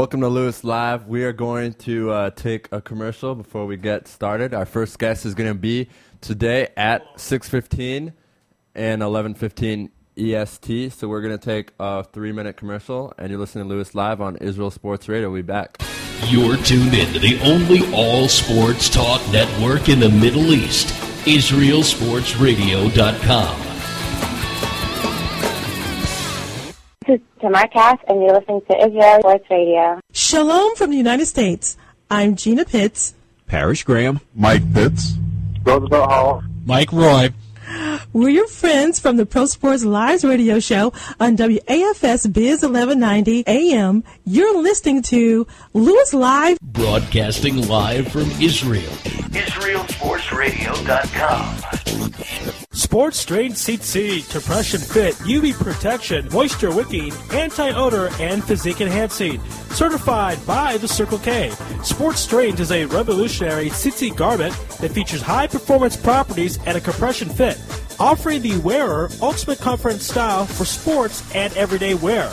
Welcome to Louis Live. We are going to uh, take a commercial before we get started. Our first guest is going to be today at 6:15 and 11:15 EST. So we're going to take a three-minute commercial, and you're listening to Louis Live on Israel Sports Radio. We'll be back. You're tuned in to the only all sports talk network in the Middle East, IsraelSportsRadio.com. This is Tamar and you're listening to Israel Sports Radio. Shalom from the United States. I'm Gina Pitts. Parrish Graham. Mike Pitts. Roosevelt Hall. Mike Roy. We're your friends from the Pro Sports Lives radio show on WAFS Biz 1190 AM. You're listening to Louis Live. Broadcasting live from Israel. IsraelSportsRadio.com. Sports Strain CC, Depression Fit, UV Protection, Moisture Wicking, Anti-Odor, and Physique Enhancing. Certified by the Circle K. Sports Strain is a revolutionary CC garment that features high performance properties and a compression fit, offering the wearer ultimate comfort and style for sports and everyday wear.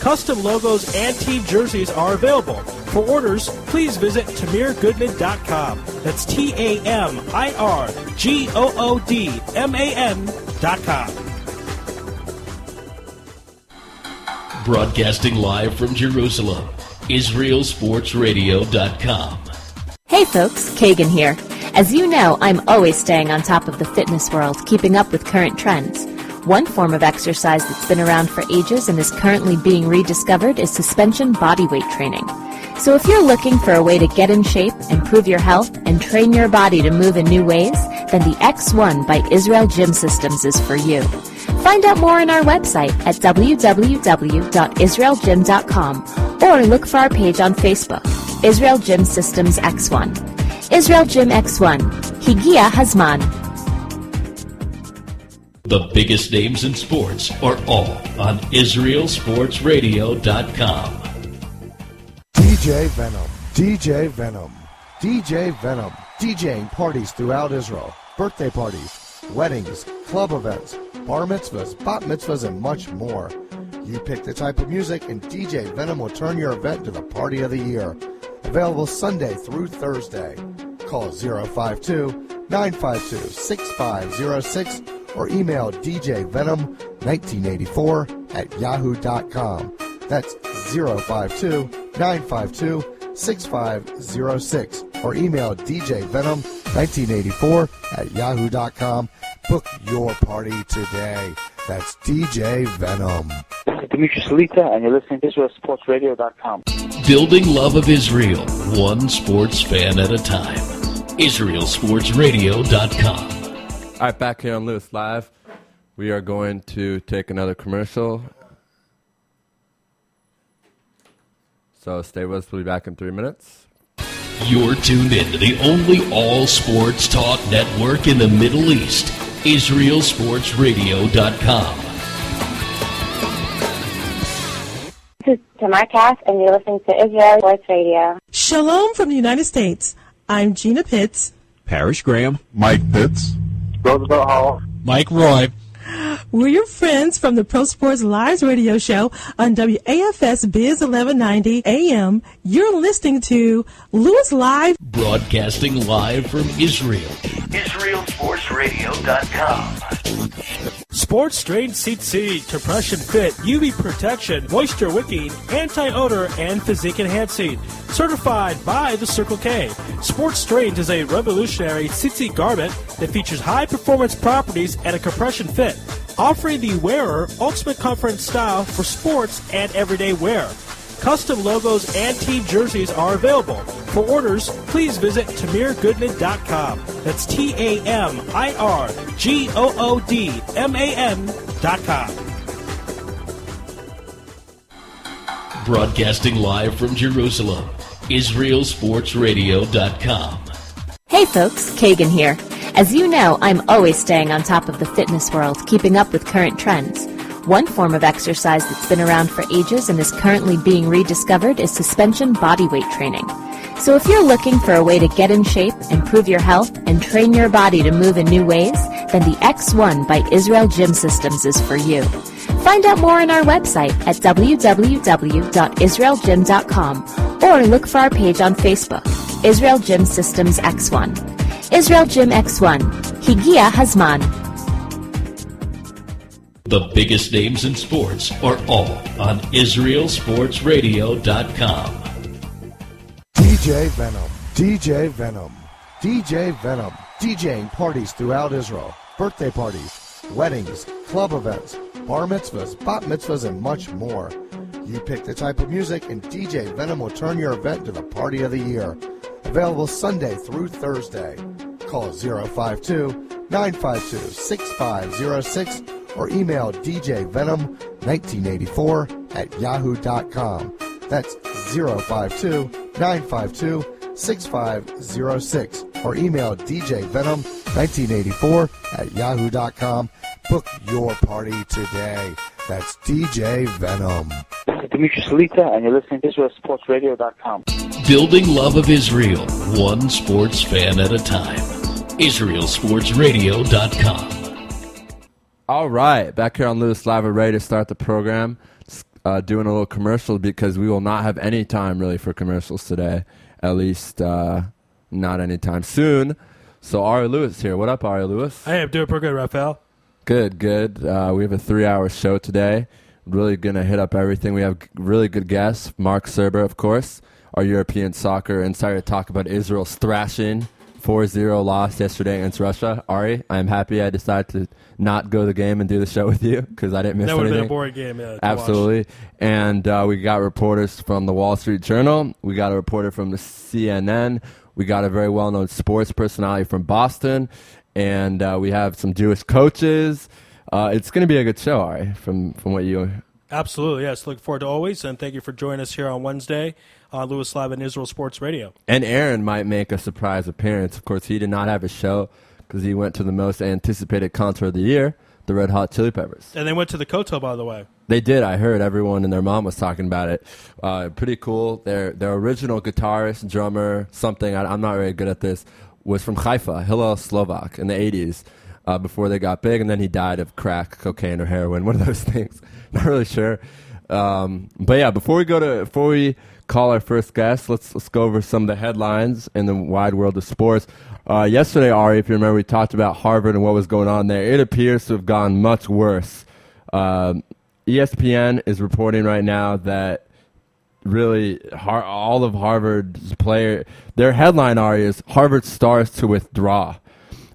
Custom logos and team jerseys are available. For orders, please visit TamirGoodman.com. That's T A M I R G O O D M A N.com. Broadcasting live from Jerusalem. IsraelSportsRadio.com. Hey folks, Kagan here. As you know, I'm always staying on top of the fitness world, keeping up with current trends. One form of exercise that's been around for ages and is currently being rediscovered is suspension bodyweight training. So if you're looking for a way to get in shape, improve your health, and train your body to move in new ways, then the X1 by Israel Gym Systems is for you. Find out more on our website at www.israelgym.com or look for our page on Facebook, Israel Gym Systems X1. Israel Gym X1, Higia Hazman. The biggest names in sports are all on IsraelSportsRadio.com. DJ Venom, DJ Venom, DJ Venom, DJing parties throughout Israel, birthday parties, weddings, club events, bar mitzvahs, bat mitzvahs, and much more. You pick the type of music, and DJ Venom will turn your event to the party of the year. Available Sunday through Thursday. Call 052 952 6506 or email djvenom1984 at yahoo.com. That's 052 952 6506 or email djvenom1984 at yahoo.com. Book your party today. That's DJ Venom. This is Dimitri Salita, and you're listening to IsraelSportsRadio.com. Building love of Israel, one sports fan at a time. IsraelSportsRadio.com. All right, back here on Louis Live, we are going to take another commercial. So stay with us. We'll be back in three minutes. You're tuned in to the only all sports talk network in the Middle East, IsraelSportsRadio.com. This is Tamar Cass, and you're listening to Israel Sports Radio. Shalom from the United States. I'm Gina Pitts. Parish Graham. Mike Pitts. Roosevelt Hall. Mike Roy. We're your friends from the Pro Sports Lives radio show on WAFS Biz 1190 AM. You're listening to Louis Live. Broadcasting live from Israel. IsraelSportsRadio.com. Sports Strain CC, Depression Fit, UV Protection, Moisture Wicking, Anti-Odor, and Physique Enhancing. Certified by the Circle K. Sports Strain is a revolutionary CC garment that features high performance properties and a compression fit, offering the wearer ultimate comfort and style for sports and everyday wear. Custom logos and team jerseys are available. For orders, please visit TamirGoodman.com. That's T A M I R G O O D M A N.com. Broadcasting live from Jerusalem. IsraelSportsRadio.com. Hey folks, Kagan here. As you know, I'm always staying on top of the fitness world, keeping up with current trends. One form of exercise that's been around for ages and is currently being rediscovered is suspension bodyweight training. So if you're looking for a way to get in shape, improve your health, and train your body to move in new ways, then the X1 by Israel Gym Systems is for you. Find out more on our website at www.israelgym.com or look for our page on Facebook, Israel Gym Systems X1. Israel Gym X1, Higia Hazman. The biggest names in sports are all on IsraelSportsRadio.com. DJ Venom, DJ Venom, DJ Venom, DJing parties throughout Israel, birthday parties, weddings, club events, bar mitzvahs, bat mitzvahs, and much more. You pick the type of music, and DJ Venom will turn your event to the party of the year. Available Sunday through Thursday. Call 052 952 6506 or email djvenom1984 at yahoo.com. That's 052 952 6506 or email djvenom1984 at yahoo.com. Book your party today. That's DJ Venom. This is Dimitri Salita, and you're listening to IsraelSportsRadio.com. Building love of Israel, one sports fan at a time. IsraelSportsRadio.com. All right, back here on Louis Live, we're ready to start the program. Uh, doing a little commercial because we will not have any time really for commercials today, at least uh, not anytime soon. So Ari Louis here. What up, Ari Louis? Hey, I'm doing pretty good, Raphael. Good, good. Uh, we have a three-hour show today. Really gonna hit up everything. We have really good guests. Mark Serber, of course, our European soccer insider, to talk about Israel's thrashing 4-0 loss yesterday against Russia. Ari, I'm happy I decided to not go to the game and do the show with you because I didn't miss That would have been a boring game. Yeah, to watch. Absolutely. And uh, we got reporters from the Wall Street Journal. We got a reporter from the CNN. We got a very well known sports personality from Boston. And uh, we have some Jewish coaches. Uh, it's going to be a good show, Ari, from, from what you. Absolutely, yes. Look forward to always, and thank you for joining us here on Wednesday on Louis Live and Israel Sports Radio. And Aaron might make a surprise appearance. Of course, he did not have a show because he went to the most anticipated concert of the year, the Red Hot Chili Peppers. And they went to the Kotel, by the way. They did. I heard everyone and their mom was talking about it. Uh, pretty cool. Their their original guitarist, drummer, something. I, I'm not very good at this. Was from Haifa, Hillel Slovak, in the '80s. Uh, before they got big, and then he died of crack, cocaine, or heroin, one of those things. Not really sure. Um, but yeah, before we go to before we call our first guest, let's let's go over some of the headlines in the wide world of sports. Uh, yesterday, Ari, if you remember, we talked about Harvard and what was going on there. It appears to have gone much worse. Um, ESPN is reporting right now that really Har- all of Harvard's player their headline Ari is Harvard stars to withdraw.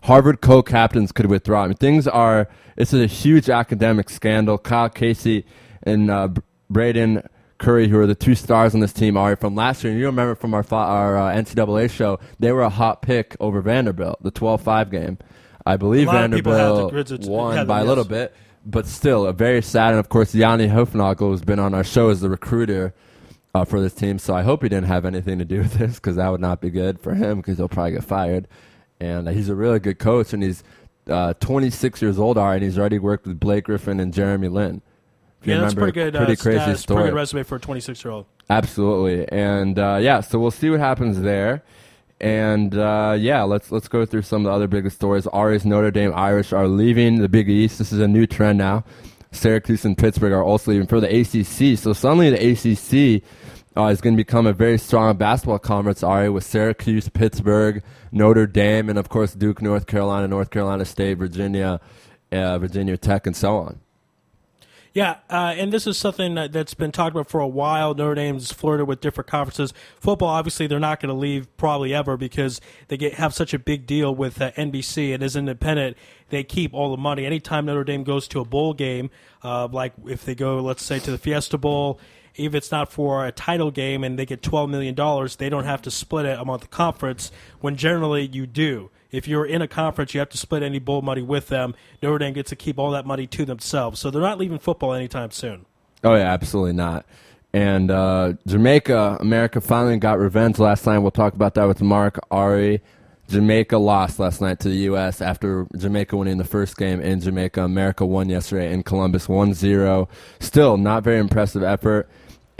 Harvard co-captains could withdraw. I mean, things are. This is a huge academic scandal. Kyle Casey and uh, Brandyn Curry, who are the two stars on this team, are from last year. And you remember from our our uh, NCAA show, they were a hot pick over Vanderbilt, the 12-5 game. I believe A lot of people had the Vanderbilt won them, by a little bit, but still, a very sad. And of course, Yanni Hufnagel has been on our show as the recruiter uh, for this team. So I hope he didn't have anything to do with this because that would not be good for him because he'll probably get fired. And uh, he's a really good coach, and he's uh, 26 years old, already, and he's already worked with Blake Griffin and Jeremy Lin. Yeah, that's pretty good. Pretty uh, crazy story. Pretty good resume for a 26 year old. Absolutely, and uh, yeah, so we'll see what happens there. And uh, yeah, let's let's go through some of the other biggest stories. Ari's Notre Dame Irish are leaving the Big East. This is a new trend now. Syracuse and Pittsburgh are also leaving for the ACC. So suddenly the ACC uh, is going to become a very strong basketball conference. Ari with Syracuse, Pittsburgh, Notre Dame, and of course Duke, North Carolina, North Carolina State, Virginia, uh, Virginia Tech, and so on. Yeah, uh, and this is something that, that's been talked about for a while. Notre Dame's flirted with different conferences. Football, obviously, they're not going to leave probably ever because they get have such a big deal with uh, NBC. And as independent, they keep all the money. Anytime Notre Dame goes to a bowl game, uh, like if they go, let's say, to the Fiesta Bowl, if it's not for a title game and they get $12 million, they don't have to split it among the conference when generally you do. If you're in a conference, you have to split any bowl money with them. Notre Dame gets to keep all that money to themselves. So they're not leaving football anytime soon. Oh yeah, absolutely not. And uh, Jamaica, America finally got revenge last night. We'll talk about that with Mark Ari. Jamaica lost last night to the U.S. after Jamaica winning the first game in Jamaica. America won yesterday in Columbus 1-0. Still not very impressive effort.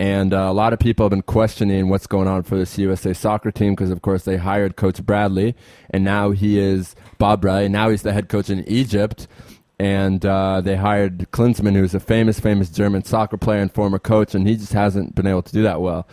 And uh, a lot of people have been questioning what's going on for this USA soccer team because, of course, they hired Coach Bradley, and now he is Bob Bradley. Now he's the head coach in Egypt. and uh, they hired Klinsmann, who's a famous, famous German soccer player and former coach, and he just hasn't been able to do that well.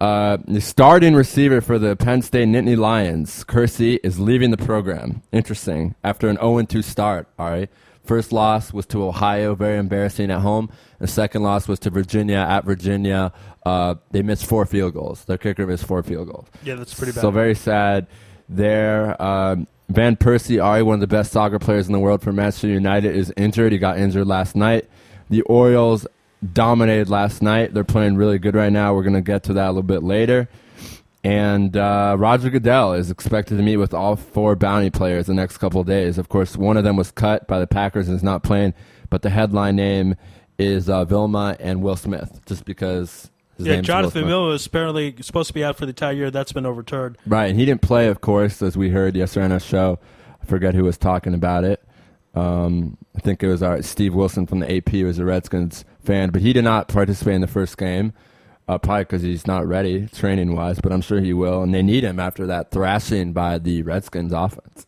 Uh, the starting receiver for the Penn State Nittany Lions, Kersey, is leaving the program. Interesting. After an 0 2 start, all right. First loss was to Ohio, very embarrassing at home. The second loss was to Virginia at Virginia. Uh, they missed four field goals. Their kicker missed four field goals. Yeah, that's pretty bad. So very sad there. Um, Van Persie, Ari, one of the best soccer players in the world for Manchester United, is injured. He got injured last night. The Orioles dominated last night. They're playing really good right now. We're going to get to that a little bit later. And uh, Roger Goodell is expected to meet with all four bounty players the next couple of days. Of course, one of them was cut by the Packers and is not playing, but the headline name is uh, Vilma and Will Smith, just because his yeah, Jonathan. Miller is apparently supposed to be out for the entire year. That's been overturned. Right, and he didn't play, of course, as we heard yesterday on our show. I forget who was talking about it. Um, I think it was our Steve Wilson from the AP, who was a Redskins fan, but he did not participate in the first game, uh, probably because he's not ready training wise. But I'm sure he will, and they need him after that thrashing by the Redskins offense.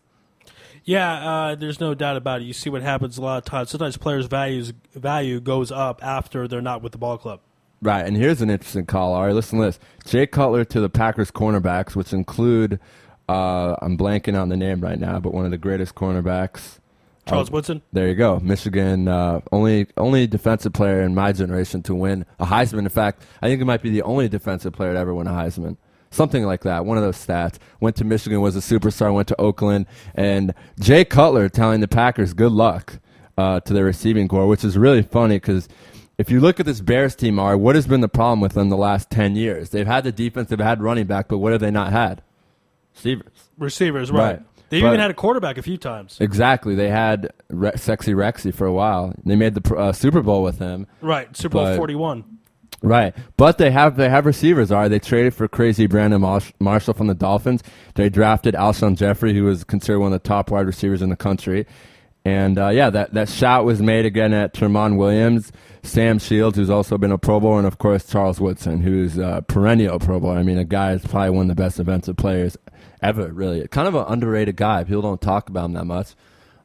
Yeah, uh, there's no doubt about it. You see what happens a lot of times. Sometimes players' values value goes up after they're not with the ball club. Right, and here's an interesting call. All right, listen to this. Jay Cutler to the Packers cornerbacks, which include, uh, I'm blanking on the name right now, but one of the greatest cornerbacks. Charles Uh, Woodson. There you go, Michigan. Uh, only only defensive player in my generation to win a Heisman. In fact, I think it might be the only defensive player to ever win a Heisman. Something like that. One of those stats. Went to Michigan, was a superstar. Went to Oakland, and Jay Cutler telling the Packers good luck uh, to their receiving core, which is really funny because if you look at this Bears team, Ari, what has been the problem with them the last ten years? They've had the defense, they've had running back, but what have they not had? Receivers. Receivers, right. Right. They've But- even had a quarterback a few times. Exactly. They had Re- Sexy Rexy for a while. They made the uh, Super Bowl with him. Right, Super Bowl But- 41. Right, but they have they have receivers. Are they traded for crazy Brandon Marshall from the Dolphins? They drafted Alshon Jeffery, who was considered one of the top wide receivers in the country. And uh, yeah, that, that shot was made again at Tramon Williams, Sam Shields, who's also been a Pro Bowler, and of course Charles Woodson, who's a perennial Pro Bowler. I mean, a guy is probably one of the best defensive players ever. Really, kind of an underrated guy. People don't talk about him that much.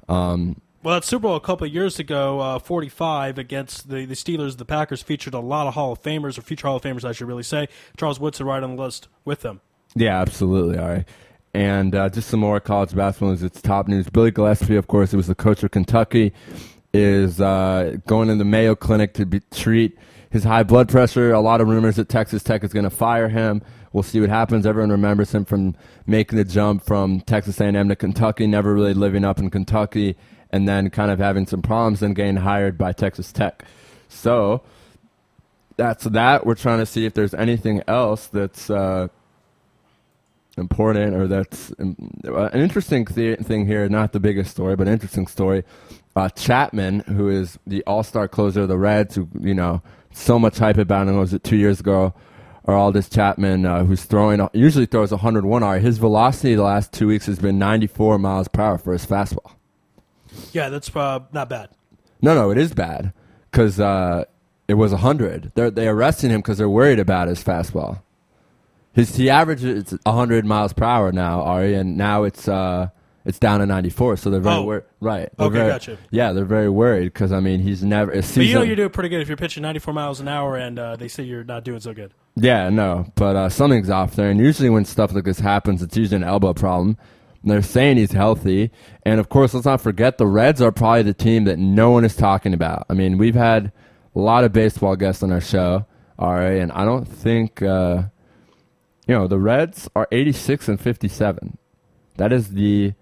Um, Well, that Super Bowl a couple of years ago, uh, 45 against the, the Steelers, the Packers featured a lot of Hall of Famers, or future Hall of Famers, I should really say. Charles Woodson right on the list with them. Yeah, absolutely. All right. And uh, just some more college basketball news. It's top news. Billy Gillispie, of course, who was the coach of Kentucky, is uh, going to the Mayo Clinic to be, treat his high blood pressure. A lot of rumors that Texas Tech is going to fire him. We'll see what happens. Everyone remembers him from making the jump from Texas A&M to Kentucky, never really living up in Kentucky, and then kind of having some problems and getting hired by Texas Tech. So that's that. We're trying to see if there's anything else that's. Uh, important or that's um, uh, an interesting th- thing here not the biggest story but interesting story uh, chapman who is the all-star closer of the reds who you know so much hype about him. Was it two years ago or Aroldis chapman uh, who's throwing usually throws 101 r. His velocity the last two weeks has been 94 miles per hour for his fastball. Yeah, that's uh, not bad. no no it is bad because uh, it was 100 they're, they're arresting him because they're worried about his fastball. His he averages 100 miles per hour now, Ari, and now it's uh it's down to 94. So they're very Oh. wor- right. They're Okay, very- gotcha. Yeah, they're very worried because I mean he's never But you know you're doing pretty good if you're pitching 94 miles an hour and uh, they say you're not doing so good. yeah, no, but uh, something's off there, and usually when stuff like this happens, it's usually an elbow problem. And they're saying he's healthy, and of course, let's not forget the Reds are probably the team that no one is talking about. I mean, we've had a lot of baseball guests on our show, Ari, and I don't think. Uh, you know, the Reds are 86 and 57. That is the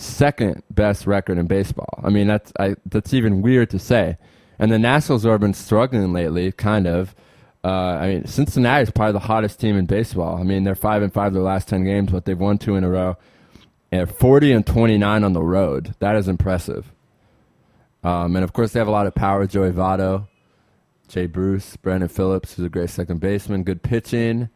second best record in baseball. I mean, that's I, that's even weird to say. And the Nationals have been struggling lately, kind of. Uh, I mean, Cincinnati is probably the hottest team in baseball. I mean, they're five and five their last ten games, but they've won two in a row. And 40 and 29 on the road. That is impressive. Um, and of course, they have a lot of power. Joey Votto, Jay Bruce, Brandon Phillips, who's a great second baseman, good pitching.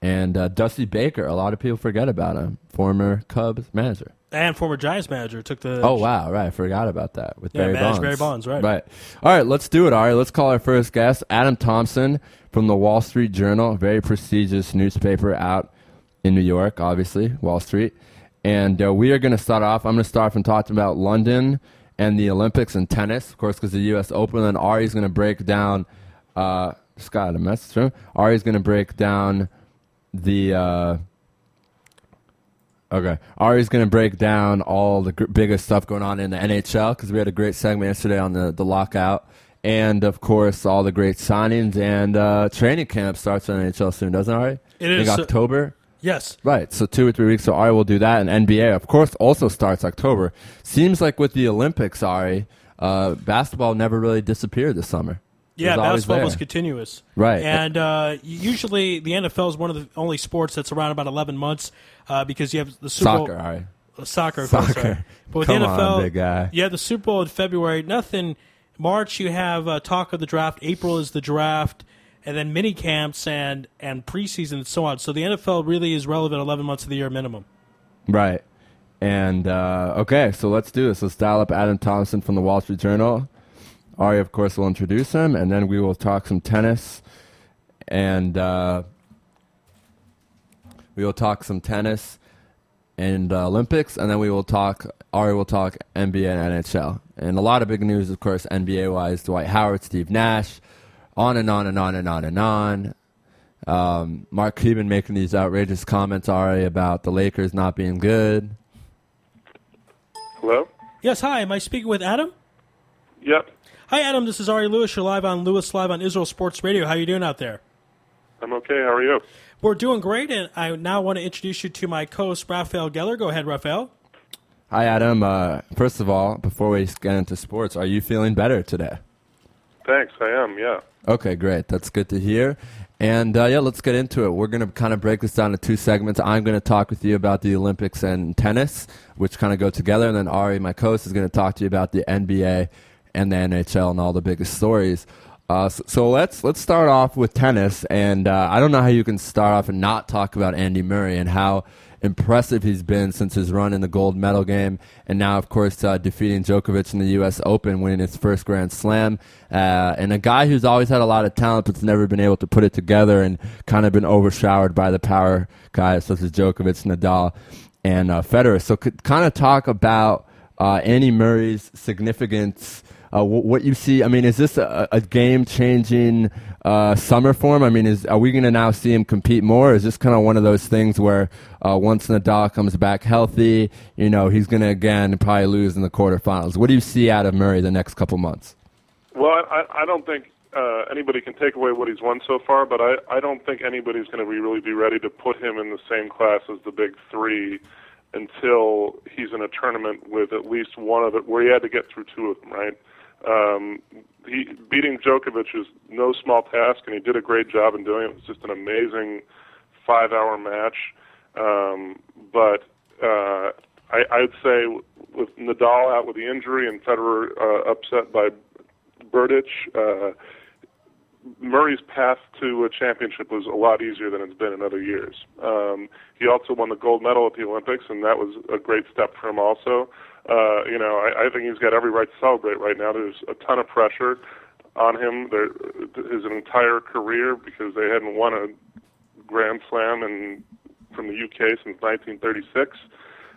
And uh, Dusty Baker, a lot of people forget about him, former Cubs manager. And former Giants manager took the. Oh wow, right, I forgot about that with Yeah, Barry Bonds. Barry Bonds, right. Right. All right, let's do it. All right, let's call our first guest, Adam Thompson from the Wall Street Journal, a very prestigious newspaper out in New York, obviously Wall Street. And uh, we are going to start off. I'm going to start off from talking about London and the Olympics and tennis, of course, because the U.S. Open. And Ari's going to break down. Uh, just got a message from. Ari's going to break down the. Uh, okay, Ari's going to break down all the gr- biggest stuff going on in the NHL because we had a great segment yesterday on the the lockout. And of course, all the great signings and uh, training camp starts on NHL soon, doesn't it? Ari? It I think uh, October. Yes. Right. So two or three weeks. So Ari will do that, and NBA, of course, also starts October. Seems like with the Olympics, Ari, uh, basketball never really disappeared this summer. Yeah, basketball there. was continuous. Right. And uh, usually the NFL is one of the only sports that's around about 11 months uh, because you have the Super Bowl. Soccer, Uh, Soccer, Soccer. sorry. But with Come the on, NFL, big guy. you have the Super Bowl in February. Nothing. March, you have uh, talk of the draft. April is the draft. And then mini camps and, and preseason and so on. So the NFL really is relevant 11 months of the year minimum. Right. And uh, okay, so let's do this. Let's dial up Adam Thompson from the Wall Street Journal. Ari, of course, will introduce him, and then we will talk some tennis, and uh, we will talk some tennis and uh, Olympics, and then we will talk. Ari will talk NBA and NHL, and a lot of big news, of course, NBA wise. Dwight Howard, Steve Nash, on and on and on and on and on. Um, Mark Cuban making these outrageous comments, Ari, about the Lakers not being good. Hello? Yes, hi. Am I speaking with Adam? Yep. Hi, Adam. This is Ari Louis. You're live on Louis Live on Israel Sports Radio. How are you doing out there? I'm okay. How are you? We're doing great, and I now want to introduce you to my co-host, Raphael Geller. Go ahead, Raphael. Hi, Adam. Uh, first of all, before we get into sports, are you feeling better today? Thanks. I am, yeah. Okay, great. That's good to hear. And uh, yeah, let's get into it. We're going to kind of break this down into two segments. I'm going to talk with you about the Olympics and tennis, which kind of go together. And then Ari, my co-host, is going to talk to you about the NBA and the NHL and all the biggest stories. Uh, so, so let's let's start off with tennis. And uh, I don't know how you can start off and not talk about Andy Murray and how impressive he's been since his run in the gold medal game, and now, of course, uh, defeating Djokovic in the U.S. Open, winning his first Grand Slam, uh, and a guy who's always had a lot of talent but's never been able to put it together, and kind of been overshadowed by the power guys such as Djokovic, Nadal, and uh, Federer. So, could kind of talk about uh, Andy Murray's significance. Uh, what you see? I mean, is this a, a game-changing uh, summer for him? I mean, is are we going to now see him compete more? Is this kind of one of those things where uh, once Nadal comes back healthy, you know, he's going to again probably lose in the quarterfinals? What do you see out of Murray the next couple months? Well, I, I don't think uh, anybody can take away what he's won so far, but I, I don't think anybody's going to be really be ready to put him in the same class as the big three until he's in a tournament with at least one of it, where he had to get through two of them, right? Um, he beating Djokovic is no small task, and he did a great job in doing it. It was just an amazing five-hour match. Um, but uh, I, I'd say with Nadal out with the injury and Federer uh, upset by Berdych, uh, Murray's path to a championship was a lot easier than it's been in other years. Um, he also won the gold medal at the Olympics, and that was a great step for him. Also, uh, you know, I, I think he's got every right to celebrate right now. There's a ton of pressure on him there, his entire career because they hadn't won a Grand Slam in, from the UK since 1936.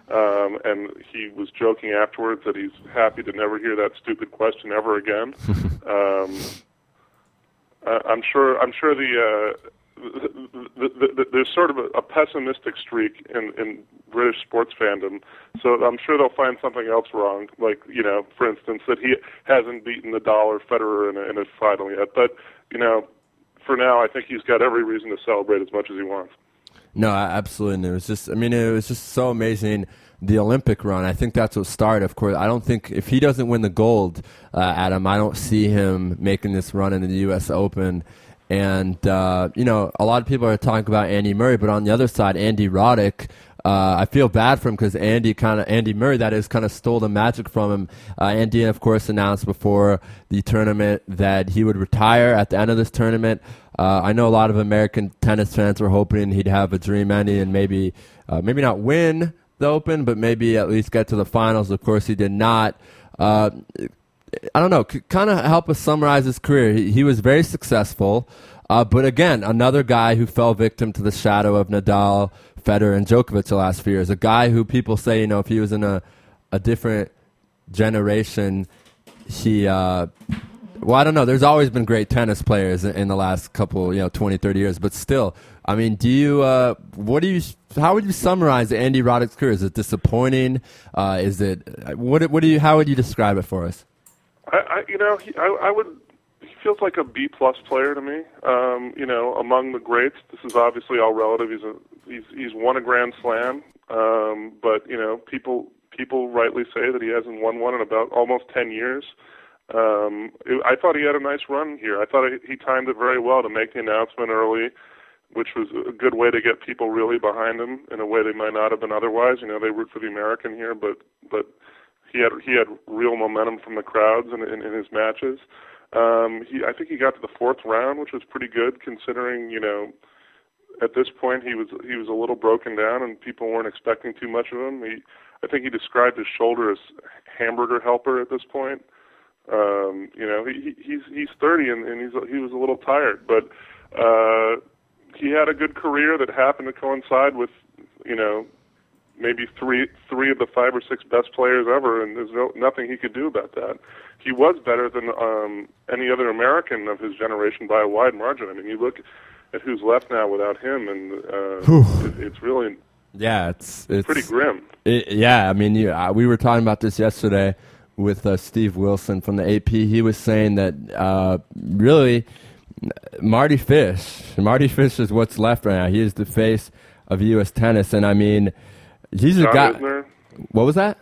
Um, and he was joking afterwards that he's happy to never hear that stupid question ever again. um, uh, I'm sure. I'm sure the, the, the, the, the there's sort of a, a pessimistic streak in, in British sports fandom. So I'm sure they'll find something else wrong, like you know, for instance, that he hasn't beaten Nadal or Federer in a, in a final yet. But you know, for now, I think he's got every reason to celebrate as much as he wants. No, absolutely. And it was just, I mean, it was just so amazing. The Olympic run, I think that's what started. Of course, I don't think if he doesn't win the gold, uh, Adam, I don't see him making this run in the U.S. Open. And uh, you know, a lot of people are talking about Andy Murray, but on the other side, Andy Roddick. Uh, I feel bad for him because Andy kind of Andy Murray that is kind of stole the magic from him. Uh, Andy, of course, announced before the tournament that he would retire at the end of this tournament. Uh, I know a lot of American tennis fans were hoping he'd have a dream ending and maybe uh, maybe not win the Open, but maybe at least get to the finals. Of course, he did not. I don't know. Kind of help us summarize his career. He, he was very successful, uh, but again, another guy who fell victim to the shadow of Nadal, Federer, and Djokovic the last few years. A guy who people say, you know, if he was in a a different generation, he. Uh, well, I don't know. There's always been great tennis players in, in the last couple, you know, 20, 30 years. But still, I mean, do you? Uh, what do you? How would you summarize Andy Roddick's career? Is it disappointing? Uh, is it? What? What do you? How would you describe it for us? I, you know, he, I, I would. He feels like a B plus player to me. Um, you know, among the greats. This is obviously all relative. He's a he's he's won a Grand Slam, um, but you know, people people rightly say that he hasn't won one in about almost ten years. Um, it, I thought he had a nice run here. I thought he, he timed it very well to make the announcement early, which was a good way to get people really behind him in a way they might not have been otherwise. You know, they root for the American here, but but he had he had real momentum from the crowds in, in, in his matches. Um, he I think he got to the fourth round, which was pretty good considering you know at this point he was he was a little broken down and people weren't expecting too much of him. He I think he described his shoulder as hamburger helper at this point. Um, you know, he, he's he's 30 and, and he's he was a little tired, but uh, he had a good career that happened to coincide with, you know, maybe three three of the five or six best players ever, and there's no, nothing he could do about that. He was better than um, any other American of his generation by a wide margin. I mean, you look at who's left now without him, and uh, it, it's really yeah, it's it's pretty grim. It, yeah, I mean, you, uh, we were talking about this yesterday with uh, Steve Wilson from the AP. He was saying that uh, really Mardy Fish, Mardy Fish is what's left right now. He is the face of U.S. tennis, and I mean, he's John a guy. Isner, What was that?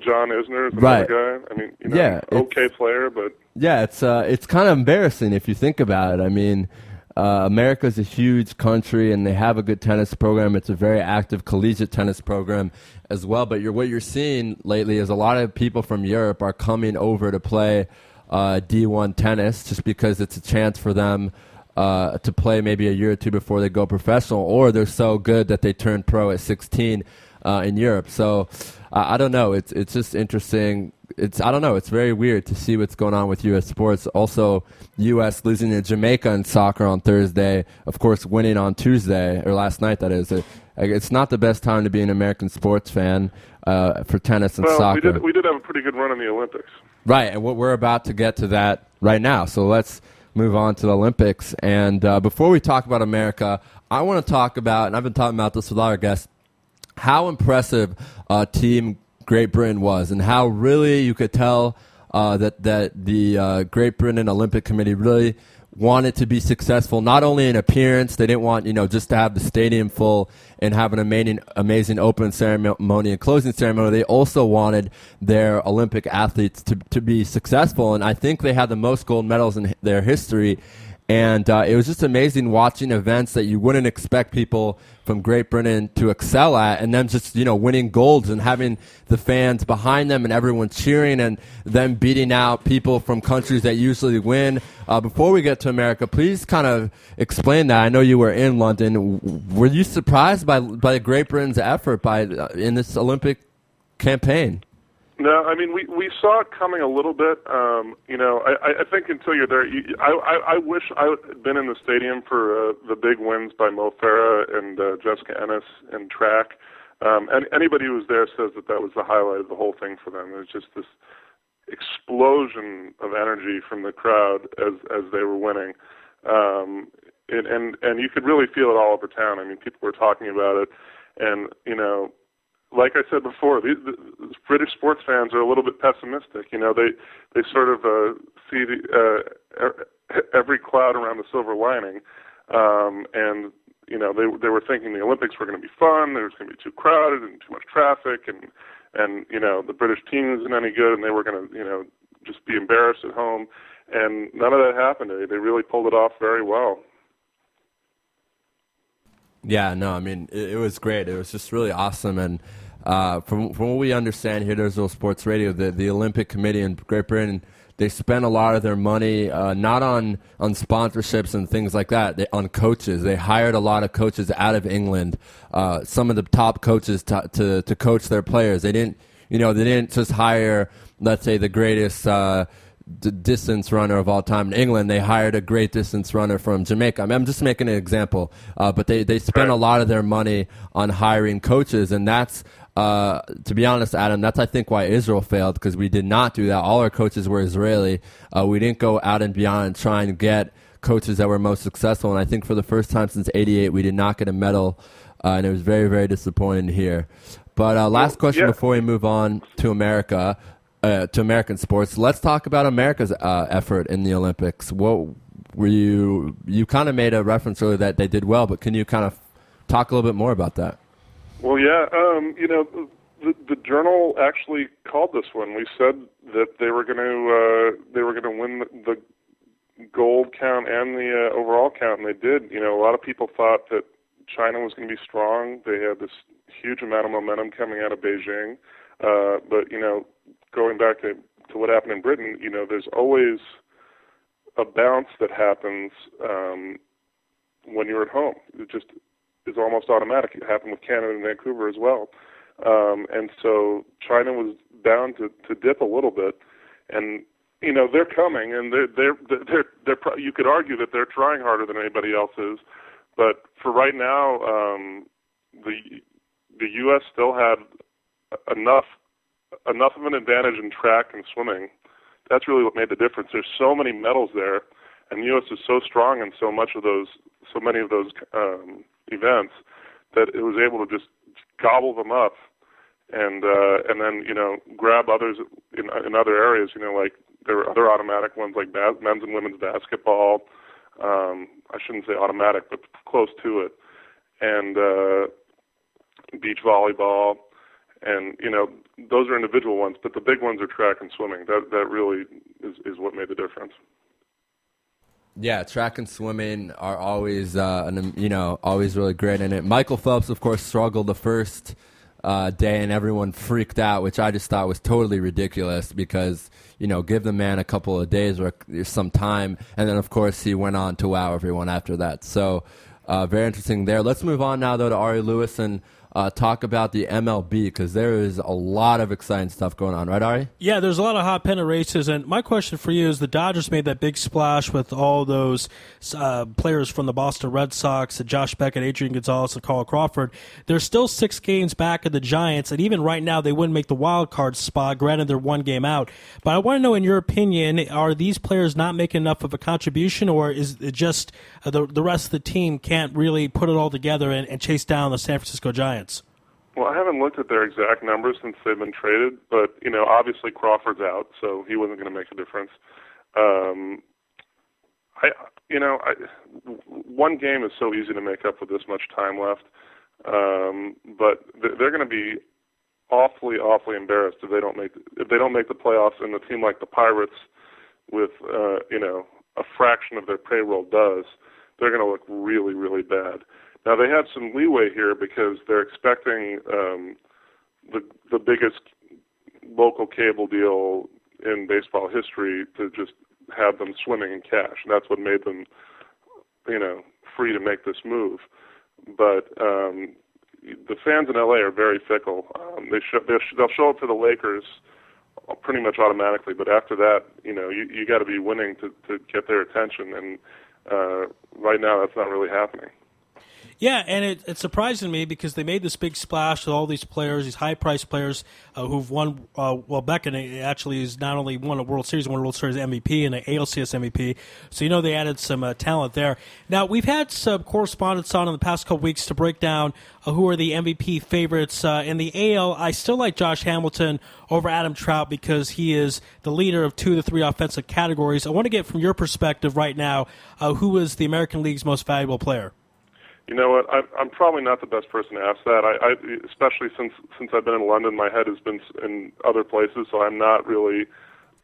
John Isner is another Right. guy. I mean, you know, Yeah, okay player, but Yeah, it's uh, it's kind of embarrassing if you think about it. I mean, uh, America's a huge country, and they have a good tennis program. It's a very active collegiate tennis program as well. But you're, what you're seeing lately is a lot of people from Europe are coming over to play uh, D1 tennis just because it's a chance for them. Uh, to play maybe a year or two before they go professional, or they're so good that they turn pro at 16 uh, in Europe. So uh, I don't know. It's it's just interesting. It's I don't know. It's very weird to see what's going on with U.S. sports. Also, U.S. losing to Jamaica in soccer on Thursday. Of course, winning on Tuesday or last night. That is. It, it's not the best time to be an American sports fan uh, for tennis and well, soccer. we did we did have a pretty good run in the Olympics. Right, and what we're about to get to that right now. So let's move on to the Olympics. And uh, before we talk about America, I want to talk about, and I've been talking about this with our guests, how impressive uh, Team Great Britain was, and how really you could tell uh, that that the uh, Great Britain Olympic Committee really wanted to be successful, not only in appearance. They didn't want you know just to have the stadium full and have an amazing amazing open ceremony and closing ceremony. They also wanted their Olympic athletes to to be successful, and I think they had the most gold medals in their history. And uh, it was just amazing watching events that you wouldn't expect people from Great Britain to excel at, and them just you know winning golds and having the fans behind them and everyone cheering, and them beating out people from countries that usually win. Uh, before we get to America, please kind of explain that. I know you were in London. Were you surprised by by Great Britain's effort by uh, in this Olympic campaign? No, I mean we we saw it coming a little bit. Um, you know, I, I think until you're there, you, I, I I wish I had been in the stadium for uh, the big wins by Mo Farah and uh, Jessica Ennis in track. Um, and anybody who was there says that that was the highlight of the whole thing for them. It was just this explosion of energy from the crowd as as they were winning. Um, and, and and you could really feel it all over town. I mean, people were talking about it, and you know, like I said before, these, the British sports fans are a little bit pessimistic. You know, they they sort of uh, see the uh, every cloud around the silver lining, um, and you know they they were thinking the Olympics were going to be fun. There was going to be too crowded and too much traffic, and and you know the British team isn't any good, and they were going to you know just be embarrassed at home. And none of that happened. They, they really pulled it off very well. Yeah, no, I mean it, it was great. It was just really awesome, and uh, from from what we understand here, there's no sports radio. The the Olympic Committee in Great Britain they spend a lot of their money uh, not on on sponsorships and things like that. They, on coaches, they hired a lot of coaches out of England. Uh, some of the top coaches to, to to coach their players. They didn't, you know, they didn't just hire, let's say, the greatest. Uh, d- distance runner of all time in England. They hired a great distance runner from Jamaica. I mean, I'm just making an example, uh, but they, they spent a lot of their money on hiring coaches, and that's uh, to be honest, Adam, that's I think why Israel failed because we did not do that. All our coaches were Israeli. Uh, we didn't go out and beyond and try and get coaches that were most successful. And I think for the first time since '88, we did not get a medal, uh, and it was very, very disappointing here. But uh, last question yeah. before we move on to America, uh, to American sports. Let's talk about America's uh, effort in the Olympics. What were you? You kind of made a reference earlier that they did well, but can you kind of talk a little bit more about that? Well, yeah, um, you know, the, the journal actually called this one. We said that they were going to uh, they were going to win the, the gold count and the uh, overall count, and they did. You know, a lot of people thought that China was going to be strong. They had this huge amount of momentum coming out of Beijing, uh, but you know, going back to to what happened in Britain, you know, there's always a bounce that happens um, when you're at home. It just is almost automatic. It happened with Canada and Vancouver as well. Um, and so China was bound to, to dip a little bit. And you know they're coming, and they're they're they're, they're, they're you could argue that they're trying harder than anybody else is, but for right now, um, the the U.S. still had enough enough of an advantage in track and swimming. That's really what made the difference. There's so many medals there, and the U.S. is so strong in so much of those, so many of those um, events that it was able to just gobble them up and uh and then you know grab others in in other areas you know like there were other automatic ones like bas- men's and women's basketball um I shouldn't say automatic but close to it and uh beach volleyball and you know those are individual ones but the big ones are track and swimming that that really is is what made the difference Yeah, track and swimming are always, uh, an, you know, always really great in it. Michael Phelps, of course, struggled the first uh, day, and everyone freaked out, which I just thought was totally ridiculous because, you know, give the man a couple of days or some time, and then of course he went on to wow everyone after that. So, uh, very interesting there. Let's move on now, though, to Ari Louis and uh, talk about the MLB because there is a lot of exciting stuff going on, right, Ari? Yeah, there's a lot of hot pennant races, and my question for you is: the Dodgers made that big splash with all those uh, players from the Boston Red Sox, Josh Beckett, Adrian Gonzalez, and Carl Crawford. They're still six games back of the Giants, and even right now, they wouldn't make the wild card spot. Granted, they're one game out, but I want to know, in your opinion, are these players not making enough of a contribution, or is it just uh, the the rest of the team can't really put it all together and, and chase down the San Francisco Giants? Well, I haven't looked at their exact numbers since they've been traded, but you know, obviously Crawford's out, so he wasn't going to make a difference. Um, I, you know, I, one game is so easy to make up with this much time left, um, but they're going to be awfully, awfully embarrassed if they don't make if they don't make the playoffs, and a team like the Pirates, with uh, you know a fraction of their payroll does, they're going to look really, really bad. Now they have some leeway here because they're expecting um, the the biggest local cable deal in baseball history to just have them swimming in cash, and that's what made them, you know, free to make this move. But um, the fans in LA are very fickle. Um, they sh- they'll show up for the Lakers pretty much automatically, but after that, you know, you you got to be winning to to get their attention, and uh, right now that's not really happening. Yeah, and it, it's surprising to me because they made this big splash with all these players, these high-priced players uh, who've won. Uh, well, Beckett actually is not only won a World Series, won a World Series MVP and an ALCS MVP. So you know they added some uh, talent there. Now we've had some correspondence on in the past couple weeks to break down uh, who are the MVP favorites uh, in the AL. I still like Josh Hamilton over Adam Trout because he is the leader of two of the three offensive categories. I want to get from your perspective right now uh, who is the American League's most valuable player. You know what? I, I'm probably not the best person to ask that. I, I, especially since since I've been in London, my head has been in other places, so I'm not really,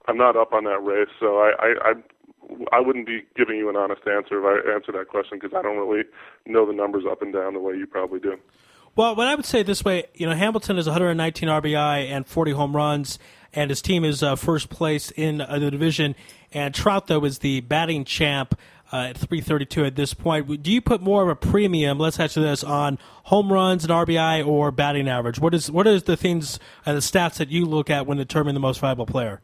I'm not up on that race. So I, I, I, I wouldn't be giving you an honest answer if I answer that question because I don't really know the numbers up and down the way you probably do. Well, what I would say this way, you know, Hamilton is 119 RBI and 40 home runs, and his team is uh, first place in uh, the division. And Trout, though, is the batting champ uh, at 332 at this point. Do you put more of a premium? Let's answer this on home runs and RBI or batting average. What is what is the things and the stats that you look at when determining the most valuable player?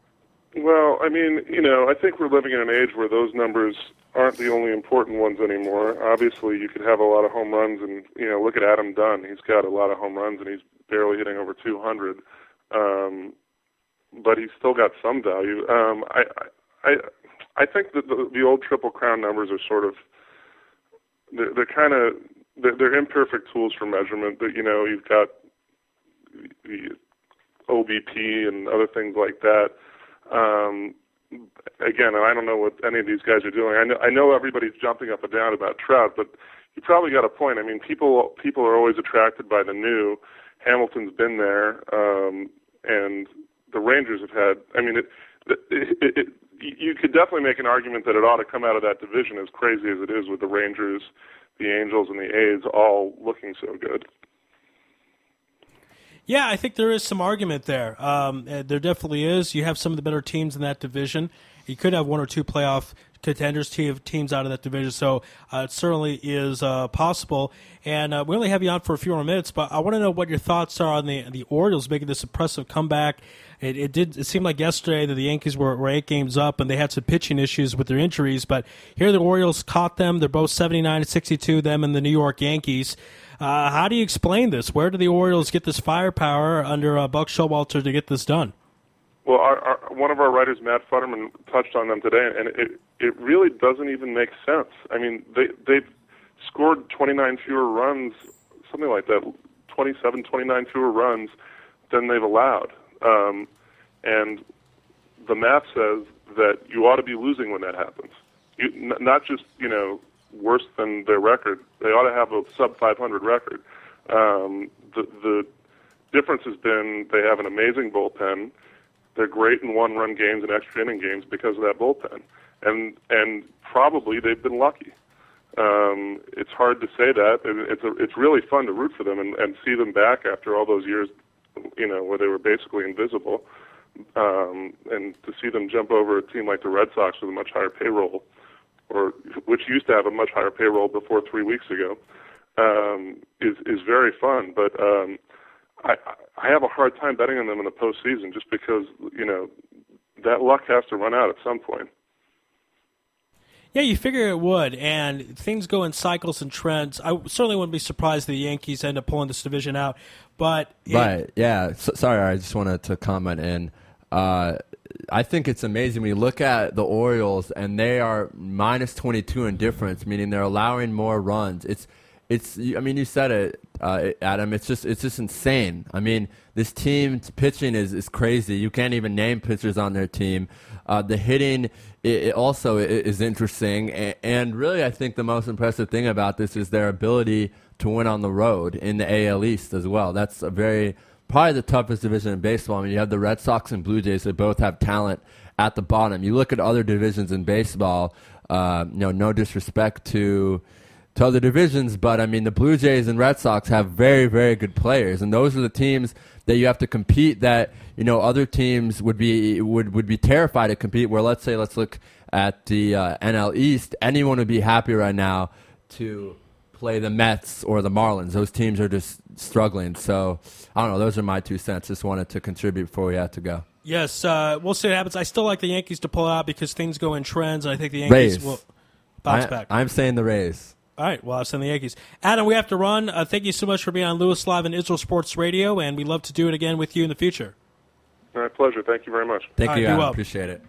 Well, I mean, you know, I think we're living in an age where those numbers aren't the only important ones anymore. Obviously, you could have a lot of home runs, and you know, look at Adam Dunn. He's got a lot of home runs, and he's barely hitting over 200. Um, but he's still got some value. Um, I, I, I think that the, the old Triple Crown numbers are sort of they're, they're kind of they're, they're imperfect tools for measurement. That you know, you've got the OBP and other things like that. Um, again, I don't know what any of these guys are doing. I know, I know everybody's jumping up and down about Trout, but you probably got a point. I mean, people people are always attracted by the new. Hamilton's been there, um, and the Rangers have had. I mean, it, it, it, it you could definitely make an argument that it ought to come out of that division as crazy as it is with the Rangers, the Angels, and the A's all looking so good. Yeah, I think there is some argument there. Um, uh, there definitely is. You have some of the better teams in that division. You could have one or two playoff contenders teams out of that division. So uh, it certainly is uh, possible. And uh, we only have you on for a few more minutes, but I want to know what your thoughts are on the the Orioles making this impressive comeback. It, it did. It seemed like yesterday that the Yankees were, were eight games up and they had some pitching issues with their injuries. But here the Orioles caught them. They're both seventy nine and sixty two. Them and the New York Yankees. Uh, how do you explain this? Where do the Orioles get this firepower under uh, Buck Showalter to get this done? Well, our, our, one of our writers, Matt Futterman, touched on them today, and it it really doesn't even make sense. I mean, they they've scored 29 fewer runs, something like that, 27, 29 fewer runs than they've allowed, um, and the math says that you ought to be losing when that happens. You, n- not just you know worse than their record. They ought to have a sub 500 record. Um, the the difference has been they have an amazing bullpen. They're great in one-run games and extra inning games because of that bullpen, and and probably they've been lucky. Um, it's hard to say that. and It's a, it's really fun to root for them and, and see them back after all those years, you know, where they were basically invisible. Um, and to see them jump over a team like the Red Sox with a much higher payroll or which used to have a much higher payroll before three weeks ago, um, is is very fun. But um, I I have a hard time betting on them in the postseason just because you know that luck has to run out at some point. Yeah, you figure it would, and things go in cycles and trends. I certainly wouldn't be surprised if the Yankees end up pulling this division out. But right, it, yeah. So, sorry, I just wanted to comment in. Uh, I think it's amazing you look at the Orioles and they are minus 22 in difference, meaning they're allowing more runs. It's it's I mean you said it uh, Adam it's just it's just insane. I mean this team's pitching is is crazy. You can't even name pitchers on their team. Uh, the hitting it, it also is interesting and, really I think the most impressive thing about this is their ability to win on the road in the AL East as well. That's a very probably the toughest division in baseball. I mean, you have the Red Sox and Blue Jays that both have talent at the bottom. You look at other divisions in baseball. Uh, you know, no disrespect to to other divisions, but I mean, the Blue Jays and Red Sox have very, very good players, and those are the teams that you have to compete. That you know, other teams would be would would be terrified to compete. Where let's say, let's look at the uh, NL East. Anyone would be happy right now to play the Mets or the Marlins. Those teams are just struggling. So I don't know. Those are my two cents. Just wanted to contribute before we had to go. Yes, uh, we'll see what happens. I still like the Yankees to pull out because things go in trends, and I think the Yankees Rays. will bounce I, back. I'm saying the Rays. All right, well, I'll send the Yankees. Adam, we have to run. Uh, thank you so much for being on Louis Live and Israel Sports Radio, and we'd love to do it again with you in the future. My pleasure. Thank you very much. Thank All you, right, be Adam. well. Appreciate it.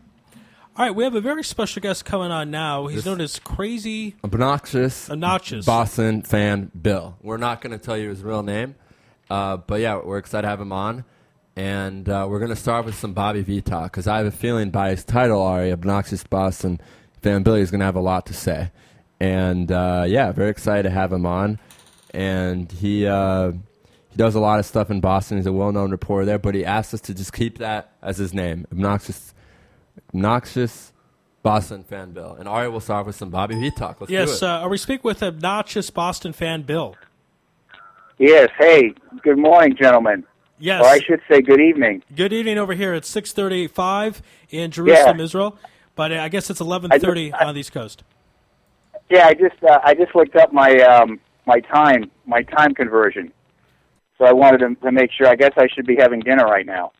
All right, we have a very special guest coming on now. He's This- known as Crazy Obnoxious, Obnoxious. Boston fan Bill. We're not going to tell you his real name, uh, but yeah, we're excited to have him on. And uh, we're going to start with some Bobby V talk because I have a feeling by his title, Ari, Obnoxious Boston fan Billy is going to have a lot to say. And uh, yeah, very excited to have him on. And he uh, he does a lot of stuff in Boston. He's a well known reporter there, but he asked us to just keep that as his name, Obnoxious, Obnoxious Boston fan Bill. And Ari will start with some Bobby V talk. Let's do yes, it. uh, we speak with obnoxious Boston fan Bill. Yes. Hey, good morning, gentlemen. Yes. Or I should say good evening. Good evening over here at 6:35 in Jerusalem, Israel. But uh, I guess it's 11:30 on the East Coast. Yeah, I just uh, I just looked up my um, my time my time conversion. So I wanted to, to make sure. I guess I should be having dinner right now.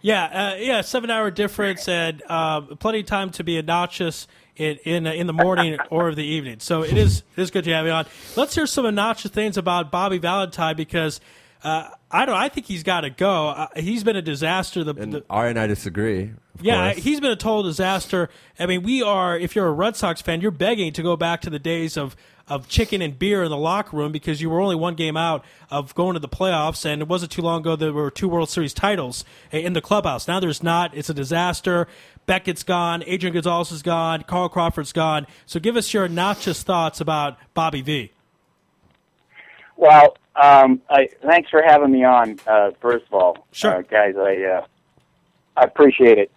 Yeah, uh, yeah, seven-hour difference and uh, plenty of time to be obnoxious in in, in the morning or the evening. So it is it is good to have you on. Let's hear some obnoxious things about Bobby Valentine because uh, I don't. I think he's got to go. Uh, he's been a disaster. The, And the Ari and I disagree. of yeah, course. he's been a total disaster. I mean, we are. If you're a Red Sox fan, you're begging to go back to the days of of chicken and beer in the locker room because you were only one game out of going to the playoffs, and it wasn't too long ago there were two World Series titles in the clubhouse. Now there's not. It's a disaster. Beckett's gone. Adrian Gonzalez is gone. Carl Crawford's gone. So give us your obnoxious thoughts about Bobby V. Well, um, I, thanks for having me on. Uh, first of all, Sure. uh, guys, I uh, I appreciate it.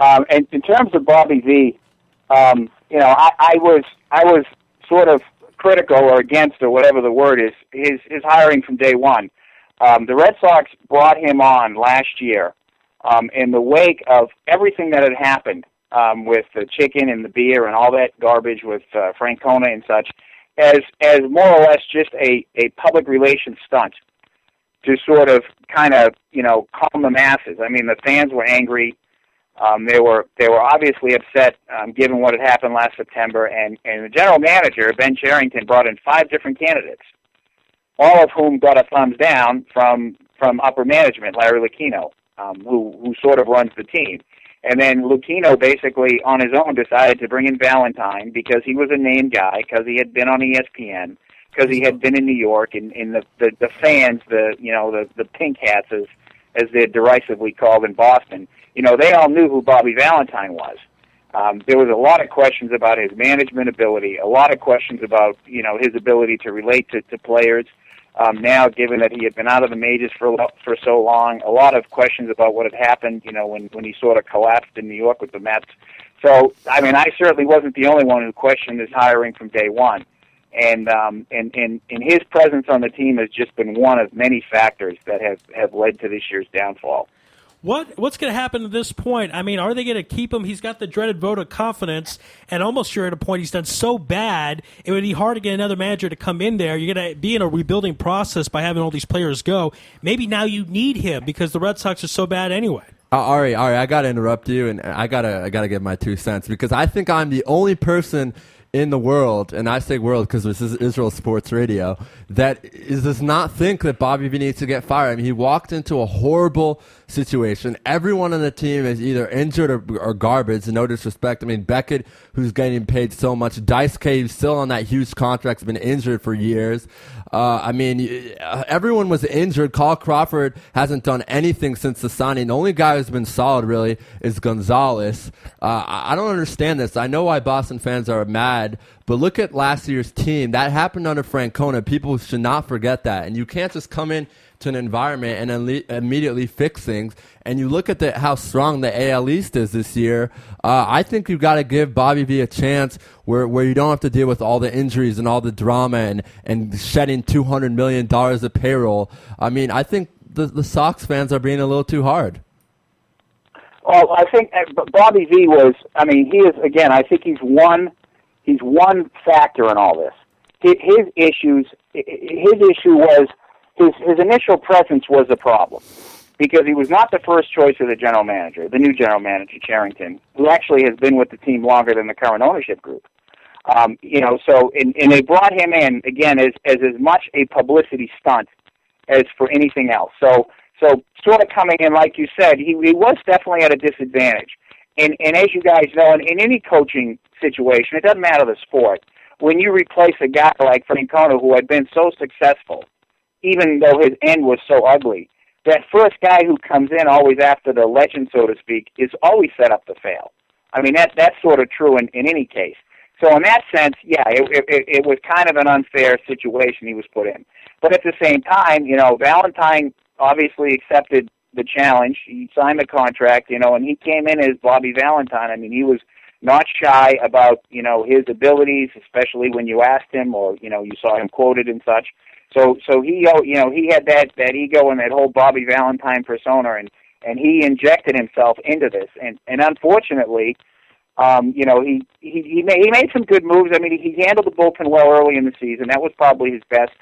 Um, and in terms of Bobby V, um, you know, I, I was I was sort of critical or against or whatever the word is his his hiring from day one. Um, the Red Sox brought him on last year um, in the wake of everything that had happened um, with the chicken and the beer and all that garbage with uh, Francona and such, as as more or less just a a public relations stunt to sort of kind of you know calm the masses. I mean, the fans were angry. Um, they were they were obviously upset um, given what had happened last September, and and the general manager Ben Cherington brought in five different candidates, all of whom got a thumbs down from from upper management, Larry Lucchino, um, who who sort of runs the team. And then Lucchino basically on his own decided to bring in Valentine because he was a name guy, because he had been on ESPN, because he had been in New York, and, and the, the the fans, the you know the the pink hats as as they're derisively called in Boston, you know they all knew who Bobby Valentine was. Um, there was a lot of questions about his management ability, a lot of questions about you know his ability to relate to, to players. Um, now, given that he had been out of the majors for for so long, a lot of questions about what had happened. You know, when when he sort of collapsed in New York with the Mets. So, I mean, I certainly wasn't the only one who questioned his hiring from day one. And um, and and and his presence on the team has just been one of many factors that have have led to this year's downfall. What what's going to happen at this point? I mean, are they going to keep him? He's got the dreaded vote of confidence, and almost sure at a point he's done so bad it would be hard to get another manager to come in there. You're going to be in a rebuilding process by having all these players go. Maybe now you need him because the Red Sox are so bad anyway. Uh, Ari, Ari, I gotta interrupt you, and I gotta, I gotta give my two cents because I think I'm the only person in the world, and I say world because this is Israel Sports Radio, that is, does not think that Bobby V needs to get fired. I mean, he walked into a horrible situation. Everyone on the team is either injured or, or garbage. No disrespect. I mean, Beckett, who's getting paid so much, Dice who's still on that huge contract, has been injured for years. Uh, I mean, uh, everyone was injured. Carl Crawford hasn't done anything since the signing. The only guy who's been solid, really, is Gonzalez. Uh, I don't understand this. I know why Boston fans are mad, but look at last year's team. That happened under Francona. People should not forget that. And you can't just come in to an environment and then le- immediately fix things. And you look at the, how strong the AL East is this year. Uh, I think you've got to give Bobby V a chance where, where you don't have to deal with all the injuries and all the drama and, and shedding $200 million of payroll. I mean, I think the, the Sox fans are being a little too hard. Well, I think Bobby V was. I mean, he is again. I think he's one. He's one factor in all this. His, his issues. His issue was his his initial presence was a problem because he was not the first choice of the general manager, the new general manager Cherington, who actually has been with the team longer than the current ownership group. Um, you know, so and, and they brought him in again as as as much a publicity stunt as for anything else. So so sort of coming in, like you said, he, he was definitely at a disadvantage. And and as you guys know, in, in any coaching situation, it doesn't matter the sport. When you replace a guy like Francona, who had been so successful, even though his end was so ugly, that first guy who comes in always after the legend, so to speak, is always set up to fail. I mean that that's sort of true in, in any case. So in that sense, yeah, it, it, it was kind of an unfair situation he was put in. But at the same time, you know, Valentine obviously accepted the challenge. He signed the contract, you know, and he came in as Bobby Valentine. I mean, he was not shy about, you know, his abilities, especially when you asked him or, you know, you saw him quoted and such. So so he you know, he had that that ego and that whole Bobby Valentine persona and and he injected himself into this. And and unfortunately, um, you know, he he he made, he made some good moves. I mean, he handled the bullpen well early in the season. That was probably his best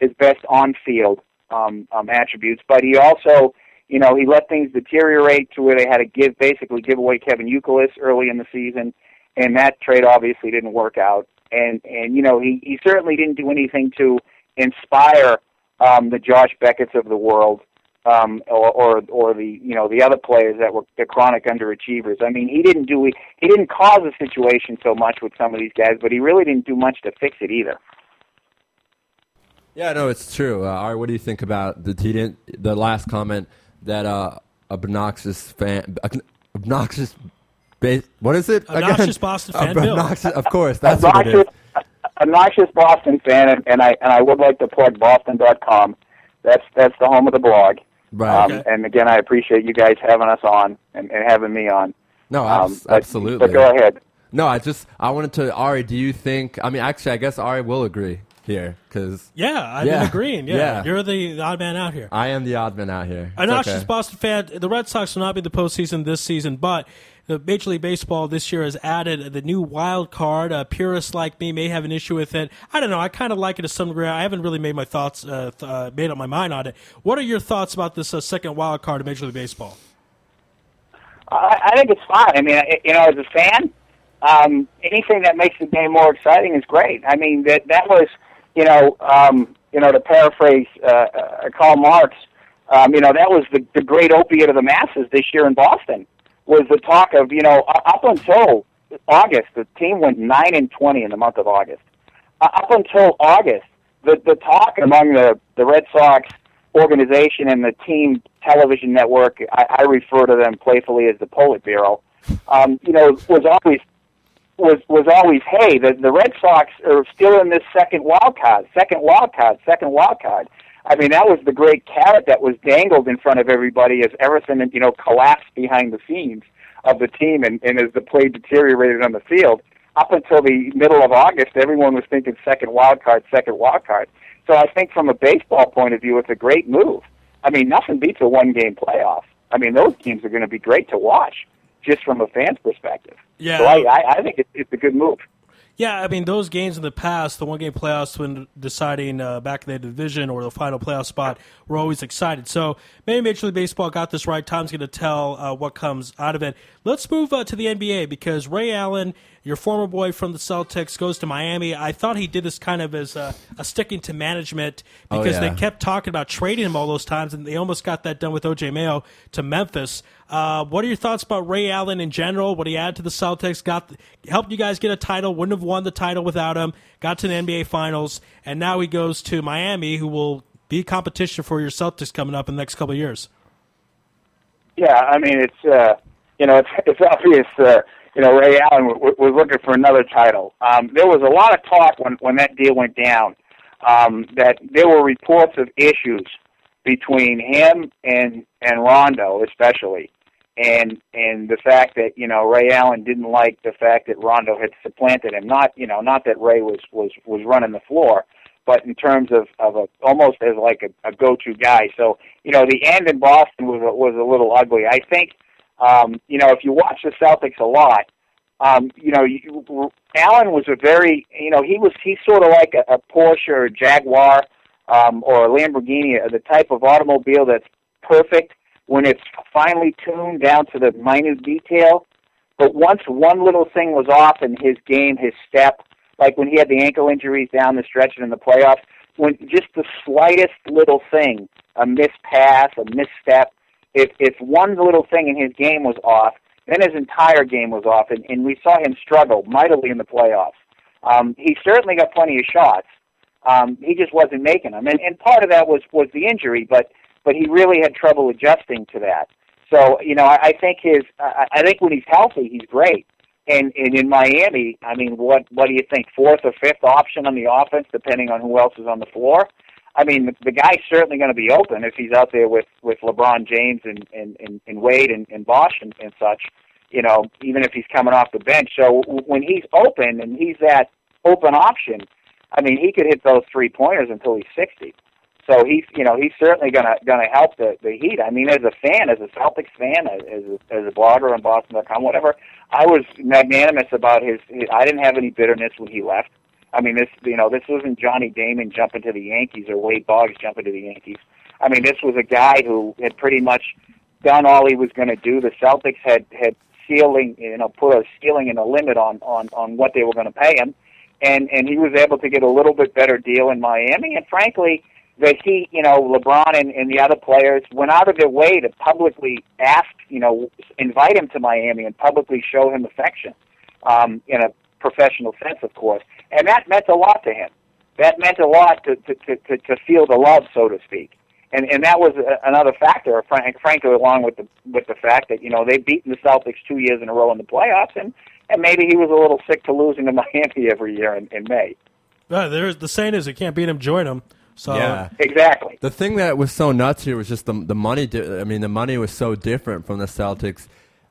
his best on field um, um, attributes. But he also, you know, he let things deteriorate to where they had to give basically give away Kevin Youkilis early in the season. and that trade obviously didn't work out. And and you know he he certainly didn't do anything to inspire um, the Josh Beckett's of the world, um, or, or or the you know the other players that were the chronic underachievers. I mean, he didn't do he didn't cause the situation so much with some of these guys, but he really didn't do much to fix it either. Yeah, no, it's true. Uh, Ari, what do you think about the he didn't, the last comment that uh, obnoxious fan, obnoxious, what is it? Obnoxious Boston fan, Bill. Obnoxious, of course, that's what it is. obnoxious, obnoxious Boston fan, and, and I and I would like to plug Boston.com. That's that's the home of the blog. Right. Um, And again, I appreciate you guys having us on and, and having me on. No, Um, abs- but- absolutely. But go ahead. No, I just I wanted to Ari. Do you think? I mean, actually, I guess Ari will agree here because Yeah, I've Yeah. been agreeing. Yeah. Yeah. you're the odd man out here. I am the odd man out here. It's An obnoxious okay. Boston fan. The Red Sox will not be the postseason this season, but the Major League Baseball this year has added the new wild card. Uh, purists like me may have an issue with it. I don't know. I kind of like it to some degree. I haven't really made my thoughts, uh, th- uh, made up my mind on it. What are your thoughts about this uh, second wild card in Major League Baseball? I, think it's fine. I mean, you know, as a fan, um, anything that makes the game more exciting is great. I mean, that that was, you know, um, you know, to paraphrase uh, uh, Karl Marx, um, you know, that was the, the great opiate of the masses this year in Boston. Was the talk of you know up until August, the team went nine and twenty in the month of August. Uh, up until August, the the talk among the the Red Sox organization and the team television network, I, I refer to them playfully as the Politburo, um, you know, was always was was always, hey, the the Red Sox are still in this second wild card, second wild card, second wild card. I mean, that was the great carrot that was dangled in front of everybody as everything, you know, collapsed behind the scenes of the team, and, and as the play deteriorated on the field. Up until the middle of August, everyone was thinking second wild card, second wild card. So I think from a baseball point of view, it's a great move. I mean, nothing beats a one game playoff. I mean, those games are going to be great to watch, just from a fan's perspective. Yeah. So I, I, I think it's, it's a good move. Yeah, I mean those games in the past, the one game playoffs when deciding uh, back in the division or the final playoff spot, we're always excited. So maybe Major League Baseball got this right. Time's going to tell uh, what comes out of it. Let's move uh, to the NBA because Ray Allen, your former boy from the Celtics, goes to Miami. I thought he did this kind of as a, a sticking to management Oh, because yeah. they kept talking about trading him all those times, and they almost got that done with OJ Mayo to Memphis. Uh, what are your thoughts about Ray Allen in general? What he added to the Celtics, got helped you guys get a title. Wouldn't have won the title without him. Got to the NBA Finals, and now he goes to Miami, who will be competition for your Celtics coming up in the next couple of years. Yeah, I mean it's uh, you know it's it's obvious. Uh, you know Ray Allen w- w- was looking for another title. Um, there was a lot of talk when when that deal went down um, that there were reports of issues between him and and Rondo, especially, and and the fact that you know Ray Allen didn't like the fact that Rondo had supplanted him. Not you know not that Ray was was was running the floor, but in terms of of a almost as like a, a go-to guy. So you know the end in Boston was a, was a little ugly. I think um, you know if you watch the Celtics a lot, um, you know you, Allen was a very you know he was he's sort of like a, a Porsche or a Jaguar um, or a Lamborghini, uh, the type of automobile that's perfect when it's finely tuned down to the minute detail. But once one little thing was off in his game, his step, like when he had the ankle injuries down the stretch and in the playoffs, when just the slightest little thing, a missed pass, a misstep, if if one little thing in his game was off, then his entire game was off, and, and we saw him struggle mightily in the playoffs. Um, he certainly got plenty of shots. Um, he just wasn't making them, and, and part of that was was the injury, but but he really had trouble adjusting to that. So you know, I, I think his I, I think when he's healthy, he's great. And and in Miami, I mean, what what do you think? Fourth or fifth option on the offense, depending on who else is on the floor. I mean, the, guy's certainly going to be open if he's out there with with LeBron James and and and, and Wade and, and Bosh and, and such. You know, even if he's coming off the bench. So when he's open and he's that open option, I mean, he could hit those three pointers until he's sixty. So he's, you know, he's certainly gonna gonna help the the Heat. I mean, as a fan, as a Celtics fan, as as a, as a blogger on Boston.com, whatever, I was magnanimous about his, his. I didn't have any bitterness when he left. I mean, this, you know, this wasn't Johnny Damon jumping to the Yankees or Wade Boggs jumping to the Yankees. I mean, this was a guy who had pretty much done all he was going to do. The Celtics had had ceiling, you know, put a ceiling and a limit on on on what they were going to pay him, and and he was able to get a little bit better deal in Miami. And frankly, that he, you know, LeBron and, and the other players went out of their way to publicly ask, you know, invite him to Miami and publicly show him affection, um, in a professional sense, of course. And that meant a lot to him. That meant a lot to to to, to, to feel the love, so to speak. And and that was a, another factor, frank, frankly, along with the with the fact that you know they've beaten the Celtics two years in a row in the playoffs, and and maybe he was a little sick to losing to Miami every year in, in May. Uh, there's the saying is, you can't beat him, join him. So Yeah. Exactly. The thing that was so nuts here was just the the money. Di- I mean, the money was so different from the Celtics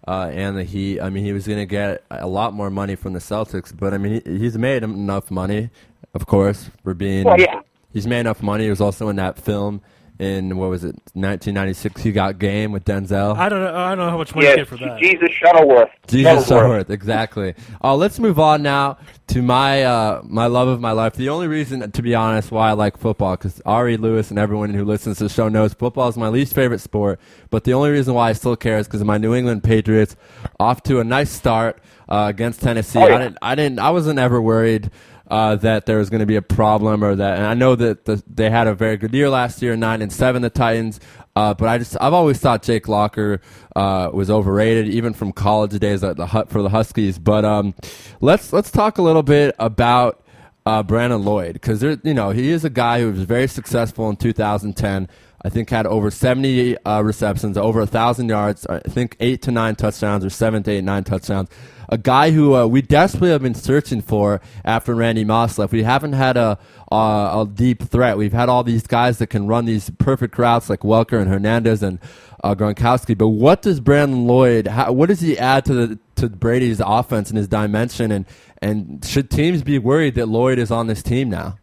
uh, and the Heat. I mean, he was going to get a lot more money from the Celtics, but I mean, he, he's made enough money, of course, for being. Well, yeah. He's made enough money. He was also in that film in what was it, 1996? you got Game with Denzel. I don't know. I don't know how much money Yes, you get for that. Jesus Shuttleworth. Jesus Shuttleworth. Shuttleworth, exactly. Uh, let's move on now to my uh, my love of my life. The only reason, to be honest, why I like football, because Ari Louis and everyone who listens to the show knows football is my least favorite sport. But the only reason why I still care is because my New England Patriots off to a nice start uh, against Tennessee. Oh, yeah. I didn't, I didn't, I wasn't ever worried. Uh, that there was going to be a problem, or that, and I know that the, they had a very good year last year, nine and seven, the Titans. Uh, but I just, I've always thought Jake Locker uh, was overrated, even from college days at the Hut for the Huskies. But um, let's let's talk a little bit about uh, Brandon Lloyd because you know he is a guy who was very successful in 2010. I think had over 70 uh, receptions, over a thousand yards. I think eight to nine touchdowns, or seven to eight, nine touchdowns. A guy who uh, we desperately have been searching for after Randy Moss left. We haven't had a uh, a deep threat. We've had all these guys that can run these perfect routes like Welker and Hernandez and uh, Gronkowski. But what does Brandon Lloyd? How, what does he add to the to Brady's offense and his dimension? And and should teams be worried that Lloyd is on this team now?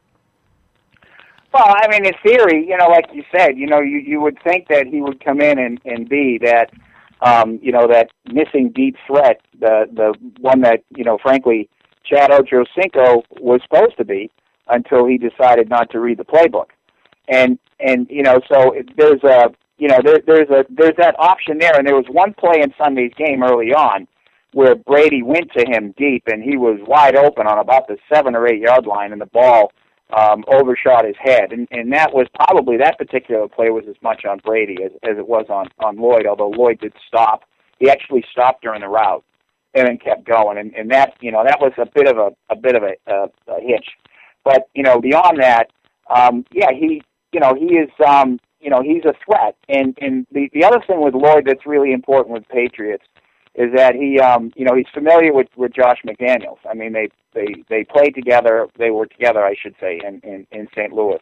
Well, I mean, in theory, you know, like you said, you know, you you would think that he would come in and and be that, um, you know, that missing deep threat, the the one that you know, frankly, Chad Ochocinco was supposed to be until he decided not to read the playbook, and and you know, so it- there's a you know there, there's a there's that option there, and there was one play in Sunday's game early on where Brady went to him deep, and he was wide open on about the seven or eight yard line, and the ball um, overshot his head, and and that was probably that particular play was as much on Brady as, as it was on on Lloyd. Although Lloyd did stop, he actually stopped during the route and then kept going, and and that you know that was a bit of a a bit of a, a, a hitch. But you know beyond that, um, yeah, he you know he is um, you know he's a threat, and and the the other thing with Lloyd that's really important with Patriots is that he um you know he's familiar with with Josh McDaniels. I mean they they they played together. They were together, I should say, in in, in St. Louis,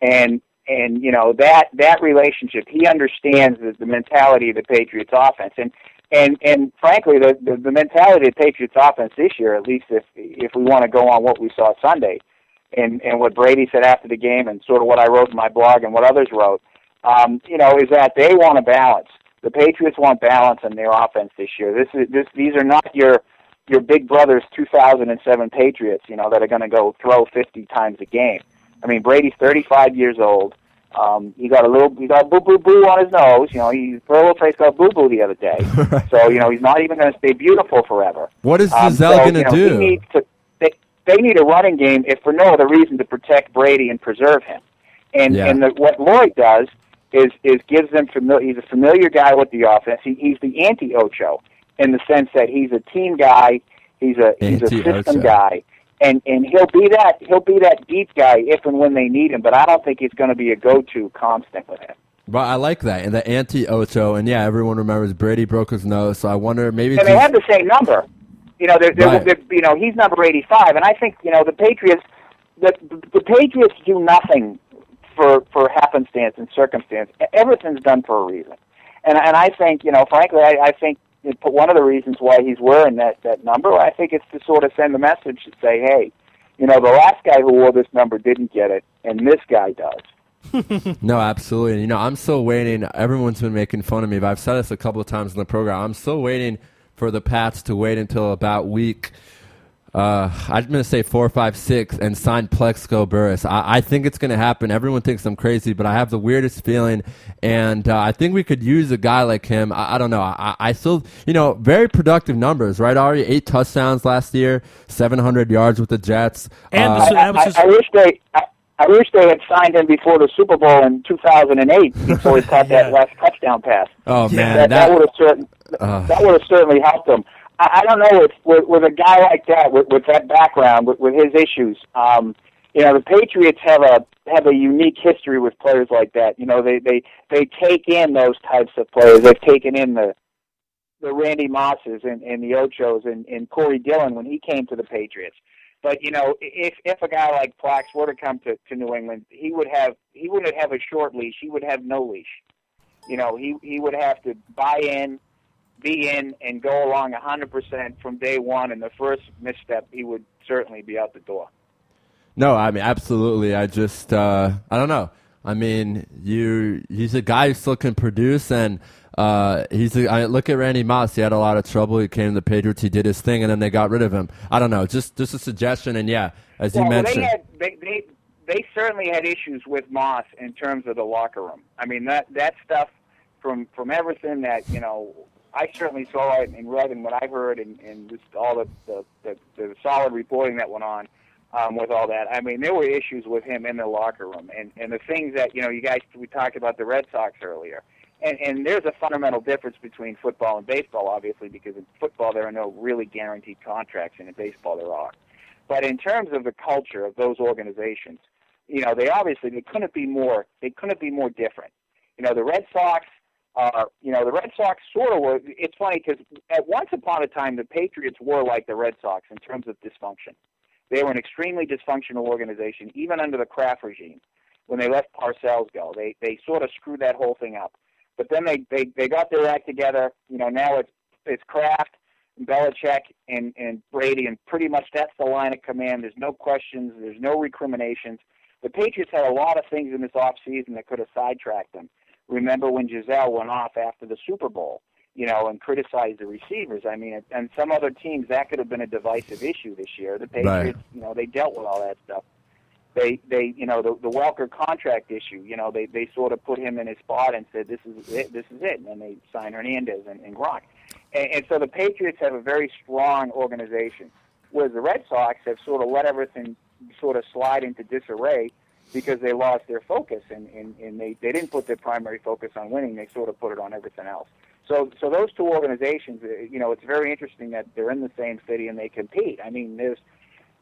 and and you know that that relationship. He understands the, the mentality of the Patriots offense, and and and frankly, the, the the mentality of Patriots offense this year, at least if if we want to go on what we saw Sunday, and and what Brady said after the game, and sort of what I wrote in my blog and what others wrote, um, you know, is that they want a balance. The Patriots want balance in their offense this year. This is this these are not your your big brothers 2007 Patriots, you know, that are going to go throw 50 times a game. I mean, Brady's 35 years old. Um, he got a little, he got boo boo boo on his nose. You know, he threw a little place called boo boo the other day. so you know, he's not even going to stay beautiful forever. What is Um, Gisele so, going to you know, do? He needs to, they, they need a running game, if for no other reason, to protect Brady and preserve him. And Yeah. and the, what Lloyd does is is gives them familiar. He's a familiar guy with the offense. He, he's the anti Ocho in the sense that he's a team guy. He's a he's a system guy. And and he'll be that he'll be that deep guy if and when they need him, but I don't think he's going to be a go-to constant with him. But I like that and the anti Ocho, and yeah, everyone remembers Brady broke his nose, so I wonder maybe. and they have the same number. You know, they're, they're, Right. they're, you know, he's number eighty-five, and I think you know the Patriots. The the Patriots do nothing for for happenstance and circumstance. Everything's done for a reason, and and I think you know, frankly, I, I think one of the reasons why he's wearing that that number, I think it's to sort of send a message to say, hey, you know, the last guy who wore this number didn't get it, and this guy does. No, absolutely. You know, I'm still waiting. Everyone's been making fun of me, but I've said this a couple of times in the program. I'm still waiting for the Pats to wait until about week Uh, I'm going to say four, five, six, and sign Plaxico Burress. I, I think it's going to happen. Everyone thinks I'm crazy, but I have the weirdest feeling, and uh, I think we could use a guy like him. I, I don't know. I, I still, you know, very productive numbers, right? Ari, eight touchdowns last year, 700 yards with the Jets. And Uh, this- that I, I wish they. I, I wish they had signed him before the Super Bowl in 2008 before he caught that last touchdown pass. oh man, that, that would have certain Uh. that would have certainly helped him. I, I don't know if with, with a guy like that, with, with that background, with, with his issues, um, you know, the Patriots have a have a unique history with players like that. You know, they they they take in those types of players. They've taken in the the Randy Mosses and, and the Ochos and, and Corey Dillon when he came to the Patriots. But you know, if if a guy like Plax were to come to, to New England, he would have he wouldn't have a short leash. He would have no leash. You know, he he would have to buy in, be in, and go along a hundred percent from day one. And the first misstep, he would certainly be out the door. No, I mean absolutely. I just uh, I don't know. I mean, you he's a guy who still can produce, and uh, he's a, I look at Randy Moss. He had a lot of trouble. He came to the Patriots. He did his thing, and then they got rid of him. I don't know. Just just a suggestion, and yeah, as you well, mentioned, they had they, they they certainly had issues with Moss in terms of the locker room. I mean that that stuff from from everything that you know I certainly saw it and read and what I heard and, and just all the, the the the solid reporting that went on um, with all that. I mean there were issues with him in the locker room and and the things that you know you guys we talked about the Red Sox earlier. And, and there's a fundamental difference between football and baseball, obviously, because in football there are no really guaranteed contracts, and in baseball there are. But in terms of the culture of those organizations, you know, they obviously they couldn't be more they couldn't be more different. You know, the Red Sox are you know the Red Sox sort of were. It's funny because at once upon a time the Patriots were like the Red Sox in terms of dysfunction. They were an extremely dysfunctional organization, even under the Kraft regime. When they let Parcells go, they they sort of screwed that whole thing up. But then they they they got their act together. You know, now it's it's Kraft, and Belichick, and and Brady, and pretty much that's the line of command. There's no questions. There's no recriminations. The Patriots had a lot of things in this off season that could have sidetracked them. Remember when Gisele went off after the Super Bowl, you know, and criticized the receivers. I mean, and some other teams that could have been a divisive issue this year. The Patriots, you know, they dealt with all that stuff. They, they, you know, the the Welker contract issue. You know, they they sort of put him in his spot and said, "This is it. This is it." And then they signed Hernandez and, and Gronk. And, and so the Patriots have a very strong organization, whereas the Red Sox have sort of let everything sort of slide into disarray because they lost their focus and, and, and they, they didn't put their primary focus on winning. They sort of put it on everything else. So so those two organizations, uh, you know, it's very interesting that they're in the same city and they compete. I mean, there's,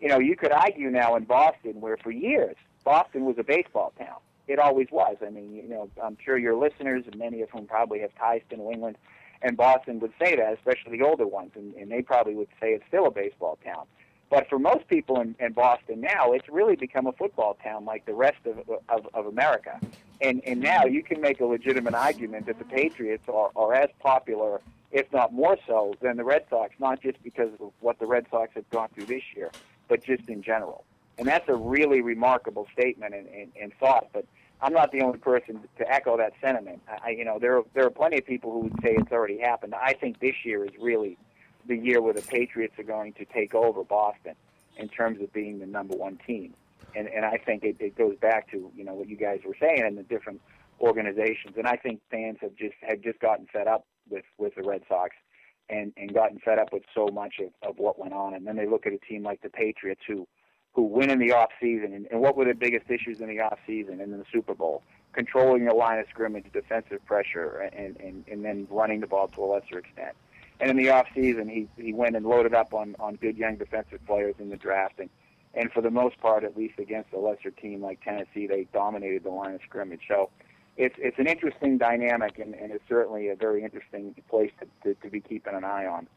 you know, you could argue now in Boston where for years Boston was a baseball town. It always was. I mean, you know, I'm sure your listeners, many of whom probably have ties to New England and Boston, would say that, especially the older ones, and, and they probably would say it's still a baseball town. But for most people in, in Boston now, it's really become a football town like the rest of, of, of America. And, and now you can make a legitimate argument that the Patriots are, are as popular, if not more so, than the Red Sox, not just because of what the Red Sox have gone through this year, but just in general. And that's a really remarkable statement and, and, and thought. But I'm not the only person to echo that sentiment. I, you know, there are, there are plenty of people who would say it's already happened. I think this year is really the year where the Patriots are going to take over Boston in terms of being the number one team. And and I think it, it goes back to you know what you guys were saying and the different organizations. And I think fans have just have just gotten fed up with with the Red Sox and and gotten fed up with so much of, of what went on. And then they look at a team like the Patriots who who win in the off season and, and what were the biggest issues in the off season and in the Super Bowl? Controlling the line of scrimmage, defensive pressure, and, and, and then running the ball to a lesser extent. And in the off season, he he went and loaded up on on good young defensive players in the draft, and and for the most part, at least against a lesser team like Tennessee, they dominated the line of scrimmage. So it's it's an interesting dynamic, and, and it's certainly a very interesting place to, to, to be keeping an eye on.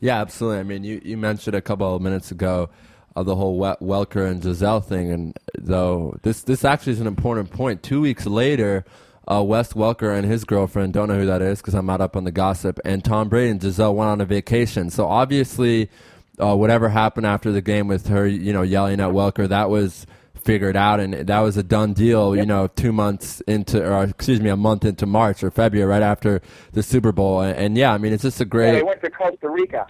Yeah, absolutely. I mean, you, you mentioned a couple of minutes ago uh, the whole Welker and Gisele thing, and though this this actually is an important point. Two weeks later, uh, Wes Welker and his girlfriend don't know who that is because I'm not up on the gossip, and Tom Brady and Gisele went on a vacation. So obviously, uh, whatever happened after the game with her, you know, yelling at Welker, that was figured out, and that was a done deal. You know, two months into, or excuse me, a month into March or February, right after the Super Bowl, and, and yeah, I mean, it's just a Yeah, great. they went to Costa Rica.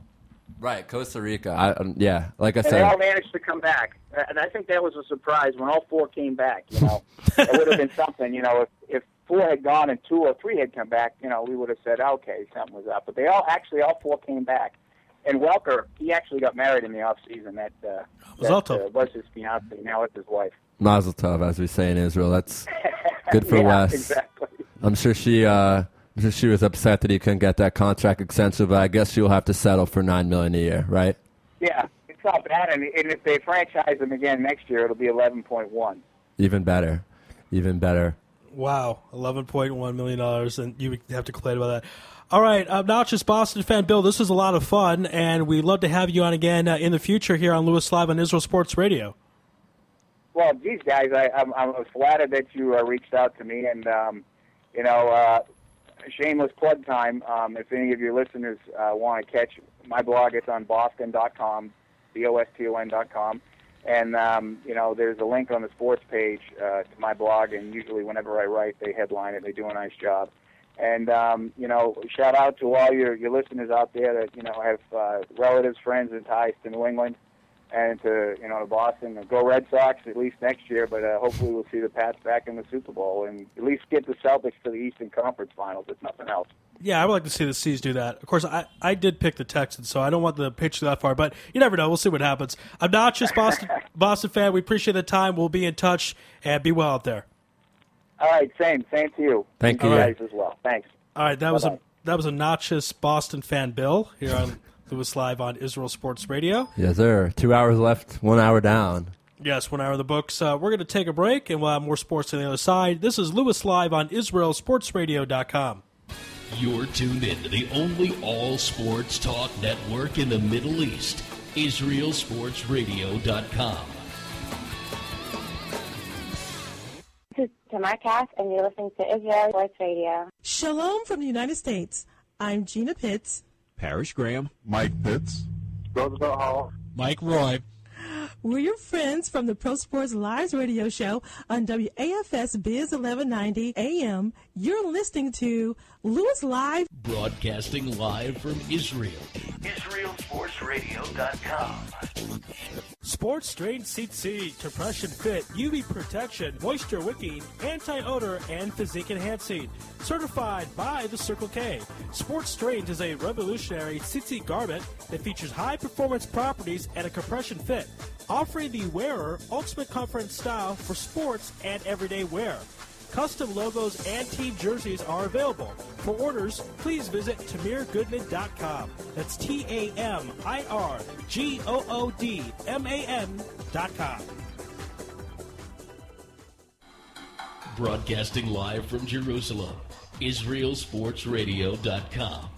Right, Costa Rica. I, um, yeah, like I and they all managed to come back. And I think that was a surprise when all four came back. You know, it would have been something. You know, if if four had gone and two or three had come back, you know, we would have said, okay, something was up. But they all actually all four came back. And Welker, he actually got married in the off season. That uh, that Mazel tov. uh, was his fiance. Now it's his wife. Mazel Tov, as we say in Israel. That's good for yeah, Wes. Exactly. I'm sure she, uh, I'm sure she was upset that he couldn't get that contract extension, but I guess she'll have to settle for nine million a year, right? Yeah, it's not bad. And, and if they franchise him again next year, it'll be eleven point one. Even better, even better. Wow, eleven point one million dollars, and you have to complain about that. All right, obnoxious Boston fan Bill, this was a lot of fun, and we'd love to have you on again uh, in the future here on Louis Live on Israel Sports Radio. Well, geez, guys, I, I'm, I was flattered that you uh, reached out to me, and um, you know, uh, shameless plug time. Um, if any of your listeners uh, want to catch my blog, it's on boston.com, b-o-s-t-o-n dot com, and um, you know, there's a link on the sports page uh, to my blog, and usually whenever I write, they headline it. They do a nice job. And um, you know, shout out to all your your listeners out there that you know have uh, relatives, friends, and ties to New England and to you know to Boston. Go Red Sox at least next year, but uh, hopefully we'll see the Pats back in the Super Bowl and at least get the Celtics to the Eastern Conference Finals, if nothing else. Yeah, I would like to see the C's do that. Of course, I, I did pick the Texans, so I don't want the pitch that far, but you never know. We'll see what happens. Obnoxious Boston Boston fan, we appreciate the time. We'll be in touch, and be well out there. All right, same, same to you. Thank you you. guys as well. Thanks. All right, that was a that was a notches Boston fan Bill here on Louis Live on Israel Sports Radio. Yes, sir. Two hours left, one hour down. Yes, one hour of the books. Uh, we're going to take a break, and we'll have more sports on the other side. This is Louis Live on IsraelSportsRadio.com. You're tuned in to the only all sports talk network in the Middle East, IsraelSportsRadio.com. This is Tamar Cass, and you're listening to Israel Sports Radio. Shalom from the United States. I'm Gina Pitts. Parrish Graham. Mike Pitts. Roosevelt Hall. Mike Roy. We're your friends from the Pro Sports Lives radio show on WAFS Biz 1190 AM. You're listening to Louis Live. Broadcasting live from Israel. IsraelSportsRadio.com. Sports Strain Seat Seat, Depression Fit, UV Protection, Moisture Wicking, Anti-Odor, and Physique Enhancing. Certified by the Circle K. Sports Strains is a revolutionary seat garment that features high performance properties and a compression fit, offering the wearer ultimate comfort and style for sports and everyday wear. Custom logos and team jerseys are available. For orders, please visit TamirGoodman.com. That's T A M I R G O O D M A N.com. Broadcasting live from Jerusalem, IsraelSportsRadio.com.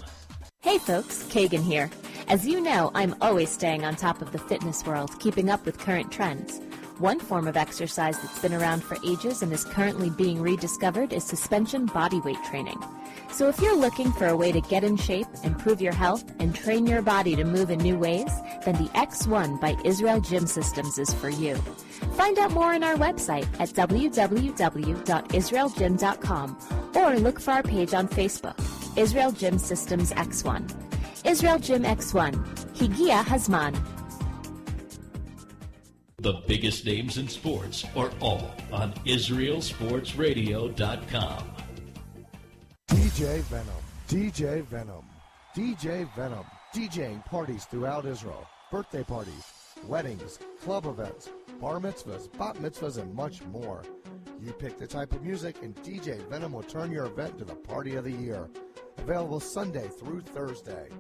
Hey folks, Kagan here. As you know, I'm always staying on top of the fitness world, keeping up with current trends. One form of exercise that's been around for ages and is currently being rediscovered is suspension bodyweight training. So if you're looking for a way to get in shape, improve your health, and train your body to move in new ways, then the X1 by Israel Gym Systems is for you. Find out more on our website at www.israelgym.com or look for our page on Facebook, Israel Gym Systems X1. Israel Gym X1. Higia Hazman. The biggest names in sports are all on IsraelSportsRadio.com. DJ Venom. DJ Venom. DJ Venom. DJing parties throughout Israel. Birthday parties, weddings, club events, bar mitzvahs, bat mitzvahs, and much more. You pick the type of music, and DJ Venom will turn your event to the party of the year. Available Sunday through Thursday.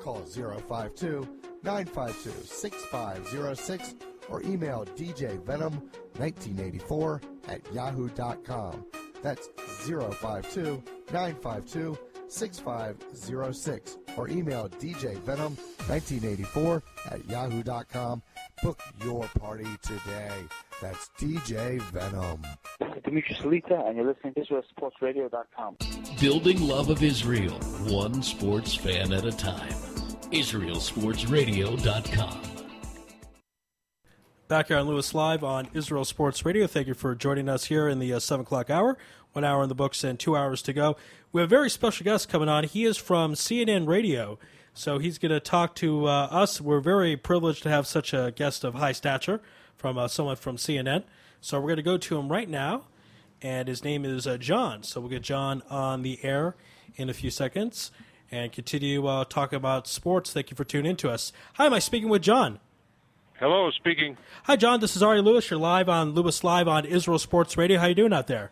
Call 052 952 6506 or email djvenom1984 at yahoo.com. That's 052 952 6506 or email djvenom1984 at yahoo.com. Book your party today. That's DJ Venom. This is Dimitri Salita, and you're listening to IsraelSportsRadio.com. Building love of Israel, one sports fan at a time. IsraelSportsRadio.com. Back here on Louis Live on Israel Sports Radio. Thank you for joining us here in the uh, 7 o'clock hour. One hour in the books and two hours to go. We have a very special guest coming on. He is from CNN Radio. So he's going to talk to uh, us. We're very privileged to have such a guest of high stature from uh, someone from CNN. So we're going to go to him right now, and his name is uh, John. So we'll get John on the air in a few seconds and continue uh, talking about sports. Thank you for tuning in to us. Hi, am I speaking with John? Hello, speaking. Hi, John. This is Ari Louis. You're live on Louis Live on Israel Sports Radio. How you doing out there?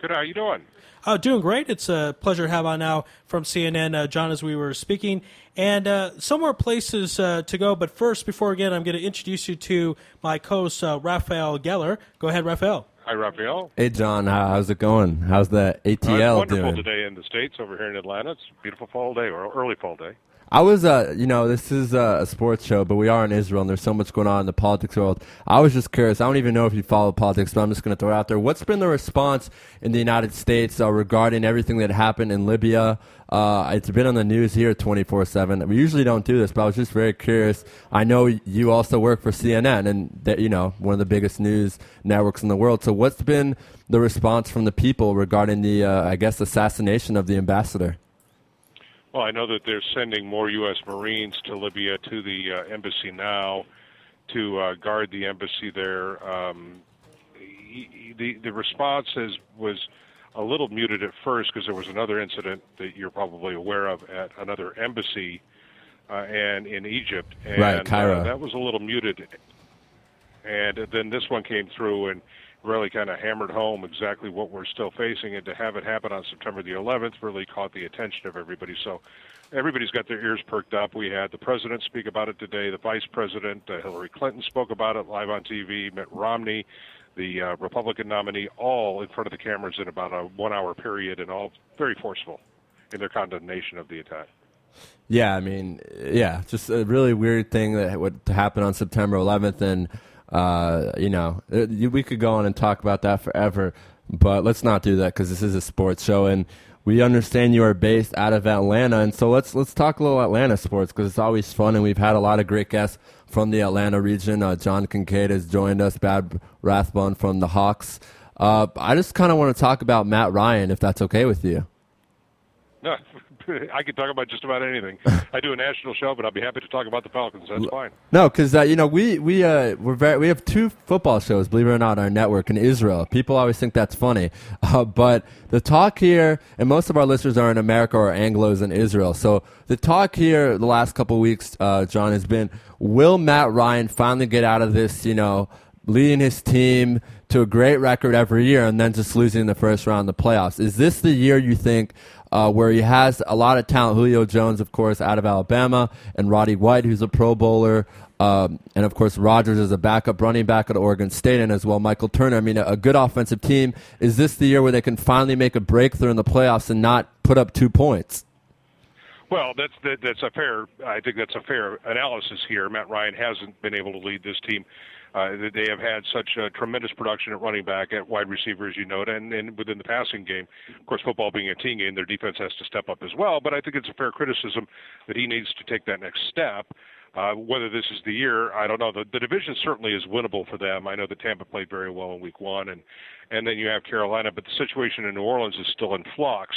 Good. How you doing? Oh, doing great. It's a pleasure to have on now from CNN, uh, John, as we were speaking. And uh, some more places uh, to go. But first, before again, I'm going to introduce you to my co-host, uh, Raphael Geller. Go ahead, Raphael. Hi, Raphael. Hey, John. How's it going? How's the ATL uh, wonderful doing? today in the states over here in Atlanta. It's a beautiful fall day or early fall day. I was, uh, you know, this is uh, a sports show, but we are in Israel, and there's so much going on in the politics world. I was just curious. I don't even know if you follow politics, but I'm just going to throw it out there. What's been the response in the United States uh, regarding everything that happened in Libya? Uh, it's been on the news here 24 7. We usually don't do this, but I was just very curious. I know you also work for CNN, and that, you know, one of the biggest news networks in the world. So, what's been the response from the people regarding the, uh, I guess, assassination of the ambassador? Well, I know that they're sending more U.S. Marines to Libya to the uh, embassy now to uh, guard the embassy there. Um, the the response is, was a little muted at first because there was another incident that you're probably aware of at another embassy uh, and in Egypt, and right, Cairo. Uh, that was a little muted. And then this one came through and really kind of hammered home exactly what we're still facing, and to have it happen on September the 11th really caught the attention of everybody. So everybody's got their ears perked up. We had the president speak about it today. The vice president, uh, Hillary Clinton, spoke about it live on TV. Mitt Romney, the uh, Republican nominee, all in front of the cameras in about a one-hour period, and all very forceful in their condemnation of the attack. Yeah, I mean, yeah, just a really weird thing that would happen on September 11th, and uh, you know, we could go on and talk about that forever, but let's not do that because this is a sports show, and we understand you are based out of Atlanta, and so let's let's talk a little Atlanta sports because it's always fun, and we've had a lot of great guests from the Atlanta region. Uh, John Kincaid has joined us, Bob Rathbun from the Hawks. Uh, I just kind of want to talk about Matt Ryan, if that's okay with you. No, I could talk about just about anything. I do a national show, but I'll be happy to talk about the Falcons. That's fine. No, because uh, you know we we uh, we're very we have two football shows, believe it or not, on our network in Israel. People always think that's funny, uh, but the talk here, and most of our listeners are in America or Anglo's in Israel. So the talk here the last couple of weeks, uh, John, has been: Will Matt Ryan finally get out of this? You know, leading his team to a great record every year, and then just losing in the first round of the playoffs. Is this the year you think? Uh, where he has a lot of talent. Julio Jones, of course, out of Alabama, and Roddy White, who's a Pro Bowler. Um, and of course, Rodgers is a backup running back at Oregon State, and as well, Michael Turner. I mean, a, a good offensive team. Is this the year where they can finally make a breakthrough in the playoffs and not put up two points? Well, that's that, that's a fair. I think that's a fair analysis here. Matt Ryan hasn't been able to lead this team uh, they have had such a tremendous production at running back, at wide receiver, as you note, and, and within the passing game. Of course, football being a team game, their defense has to step up as well. But I think it's a fair criticism that he needs to take that next step. Uh, whether this is the year, I don't know. The, the division certainly is winnable for them. I know that Tampa played very well in Week One, and and then you have Carolina, but the situation in New Orleans is still in flux.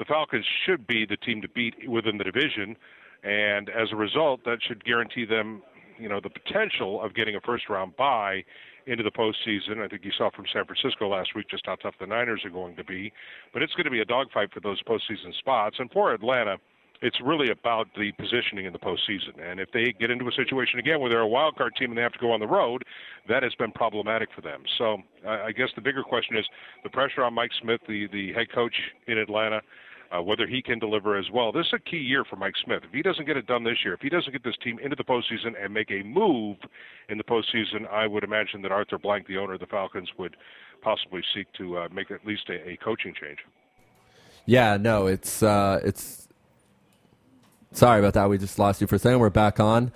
The Falcons should be the team to beat within the division, and as a result, that should guarantee them you know the potential of getting a first round bye into the postseason. I think you saw from San Francisco last week just how tough the Niners are going to be. But it's going to be a dogfight for those postseason spots. And for Atlanta, it's really about the positioning in the postseason. And if they get into a situation again where they're a wild card team and they have to go on the road, that has been problematic for them. So I guess the bigger question is the pressure on Mike Smith, the the head coach in Atlanta uh, whether he can deliver as well. This is a key year for Mike Smith. If he doesn't get it done this year, if he doesn't get this team into the postseason and make a move in the postseason, I would imagine that Arthur Blank, the owner of the Falcons, would possibly seek to uh, make at least a, a, coaching change. Yeah, no, it's uh, it's. Sorry about that. We just lost you for a second. We're back on.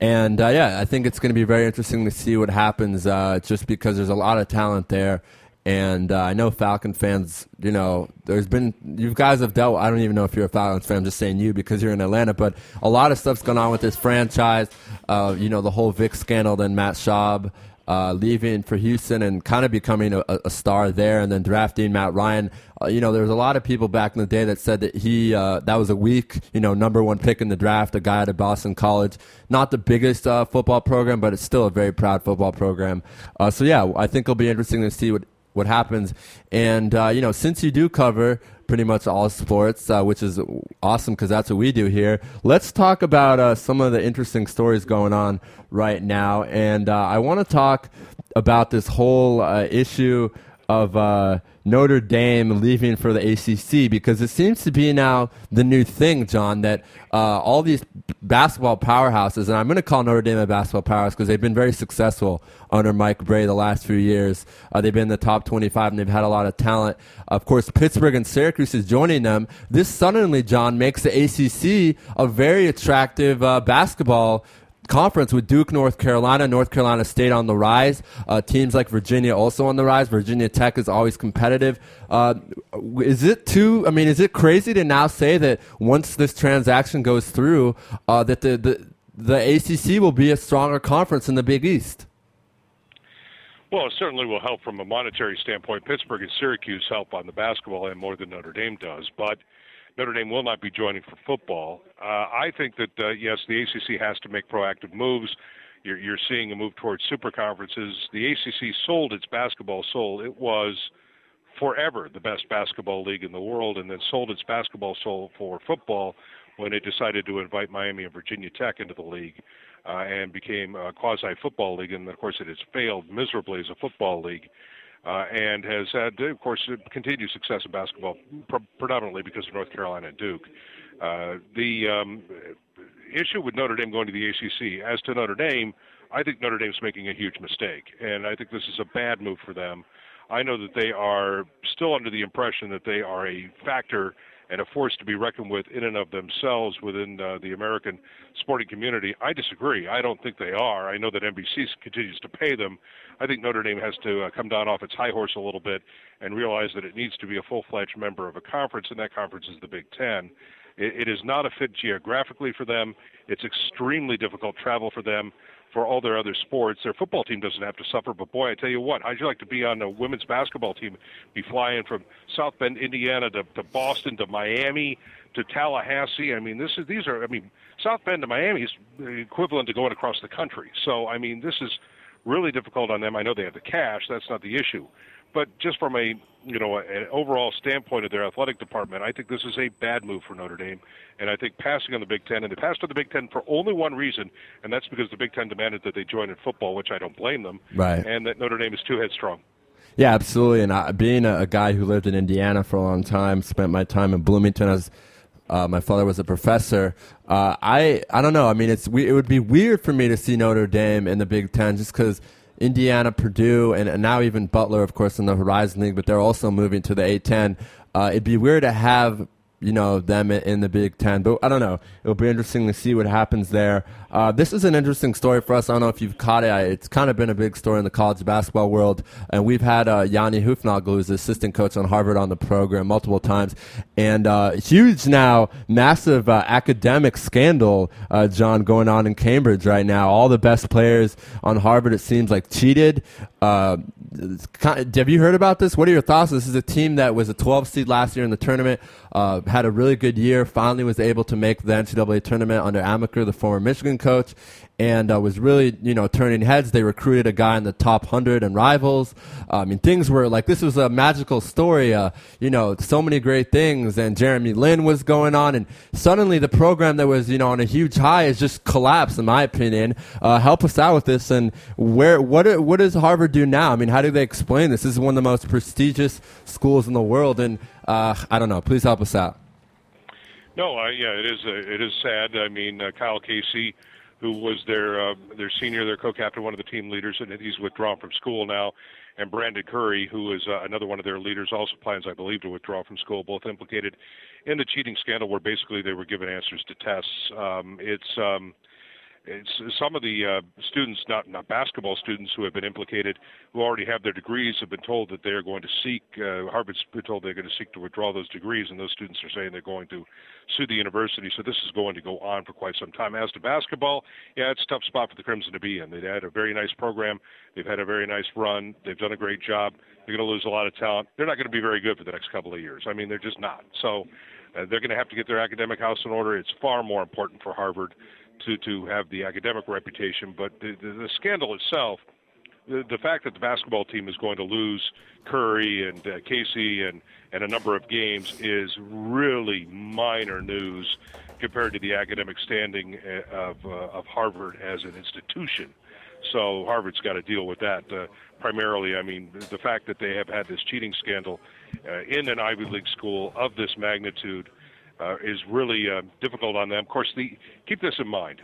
And uh, yeah, I think it's going to be very interesting to see what happens uh, just because there's a lot of talent there. And uh, I know Falcon fans, you know, there's been, you guys have dealt, I don't even know if you're a Falcons fan, I'm just saying you because you're in Atlanta, but a lot of stuff's gone on with this franchise. Uh, you know, the whole Vick scandal, then Matt Schaub. uh, leaving for Houston and kind of becoming a, a, star there, and then drafting Matt Ryan. Uh, you know, there was a lot of people back in the day that said that he uh, that was a weak, you know, number one pick in the draft, a guy out of Boston College. Not the biggest uh, football program, but it's still a very proud football program. Uh, so yeah, I think it'll be interesting to see what what happens. And uh, you know, since you do cover pretty much all sports, uh, which is awesome because that's what we do here. Let's talk about uh, some of the interesting stories going on right now. And uh, I want to talk about this whole uh, issue of uh, Notre Dame leaving for the ACC because it seems to be now the new thing, John, that uh, all these basketball powerhouses, and I'm going to call Notre Dame a basketball powerhouse because they've been very successful under Mike Brey the last few years. Uh, they've been in the top 25 and they've had a lot of talent. Of course, Pittsburgh and Syracuse is joining them. This suddenly, John, makes the ACC a very attractive uh, basketball conference with Duke, North Carolina, North Carolina State on the rise. Uh, teams like Virginia also on the rise. Virginia Tech is always competitive. Uh, is it too? I mean, is it crazy to now say that once this transaction goes through, uh, that the, the the ACC will be a stronger conference in the Big East? Well, it certainly will help from a monetary standpoint. Pittsburgh and Syracuse help on the basketball end more than Notre Dame does, but Notre Dame will not be joining for football. Uh, I think that uh, yes, the ACC has to make proactive moves. You're, you're seeing a move towards super conferences. The ACC sold its basketball soul. It was forever the best basketball league in the world, and then sold its basketball soul for football when it decided to invite Miami and Virginia Tech into the league uh, and became a quasi football league. And of course, it has failed miserably as a football league uh, and has had, of course, continued success in basketball, predominantly because of North Carolina and Duke. Uh, the um, issue with Notre Dame going to the ACC, as to Notre Dame, I think Notre Dame's making a huge mistake, and I think this is a bad move for them. I know that they are still under the impression that they are a factor and a force to be reckoned with in and of themselves within uh, the American sporting community. I disagree. I don't think they are. I know that NBC continues to pay them. I think Notre Dame has to uh, come down off its high horse a little bit and realize that it needs to be a full-fledged member of a conference, and that conference is the Big Ten. It, it is not a fit geographically for them. It's extremely difficult travel for them for all their other sports. Their football team doesn't have to suffer, but boy, I tell you what, how'd you like to be on a women's basketball team, be flying from South Bend, Indiana to, to Boston to Miami to Tallahassee? I mean, this is these are I mean, South Bend to Miami is equivalent to going across the country. So I mean, this is really difficult on them. I know they have the cash; that's not the issue. But just from a you know an overall standpoint of their athletic department, I think this is a bad move for Notre Dame, and I think passing on the Big Ten, and they passed on the Big Ten for only one reason, and that's because the Big Ten demanded that they join in football, which I don't blame them, right? And that Notre Dame is too headstrong. Yeah, absolutely. And I, being a, a, guy who lived in Indiana for a long time, spent my time in Bloomington as uh, my father was a professor. Uh, I I don't know. I mean, it's it would be weird for me to see Notre Dame in the Big Ten just because Indiana, Purdue, and, and, now even Butler, of course, in the Horizon League, but they're also moving to the A10. Uh, it'd be weird to have you know them in the Big Ten. But I don't know. It'll be interesting to see what happens there. Uh, this is an interesting story for us. I don't know if you've caught it. It's kind of been a big story in the college basketball world, and we've had uh, Yanni Hufnagel, who's the assistant coach on Harvard, on the program multiple times, and uh, huge now, massive uh, academic scandal, uh, John, going on in Cambridge right now. All the best players on Harvard, it seems like, cheated. Uh, have you heard about this? What are your thoughts? This is a team that was a 12 seed last year in the tournament, uh, had a really good year, finally was able to make the NCAA tournament under Amaker, the former Michigan coach, and uh, was really, you know, turning heads. They recruited a guy in the top 100 and rivals. Uh, I mean, things were like, this was a magical story, uh, you know, so many great things. And Jeremy Lin was going on. And suddenly the program that was, you know, on a huge high has just collapsed, in my opinion. Uh, help us out with this. And where, what, what does Harvard do now? I mean, how do they explain this? This is one of the most prestigious schools in the world. And uh, I don't know. Please help us out. No, uh, yeah, it is. Uh, it is sad. I mean, uh, Kyle Casey who was their uh, their senior, their co-captain, one of the team leaders, and he's withdrawn from school now. And Brandyn Curry, who is uh, another one of their leaders, also plans, I believe, to withdraw from school. Both implicated in the cheating scandal, where basically they were given answers to tests. Um, it's um, it's some of the uh, students, not not basketball students, who have been implicated, who already have their degrees, have been told that they are going to seek. Uh, Harvard's been told they're going to seek to withdraw those degrees, and those students are saying they're going to sue the university. So this is going to go on for quite some time. As to basketball, yeah, it's a tough spot for the Crimson to be in. They've had a very nice program. They've had a very nice run. They've done a great job. They're going to lose a lot of talent. They're not going to be very good for the next couple of years. I mean, they're just not. So. Uh, they're going to have to get their academic house in order. It's far more important for Harvard to to have the academic reputation, but the, the, the scandal itself, the, the fact that the basketball team is going to lose Curry and uh, Casey and and a number of games is really minor news compared to the academic standing uh, of uh, of Harvard as an institution. So Harvard's got to deal with that. Uh, primarily, I mean, the fact that they have had this cheating scandal uh, in an Ivy League school of this magnitude uh, is really uh, difficult on them. Of course, the, keep this in mind.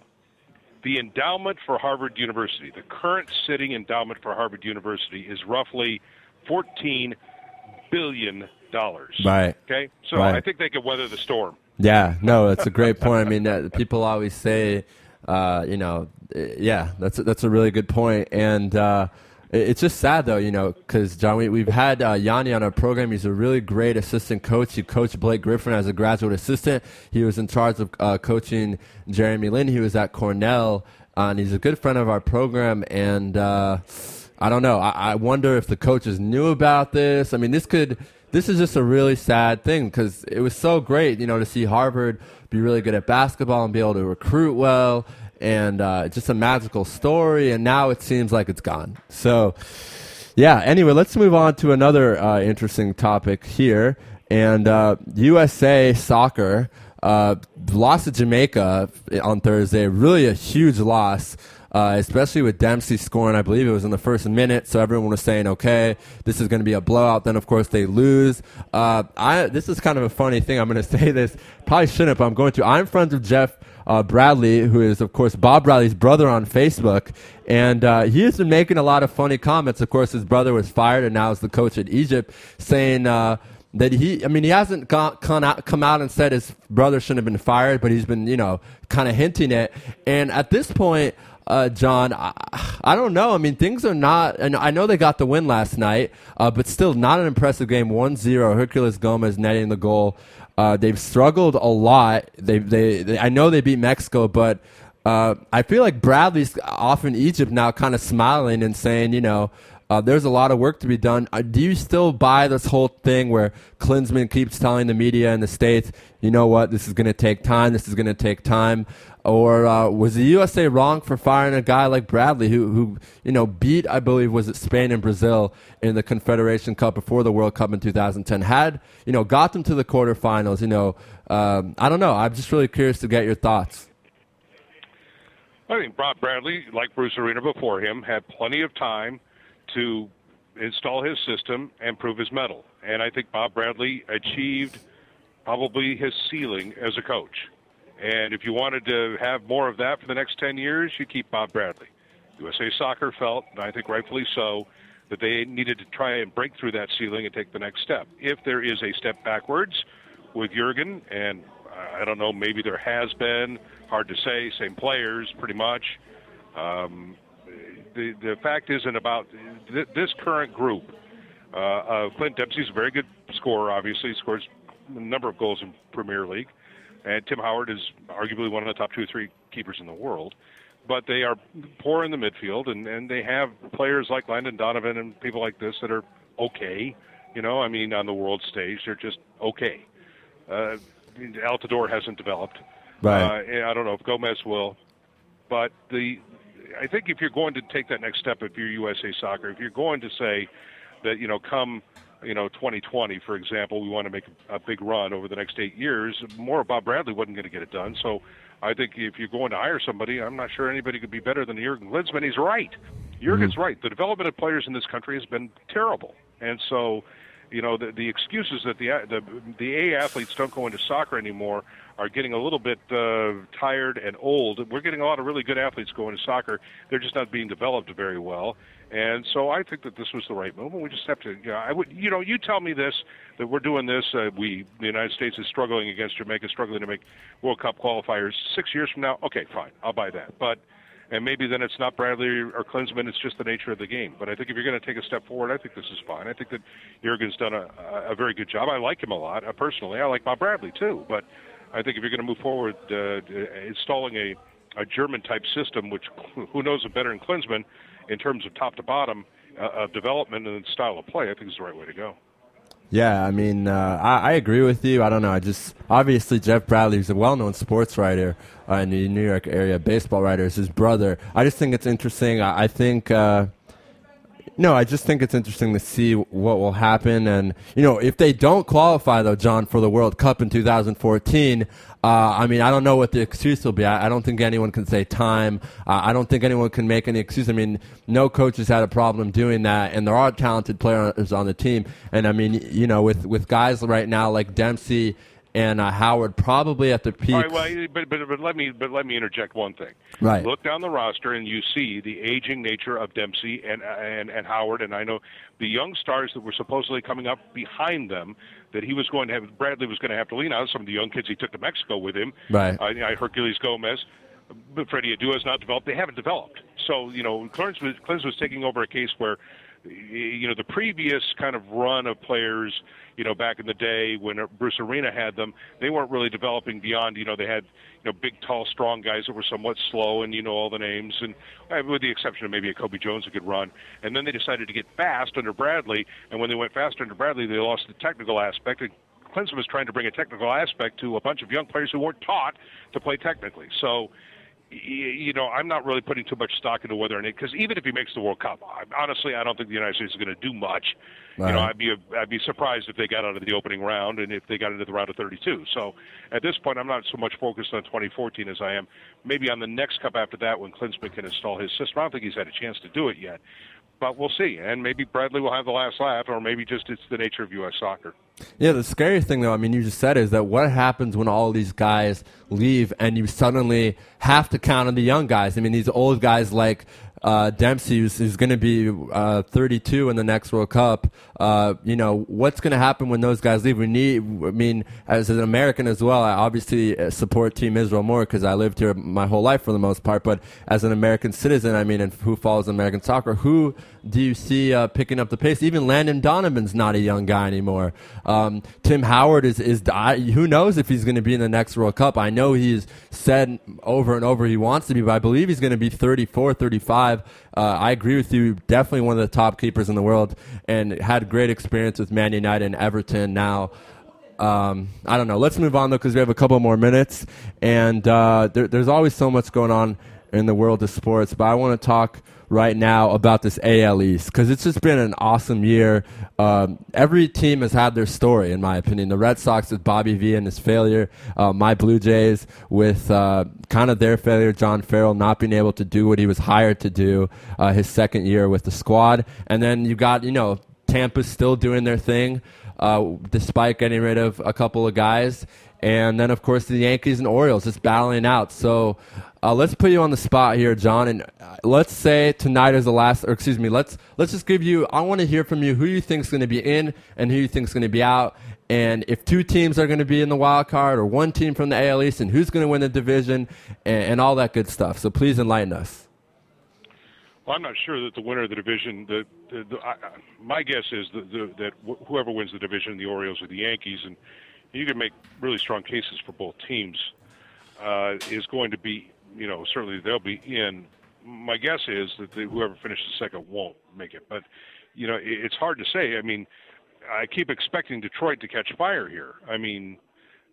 The endowment for Harvard University, the current sitting endowment for Harvard University, is roughly $14 billion. Right. Okay? So right. I think they could weather the storm. Yeah, no, that's a great point. I mean, uh, people always say, uh, you know, yeah, that's a, that's a really good point. And uh, it's just sad though, you know, because John, we, we've had uh, Yanni on our program. He's a really great assistant coach. He coached Blake Griffin as a graduate assistant. He was in charge of uh, coaching Jeremy Lin. He was at Cornell, uh, and he's a good friend of our program. And uh, I don't know. I, I wonder if the coaches knew about this. I mean, this could. This is just a really sad thing because it was so great, you know, to see Harvard be really good at basketball and be able to recruit well and uh, just a magical story. And now it seems like it's gone. So, yeah. Anyway, let's move on to another uh, interesting topic here. And uh, USA soccer uh, lost to Jamaica on Thursday. Really a huge loss. Uh, especially with Dempsey scoring, I believe it was in the first minute. So everyone was saying, "Okay, this is going to be a blowout." Then, of course, they lose. Uh, I this is kind of a funny thing. I'm going to say this. Probably shouldn't, but I'm going to. I'm friends with Jeff uh, Bradley, who is, of course, Bob Bradley's brother on Facebook. And uh, he has been making a lot of funny comments. Of course, his brother was fired and now is the coach at Egypt, saying uh, that he, I mean, he hasn't come, out, come out and said his brother shouldn't have been fired, but he's been, you know, kind of hinting it. And at this point, uh, John, I, I, don't know. I mean, things are not, and I know they got the win last night, uh, but still not an impressive game. 1 0. Herculez Gomez netting the goal. Uh, they've struggled a lot. They, they, they, I know they beat Mexico, but uh, I feel like Bradley's off in Egypt now, kind of smiling and saying, you know, uh, there's a lot of work to be done. Uh, do you still buy this whole thing where Klinsmann keeps telling the media in the states, you know what, this is going to take time. This is going to take time. Or uh, was the USA wrong for firing a guy like Bradley, who, who you know beat, I believe, was it Spain and Brazil in the Confederation Cup before the World Cup in 2010? Had you know got them to the quarterfinals? You know, um, I don't know. I'm just really curious to get your thoughts. I think Bob Bradley, like Bruce Arena before him, had plenty of time to install his system and prove his mettle. And I think Bob Bradley achieved probably his ceiling as a coach. And if you wanted to have more of that for the next 10 years, you keep Bob Bradley. USA Soccer felt, and I think rightfully so, that they needed to try and break through that ceiling and take the next step. If there is a step backwards with Jurgen, and I don't know, maybe there has been, hard to say, same players pretty much. Um, the, the fact isn't about th- this current group. Uh, uh, Clint Dempsey's a very good scorer, obviously, scores a number of goals in Premier League. And Tim Howard is arguably one of the top two or three keepers in the world. But they are poor in the midfield, and, and they have players like Landon Donovan and people like this that are okay. You know, I mean, on the world stage, they're just okay. Uh, Altidore hasn't developed. Right. Uh, I don't know if Gomez will, but the I think if you're going to take that next step, if you're USA Soccer, if you're going to say that you know come you know 2020 for example we want to make a big run over the next eight years more bob bradley wasn't going to get it done so i think if you're going to hire somebody i'm not sure anybody could be better than jurgen klinsmann he's right jurgen's mm-hmm. right the development of players in this country has been terrible and so you know the, the excuses that the, the the a athletes don't go into soccer anymore are getting a little bit uh, tired and old. We're getting a lot of really good athletes going to soccer. They're just not being developed very well. And so I think that this was the right move, and we just have to. You know, I would, you know, you tell me this that we're doing this. Uh, we, the United States, is struggling against Jamaica, struggling to make World Cup qualifiers. Six years from now, okay, fine, I'll buy that. But and maybe then it's not Bradley or Klinsmann, it's just the nature of the game. But I think if you're going to take a step forward, I think this is fine. I think that Jurgen's done a, a very good job. I like him a lot uh, personally. I like Bob Bradley too. But I think if you're going to move forward, uh, installing a, a German type system, which who knows it better than Klinsmann in terms of top to bottom uh, of development and style of play, I think is the right way to go. Yeah, I mean, uh, I, I, agree with you. I don't know. I just obviously Jeff Bradley is a well-known sports writer uh, in the New York area, baseball writer. Is his brother. I just think it's interesting. I, I think. Uh, no, I just think it's interesting to see what will happen, and you know, if they don't qualify though, John, for the World Cup in 2014, uh, I mean, I don't know what the excuse will be. I, I don't think anyone can say time. Uh, I don't think anyone can make any excuse. I mean, no coach has had a problem doing that, and there are talented players on the team. And I mean, you know, with with guys right now like Dempsey and uh, Howard probably at the peak. All right, well, but, but, but let me but let me interject one thing. Right. Look down the roster and you see the aging nature of Dempsey and and and Howard, and I know the young stars that were supposedly coming up behind them that he was going to have Bradley was going to have to lean on. Some of the young kids he took to Mexico with him. Right. I, I Herculez Gomez. But Freddie Adu has not developed. They haven't developed. So you know, Clarence was, Clarence was taking over a case where you know the previous kind of run of players you know back in the day when Bruce Arena had them they weren't really developing beyond you know they had you know big tall strong guys that were somewhat slow and you know all the names and uh, with the exception of maybe a Cobi Jones who could run. And then they decided to get fast under Bradley. And when they went fast under Bradley they lost the technical aspect. And Klinsmann was trying to bring a technical aspect to a bunch of young players who weren't taught to play technically. So you know, I'm not really putting too much stock into whether or not because even if he makes the World Cup, I, honestly, I don't think the United States is going to do much. Right. You know, I'd be a, I'd be surprised if they got out of the opening round and if they got into the round of 32. So at this point, I'm not so much focused on 2014 as I am maybe on the next Cup after that when Klinsmann can install his system. I don't think he's had a chance to do it yet, but we'll see. And maybe Bradley will have the last laugh, or maybe just it's the nature of U.S. soccer. Yeah, the scary thing, though, I mean, you just said is that what happens when all these guys leave and you suddenly have to count on the young guys? I mean, these old guys like uh, Dempsey, who's, who's going to be uh, 32 in the next World Cup. Uh, you know, what's going to happen when those guys leave? We need, I mean, as an American as well, I obviously uh, support Team Israel more because I lived here my whole life for the most part. But as an American citizen, I mean, and who follows American soccer, who do you see uh, picking up the pace? Even Landon Donovan's not a young guy anymore. Um, Tim Howard is, is I, who knows if he's going to be in the next World Cup. I know he's said over and over he wants to be, but I believe he's going to be 34, 35. Uh, I agree with you. Definitely one of the top keepers in the world and had great experience with Man United and Everton now. Um, I don't know. Let's move on though because we have a couple more minutes, and uh, there, there's always so much going on in the world of sports. But I want to talk right now about this AL East because it's just been an awesome year. Um, every team has had their story, in my opinion. The Red Sox with Bobby V and his failure, uh, my Blue Jays with uh, kind of their failure, John Farrell not being able to do what he was hired to do uh, his second year with the squad. And then you got, you know, Tampa still doing their thing. Uh, despite getting rid of a couple of guys, and then of course the Yankees and Orioles just battling out. So uh, let's put you on the spot here, John, and uh, let's say tonight is the last, or excuse me, let's let's just give you. I want to hear from you who you think is going to be in and who you think is going to be out, and if two teams are going to be in the wild card or one team from the AL East, and who's going to win the division, and, and all that good stuff. So please enlighten us. Well, I'm not sure that the winner of the division. The, the, the I, my guess is that, the, that whoever wins the division, the Orioles or the Yankees, and you can make really strong cases for both teams, uh, is going to be you know, certainly they'll be in. My guess is that the, whoever finishes second won't make it, but you know, it, it's hard to say. I mean, I keep expecting Detroit to catch fire here. I mean,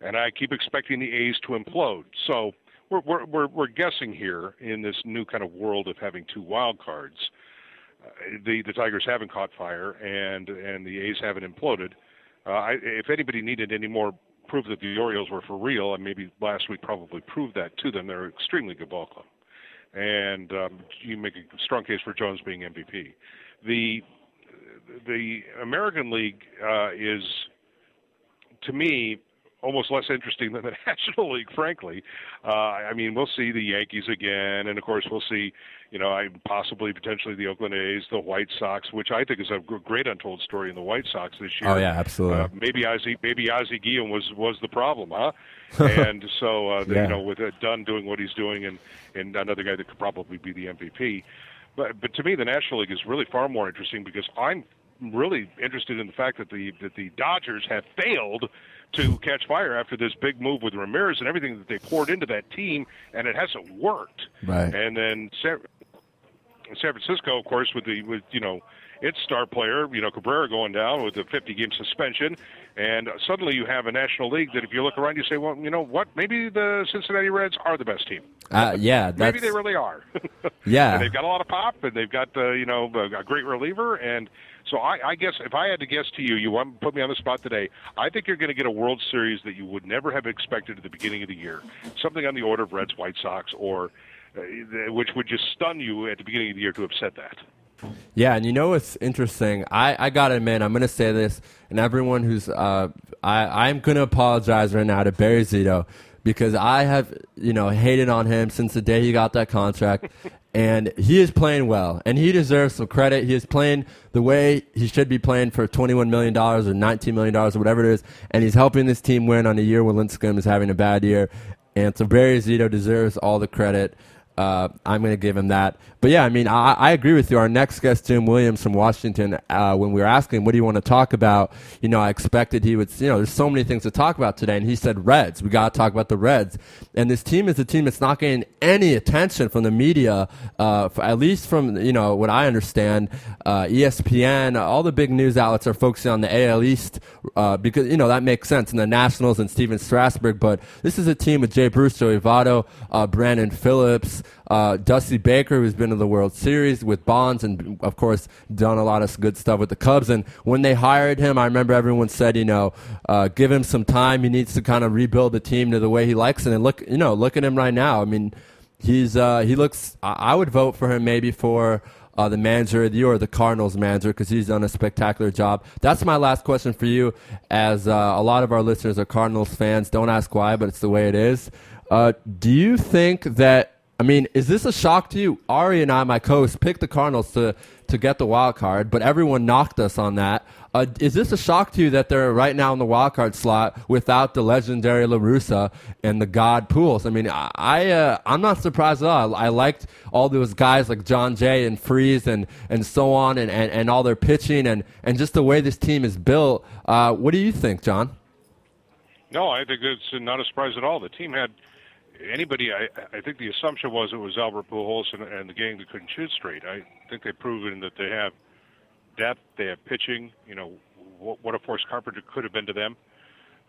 and I keep expecting the A's to implode. So we're we're we're, we're guessing here in this new kind of world of having two wild cards. Uh, the the Tigers haven't caught fire, and and the A's haven't imploded. Uh, I, if anybody needed any more prove that the Orioles were for real, and maybe last week probably proved that to them. They're an extremely good ball club, and um, you make a strong case for Jones being MVP. The the American League uh, is, to me, almost less interesting than the National League, frankly. Uh, I mean, we'll see the Yankees again, and of course, we'll see, you know, I possibly potentially the Oakland A's, the White Sox, which I think is a great untold story in the White Sox this year. Oh yeah, absolutely. Uh, maybe Ozzie, maybe Ozzie Guillen was was the problem, huh? and so, uh, Yeah. you know, with uh, Dunn doing what he's doing, and and another guy that could probably be the MVP. But but to me, the National League is really far more interesting because I'm really interested in the fact that the that the Dodgers have failed to catch fire after this big move with Ramirez and everything that they poured into that team, and it hasn't worked. Right. And then San, Francisco, of course, with the with you know its star player, you know Cabrera going down with a 50 game suspension, and suddenly you have a National League that if you look around, you say, well, you know what? Maybe the Cincinnati Reds are the best team. Uh, yeah, that's Maybe they really are. Yeah. and they've got a lot of pop, and they've got uh, you know a great reliever, and so I, I guess if I had to guess to you, you want to put me on the spot today. I think you're going to get a World Series that you would never have expected at the beginning of the year, something on the order of Reds, White Sox, or which would just stun you at the beginning of the year to have said that. Yeah, and you know what's interesting? I, I gotta admit, I'm gonna say this, and everyone who's uh, I I'm gonna apologize right now to Barry Zito because I have you know hated on him since the day he got that contract, and he is playing well, and he deserves some credit. He is playing the way he should be playing for 21 million dollars or 19 million dollars or whatever it is, and he's helping this team win on a year when Lincecum is having a bad year, and so Barry Zito deserves all the credit. Uh, I'm going to give him that. But yeah, I mean, I, I agree with you. Our next guest, Jim Williams from Washington, uh, when we were asking him, what do you want to talk about? You know, I expected he would, you know, there's so many things to talk about today. And he said, Reds. We got to talk about the Reds. And this team is a team that's not getting any attention from the media, uh, for, at least from, you know, what I understand. Uh, ESPN, all the big news outlets are focusing on the AL East uh, because, you know, that makes sense. And the Nationals and Stephen Strasburg. But this is a team with Jay Bruce, Joey Votto, uh, Brandon Phillips, uh, Dusty Baker, who's been to the World Series with Bonds, and of course done a lot of good stuff with the Cubs. And when they hired him, I remember everyone said, you know, uh, give him some time. He needs to kind of rebuild the team to the way he likes it. And look, you know, look at him right now. I mean, he's uh, he looks. I, would vote for him maybe for. Uh, the manager of the year or the Cardinals manager because he's done a spectacular job. That's my last question for you. As uh, a lot of our listeners are Cardinals fans, don't ask why, but it's the way it is. Uh, do you think that I mean, is this a shock to you? Ari and I, my co-host, picked the Cardinals to to get the wild card, but everyone knocked us on that. Uh, is this a shock to you that they're right now in the wild card slot without the legendary La Russa and the God Pools? I mean, I, uh, I'm not surprised at all. I, I liked all those guys like Jon Jay and Freese and and so on, and, and, and all their pitching and and just the way this team is built. Uh, what do you think, John? No, I think it's not a surprise at all. The team had anybody. I, I think the assumption was it was Albert Pujols and, and the gang that couldn't shoot straight. I think they've proven that they have depth, they have pitching. You know what, what a force Carpenter could have been to them.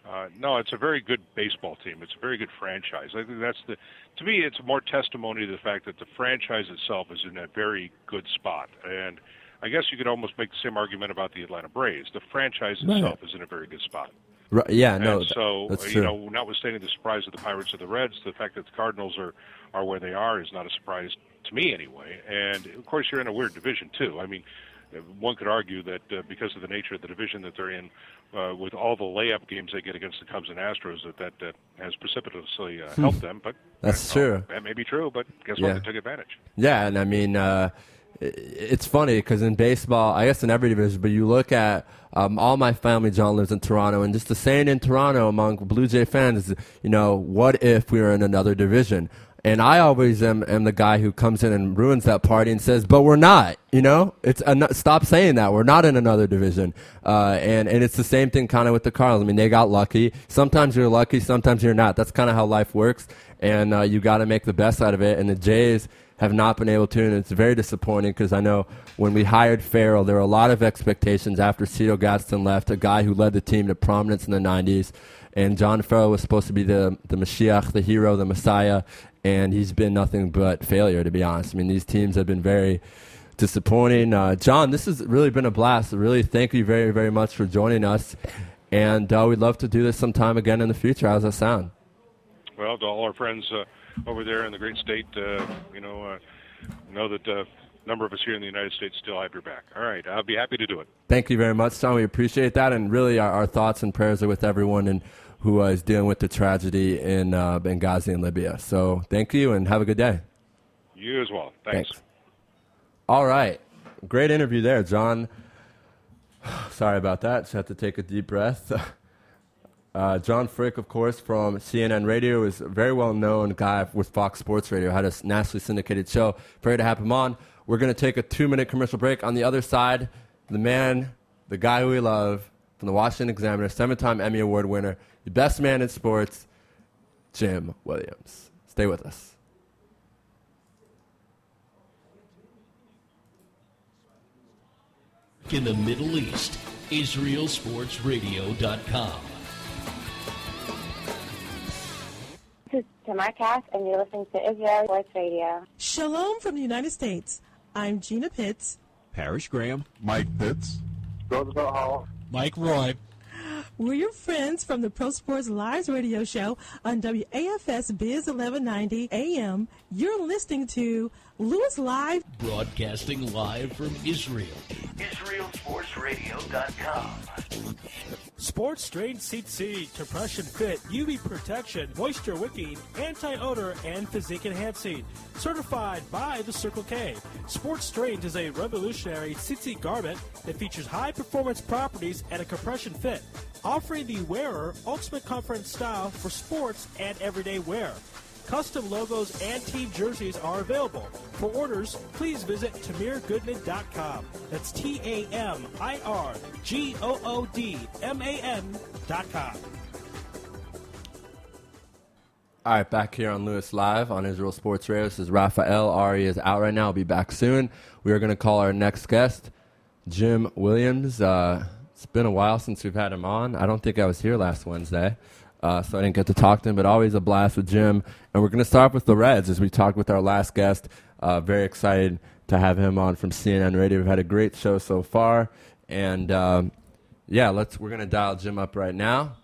Uh, no, it's a very good baseball team. It's a very good franchise. I think that's the. To me, it's more testimony to the fact that the franchise itself is in a very good spot. And I guess you could almost make the same argument about the Atlanta Braves. The franchise Right. itself is in a very good spot. Right, yeah, no, And so that's you true. know, notwithstanding the surprise of the Pirates or the Reds, the fact that the Cardinals are are where they are is not a surprise to me anyway. And of course, you're in a weird division too. I mean, one could argue that uh, because of the nature of the division that they're in, uh, with all the layup games they get against the Cubs and Astros, that that uh, has precipitously uh, Hmm. helped them. But That's true. That may be true, but guess Yeah. what? They took advantage. Yeah, and I mean, uh, it's funny because in baseball, I guess in every division, but you look at um, all my family, John lives in Toronto, and just the saying in Toronto among Blue Jay fans is, you know, what if we were in another division? And I always am, am the guy who comes in and ruins that party and says, "But we're not." You know, it's uh, stop saying that. We're not in another division. Uh, and and it's the same thing kind of with the Cardinals. I mean, they got lucky. Sometimes you're lucky, sometimes you're not. That's kind of how life works. And uh, you got to make the best out of it. And the Jays have not been able to, and it's very disappointing because I know when we hired Farrell, there were a lot of expectations after Cito Gaston left, a guy who led the team to prominence in the '90s. And John Farrell was supposed to be the the Mashiach, the hero, the Messiah, and he's been nothing but failure. To be honest, I mean these teams have been very disappointing. Uh, John, this has really been a blast. Really, thank you very very much for joining us, and uh, we'd love to do this sometime again in the future. How's that sound? Well, to all our friends uh, over there in the great state, uh, you know, uh, know that uh, a number of us here in the United States still have your back. All right, I'll be happy to do it. Thank you very much, John. We appreciate that, and really, our, our thoughts and prayers are with everyone in who uh, is dealing with the tragedy in uh, Benghazi and Libya. So thank you and have a good day. You as well. Thanks. Thanks. All right. Great interview there, John. Sorry about that. Just had to take a deep breath. Uh, John Frick, of course, from CNN Radio, is a very well known guy with Fox Sports Radio, had a nationally syndicated show. Very to have him on. We're going to take a two minute commercial break. On the other side, the man, the guy who we love, from the Washington Examiner, seven time Emmy Award winner, the best man in sports, Jim Williams. Stay with us. In the Middle East, IsraelSportsRadio.com. This is Tamar Cass, and you're listening to Israel Sports Radio. Shalom from the United States. I'm Gina Pitts. Parrish Graham. Mike Pitts. Roosevelt Hall. Mike Roy. We're your friends from the Pro Sports Lives radio show on WAFS Biz 1190 AM. You're listening to Louis Live. Broadcasting live from Israel. IsraelSportsRadio.com. Sports Strain CC, Compression Fit, UV Protection, Moisture Wicking, Anti-Odor, and Physique Enhancing. Certified by the Circle K. Sports Strains is a revolutionary CC garment that features high performance properties and a compression fit, offering the wearer ultimate comfort and style for sports and everyday wear. Custom logos and team jerseys are available. For orders, please visit TamirGoodman.com. That's T A M I R G O O D M A N.com. All right, back here on Louis Live on Israel Sports Radio. This is Raphael. Ari is out right now. I'll be back soon. We are going to call our next guest, Jim Williams. Uh, it's been a while since we've had him on. I don't think I was here last Wednesday, uh, so I didn't get to talk to him, but always a blast with Jim. And we're going to start with the Reds as we talked with our last guest. Uh, very excited to have him on from CNN Radio. We've had a great show so far. And um, yeah, let's we're going to dial Jim up right now.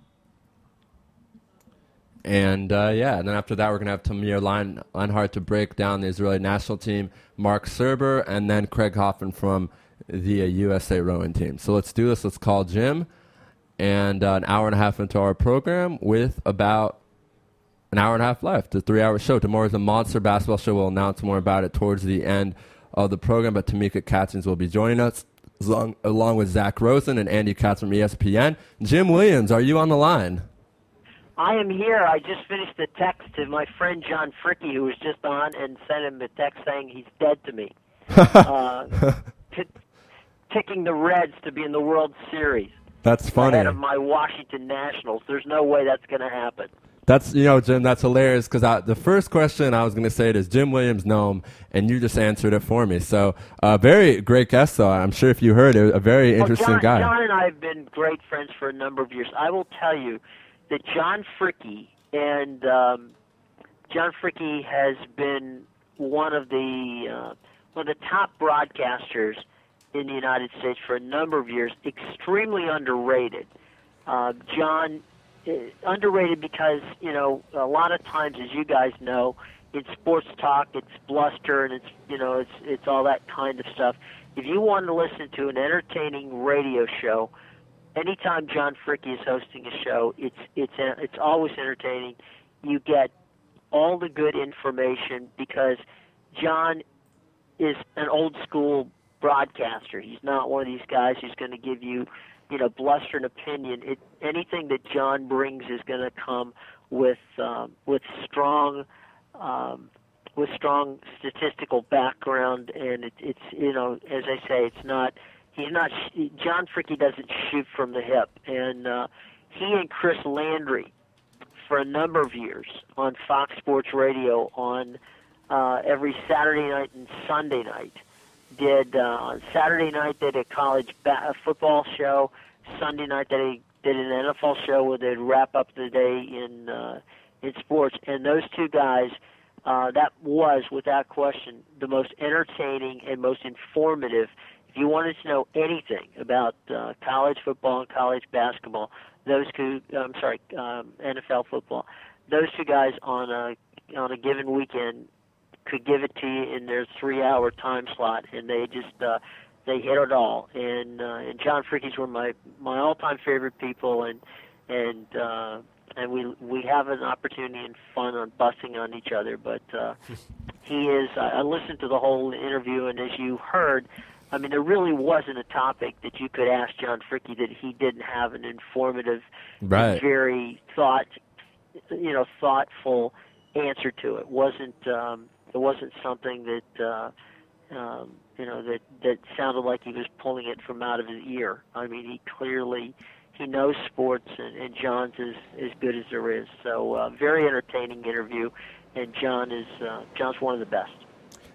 And uh, yeah, and then after that, we're going to have Tamir Line, Linehart to break down the Israeli national team, Mark Serber, and then Craig Hoffman from the uh, USA rowing team. So let's do this. Let's call Jim. And uh, an hour and a half into our program with about an hour and a half left. A three hour show. Tomorrow is a monster basketball show. We'll announce more about it towards the end of the program. But Tamika Katzins will be joining us along, along with Zach Rosen and Andy Katz from ESPN. Jim Williams, are you on the line? I am here. I just finished a text to my friend John Fricky, who was just on, and sent him a text saying he's dead to me. uh, t- picking the Reds to be in the World Series That's funny. ahead of my Washington Nationals. There's no way that's going to happen. That's you know, Jim. That's hilarious because the first question I was going to say it is Jim Williams gnome, and you just answered it for me. So, uh, very great guest, though. I'm sure if you heard it, a very interesting well, John, guy. John and I have been great friends for a number of years. I will tell you that John Fricky and um, John Fricky has been one of the uh, one of the top broadcasters in the United States for a number of years. Extremely underrated. Uh, John uh, underrated because you know a lot of times, as you guys know, in sports talk, it's bluster and it's you know it's it's all that kind of stuff. If you want to listen to an entertaining radio show, anytime John Fricky is hosting a show, it's it's it's always entertaining. You get all the good information because John is an old school broadcaster. He's not one of these guys who's going to give you, you know, bluster and opinion. It anything that John brings is going to come with um, with strong. Um, with strong statistical background, and it, it's you know, as I say, it's not he's not John Fricky doesn't shoot from the hip, and uh, he and Chris Landry for a number of years on Fox Sports Radio on uh, every Saturday night and Sunday night. Did uh, on Saturday night they did a college ba- football show. Sunday night they did an NFL show where they'd wrap up the day in uh, in sports. And those two guys, uh, that was without question the most entertaining and most informative if you wanted to know anything about uh, college football and college basketball, those two, I'm sorry, um, NFL football, those two guys on a on a given weekend could give it to you in their three-hour time slot, and they just uh, they hit it all. And uh, and John Fricky's were my my all-time favorite people, and and uh, and we we have an opportunity and fun on busting on each other. But uh, he is. I I listened to the whole interview, and as you heard, I mean, there really wasn't a topic that you could ask John Fricky that he didn't have an informative, Right. very thought, you know, thoughtful answer to it. wasn't um, It wasn't something that. Uh, um, you know that that sounded like he was pulling it from out of his ear. I mean, he clearly he knows sports, and, and John's is as good as there is. So uh, very entertaining interview, and John is uh, John's one of the best.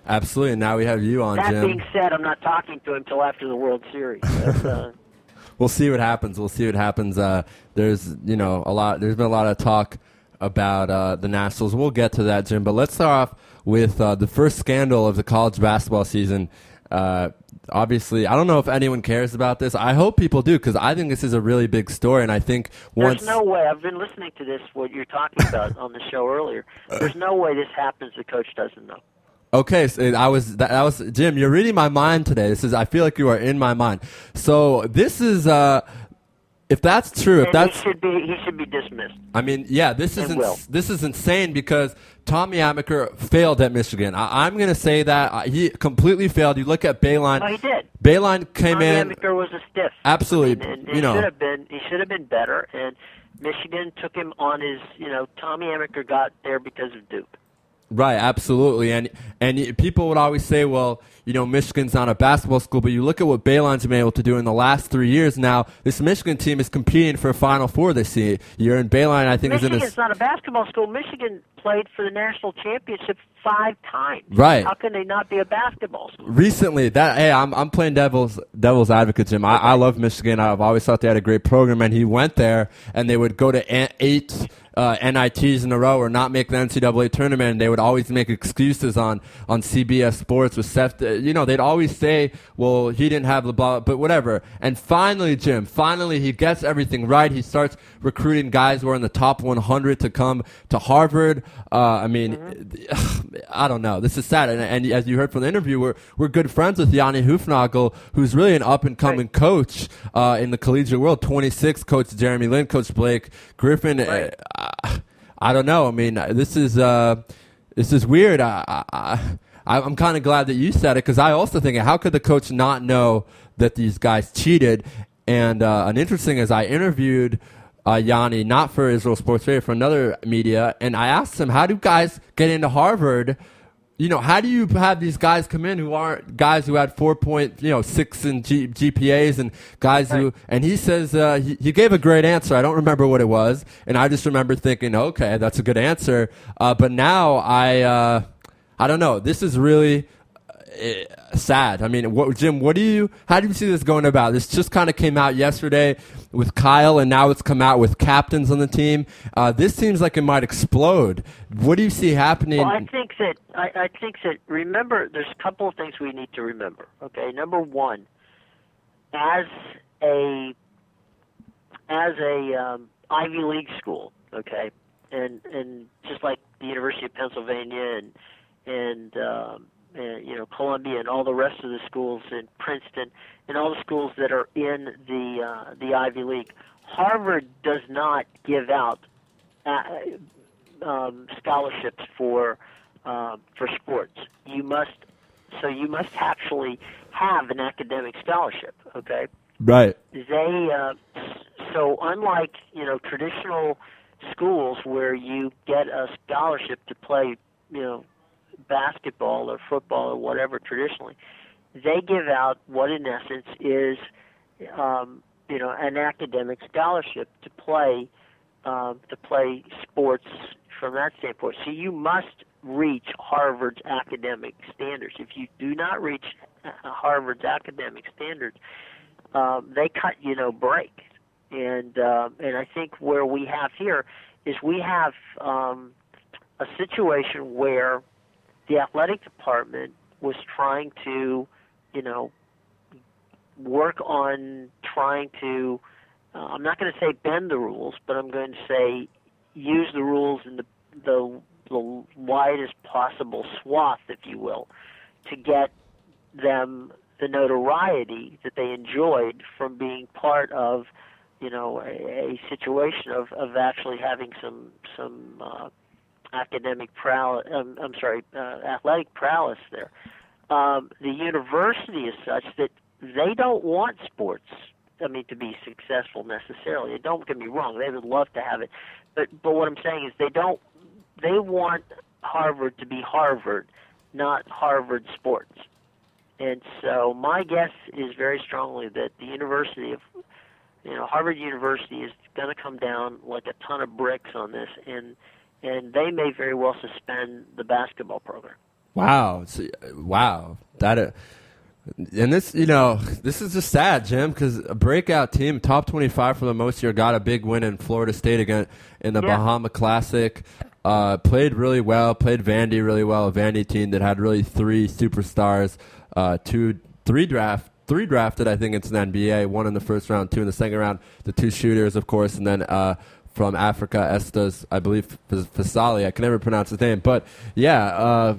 Absolutely. And now we have you on, that Jim. being said, I'm not talking to him till after the World Series. Uh, we'll see what happens. We'll see what happens. Uh, there's you know a lot. There's been a lot of talk about uh, the Nationals. We'll get to that, Jim. But let's start off with uh, the first scandal of the college basketball season. Uh, obviously, I don't know if anyone cares about this. I hope people do because I think this is a really big story, and I think once there's no way. I've been listening to this. What you're talking about on the show earlier. There's no way this happens. The coach doesn't know. Okay, so I was that, that was Jim. You're reading my mind today. This is I feel like you are in my mind. So this is uh, if that's true, if And that's he should be he should be dismissed. I mean, yeah, this is ins- this is insane because Tommy Amaker failed at Michigan. I, I'm going to say that uh, he completely failed. You look at Beilein. No, he did. Beilein came Tommy in. Amaker was a stiff. Absolutely, and, and you he know. should have been he should have been better. And Michigan took him on his you know Tommy Amaker got there because of Duke. Right, absolutely, and and people would always say, well, you know, Michigan's not a basketball school, but you look at what Beilein's been able to do in the last three years. Now, this Michigan team is competing for a Final Four this year. And Bayline, I think, is in Michigan's his not a basketball school. Michigan played for the national championship five times. Right. How can they not be a basketball school? recently that hey I'm I'm playing devil's devil's advocate Jim I, I love Michigan I've always thought they had a great program and he went there and they would go to eight uh, NITs in a row or not make the NCAA tournament and they would always make excuses on on CBS Sports with Seth uh, you know they'd always say well he didn't have the ball but whatever and finally Jim finally he gets everything right he starts recruiting guys who are in the top 100 to come to Harvard uh, I mean I don't know. This is sad. And, and as you heard from the interview, we're, we're good friends with Yanni Hufnagel, who's really an up and coming coach uh, in the collegiate world. 26, Coach Jeremy Lin, Coach Blake Griffin. Uh, I, don't know. I mean, this is uh, this is weird. I, I, I, I'm kind of glad that you said it because I also think, how could the coach not know that these guys cheated? And uh, an interesting is I interviewed uh, Yanni, not for Israel Sports Radio, for another media, and I asked him, how do guys get into Harvard? You know, how do you have these guys come in who aren't guys who had four point, you know, six in G- GPAs and guys who, and he says, uh, he, he gave a great answer. I don't remember what it was. And I just remember thinking, okay, that's a good answer. Uh, but now I, uh, I don't know. This is really, eh, sad. I mean, what, Jim, what do you, how do you see this going about? This just kind of came out yesterday with Kyle, and now it's come out with captains on the team. Uh, this seems like it might explode. What do you see happening? Well, I think that I, I think that remember, there's a couple of things we need to remember. Okay, number one, as a as a um, Ivy League school, okay, and and just like the University of Pennsylvania and and, um, and you know Columbia and all the rest of the schools in Princeton and all the schools that are in the uh, the Ivy League, Harvard does not give out uh, um, scholarships for uh, for sports. You must so you must actually have an academic scholarship. Okay, right. they uh, so unlike you know traditional schools where you get a scholarship to play you know basketball or football or whatever traditionally, they give out what in essence is um, you know an academic scholarship to play um, to play sports from that standpoint. So you must reach Harvard's academic standards. If you do not reach uh, Harvard's academic standards, um, they cut you no break. And um, and I think where we have here is we have um, a situation where the athletic department was trying to, you know, work on trying to. Uh, I'm not going to say bend the rules, but I'm going to say use the rules in the the, the widest possible swath, if you will, to get them the notoriety that they enjoyed from being part of you know, a, a situation of of actually having some some uh, academic prowess. Um, I'm sorry, uh, athletic prowess there. Um, the university is such that they don't want sports. I mean, to be successful necessarily. Don't get me wrong; they would love to have it, but but what I'm saying is they don't. They want Harvard to be Harvard, not Harvard sports. And so my guess is very strongly that the University of you know Harvard University is going to come down like a ton of bricks on this and and they may very well suspend the basketball program. Wow. So, wow. That uh, and this, you know, this is just sad, Jim, because a breakout team, top 25 for the most year, got a big win in Florida State again in the Yeah. Bahama Classic. Uh, played really well, played Vandy really well, a Vandy team that had really three superstars, uh, two, three draft, three drafted, I think, it's an NBA, one in the first round, two in the second round, the two shooters, of course, and then uh, from Africa, Estes, I believe, Fasali. I can never pronounce his name, but yeah, uh,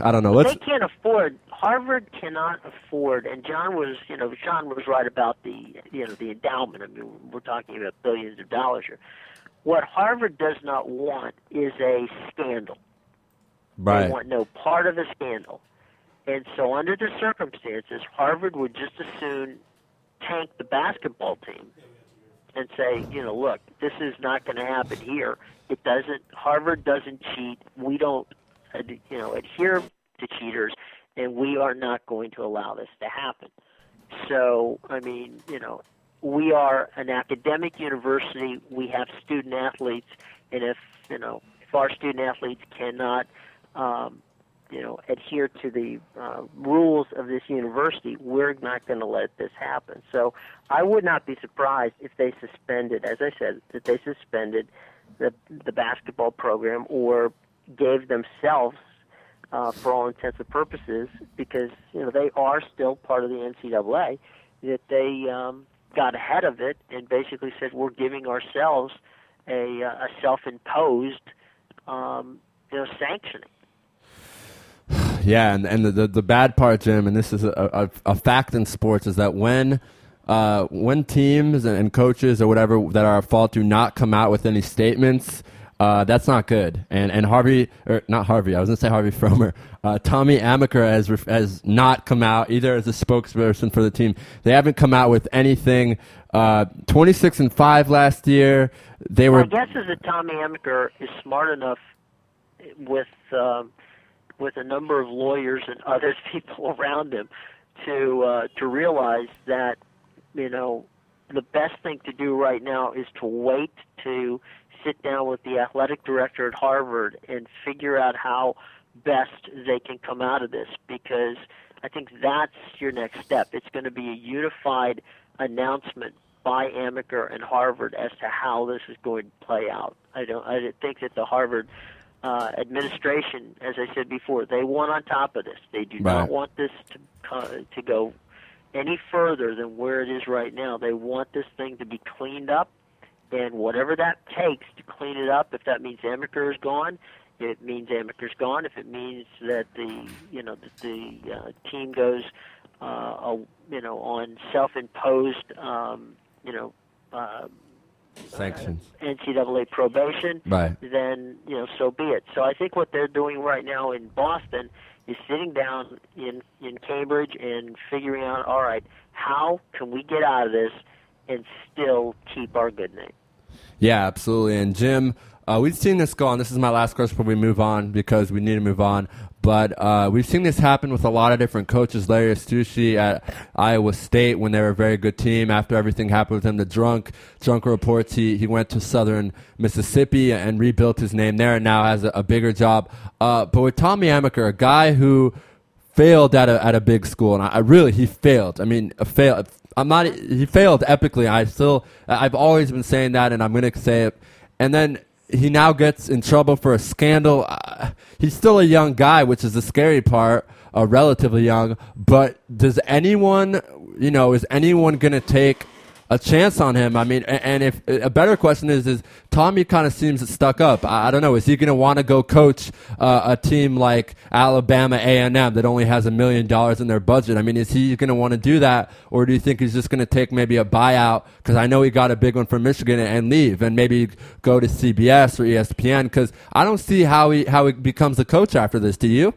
I don't know. Let's they can't afford Harvard cannot afford and John was you know John was right about the you know the endowment I mean we're talking about billions of dollars here what Harvard does not want is a scandal Right. they want no part of a scandal and so under the circumstances Harvard would just as soon tank the basketball team and say you know look this is not going to happen here. It doesn't Harvard doesn't cheat. We don't you know adhere to cheaters and we are not going to allow this to happen. So i mean you know we are an academic university. We have student athletes and if you know if our student athletes cannot um, you know adhere to the uh, rules of this university we're not going to let this happen so i would not be surprised if they suspended as i said that they suspended the the basketball program or gave themselves uh, for all intents and purposes because you know they are still part of the NCAA that they um, got ahead of it and basically said we're giving ourselves a, uh, a self-imposed um, you know sanctioning. Yeah, and, and the, the the bad part, Jim, and this is a, a, a fact in sports, is that when uh, when teams and, and coaches or whatever that are at fault do not come out with any statements, uh, that's not good. And and Harvey, or not Harvey, I was gonna say Harvey Fromer, uh, Tommy Amaker has ref- has not come out either as a spokesperson for the team. They haven't come out with anything. Uh, Twenty six and five last year. They were My guess is that Tommy Amaker is smart enough with um, with a number of lawyers and other people around him to uh, to realize that you know the best thing to do right now is to wait to sit down with the athletic director at Harvard and figure out how best they can come out of this because I think that's your next step. It's going to be a unified announcement by Amaker and Harvard as to how this is going to play out. I don't. I think that the Harvard uh, administration, as I said before, they want on top of this. They do Right. not want this to co- to go any further than where it is right now. They want this thing to be cleaned up, and whatever that takes to clean it up, if that means Amaker is gone, it means Amaker's gone. If it means that the you know that the uh, team goes uh, a, you know on self-imposed um, you know uh, sanctions. NCAA probation, Right. then you know so be it. So I think what they're doing right now in Boston is sitting down in in Cambridge and figuring out, all right, how can we get out of this and still keep our good name? Yeah, absolutely. And Jim, uh, we've seen this go on. This is my last question before we move on because we need to move on. But uh, we've seen this happen with a lot of different coaches. Larry Eustachy at Iowa State when they were a very good team. After everything happened with him, the drunk drunk reports he, he went to Southern Mississippi and rebuilt his name there, and now has a, a bigger job. Uh, but with Tommy Amaker, a guy who failed at a at a big school, and I, I really he failed. I mean, a fail. I'm not. He failed epically. I still. I've always been saying that, and I'm going to say it. And then he now gets in trouble for a scandal. Uh, he's still a young guy, which is the scary part. Uh, relatively young, but does anyone, you know, is anyone going to take a chance on him. I mean, and if a better question is, is Tommy kind of seems stuck up. I, I don't know. Is he going to want to go coach uh, a team like Alabama A and M that only has a million dollars in their budget? I mean, is he going to want to do that, or do you think he's just going to take maybe a buyout? Because I know he got a big one from Michigan and leave, and maybe go to CBS or ESPN. Because I don't see how he how he becomes a coach after this. Do you?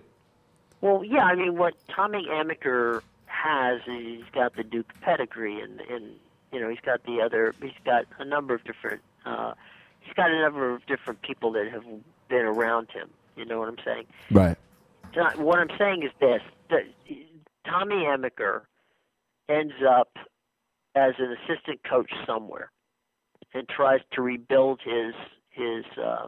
Well, yeah, I mean, what Tommy Amaker has is he's got the Duke pedigree, and and you know he's got the other, he's got a number of different, uh, he's got a number of different people that have been around him. You know what I'm saying? Right. What I'm saying is this: that Tommy Amaker ends up as an assistant coach somewhere, and tries to rebuild his his uh,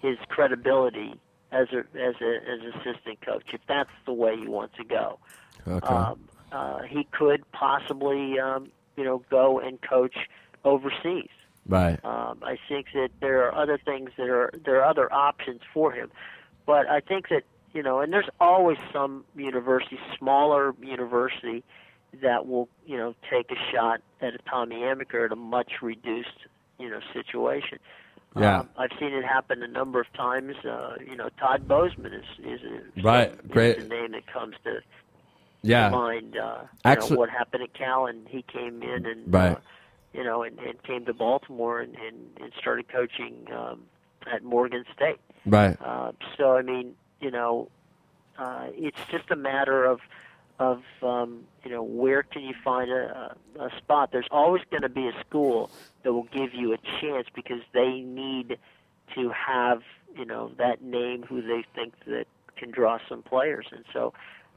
his credibility as a as a as assistant coach. If that's the way he wants to go, Okay. um, uh, he could possibly um, you know go and coach overseas. Right. Um, I think that there are other things that are there are other options for him, but I think that you know, and there's always some university, smaller university, that will you know take a shot at a Tommy Amaker at a much reduced you know situation. Yeah. Um, I've seen it happen a number of times. Uh, you know, Todd Bozeman is is, a, Right. is Great. the name that comes to Yeah. mind. Uh, Actually- know, what happened at Cal, and he came in and Right. uh, you know, and, and came to Baltimore and, and, and started coaching um, at Morgan State. Right. Uh, so I mean, you know, uh, it's just a matter of of um, you know where can you find a, a, a spot. There's always going to be a school that will give you a chance because they need to have you know that name who they think that can draw some players, and so.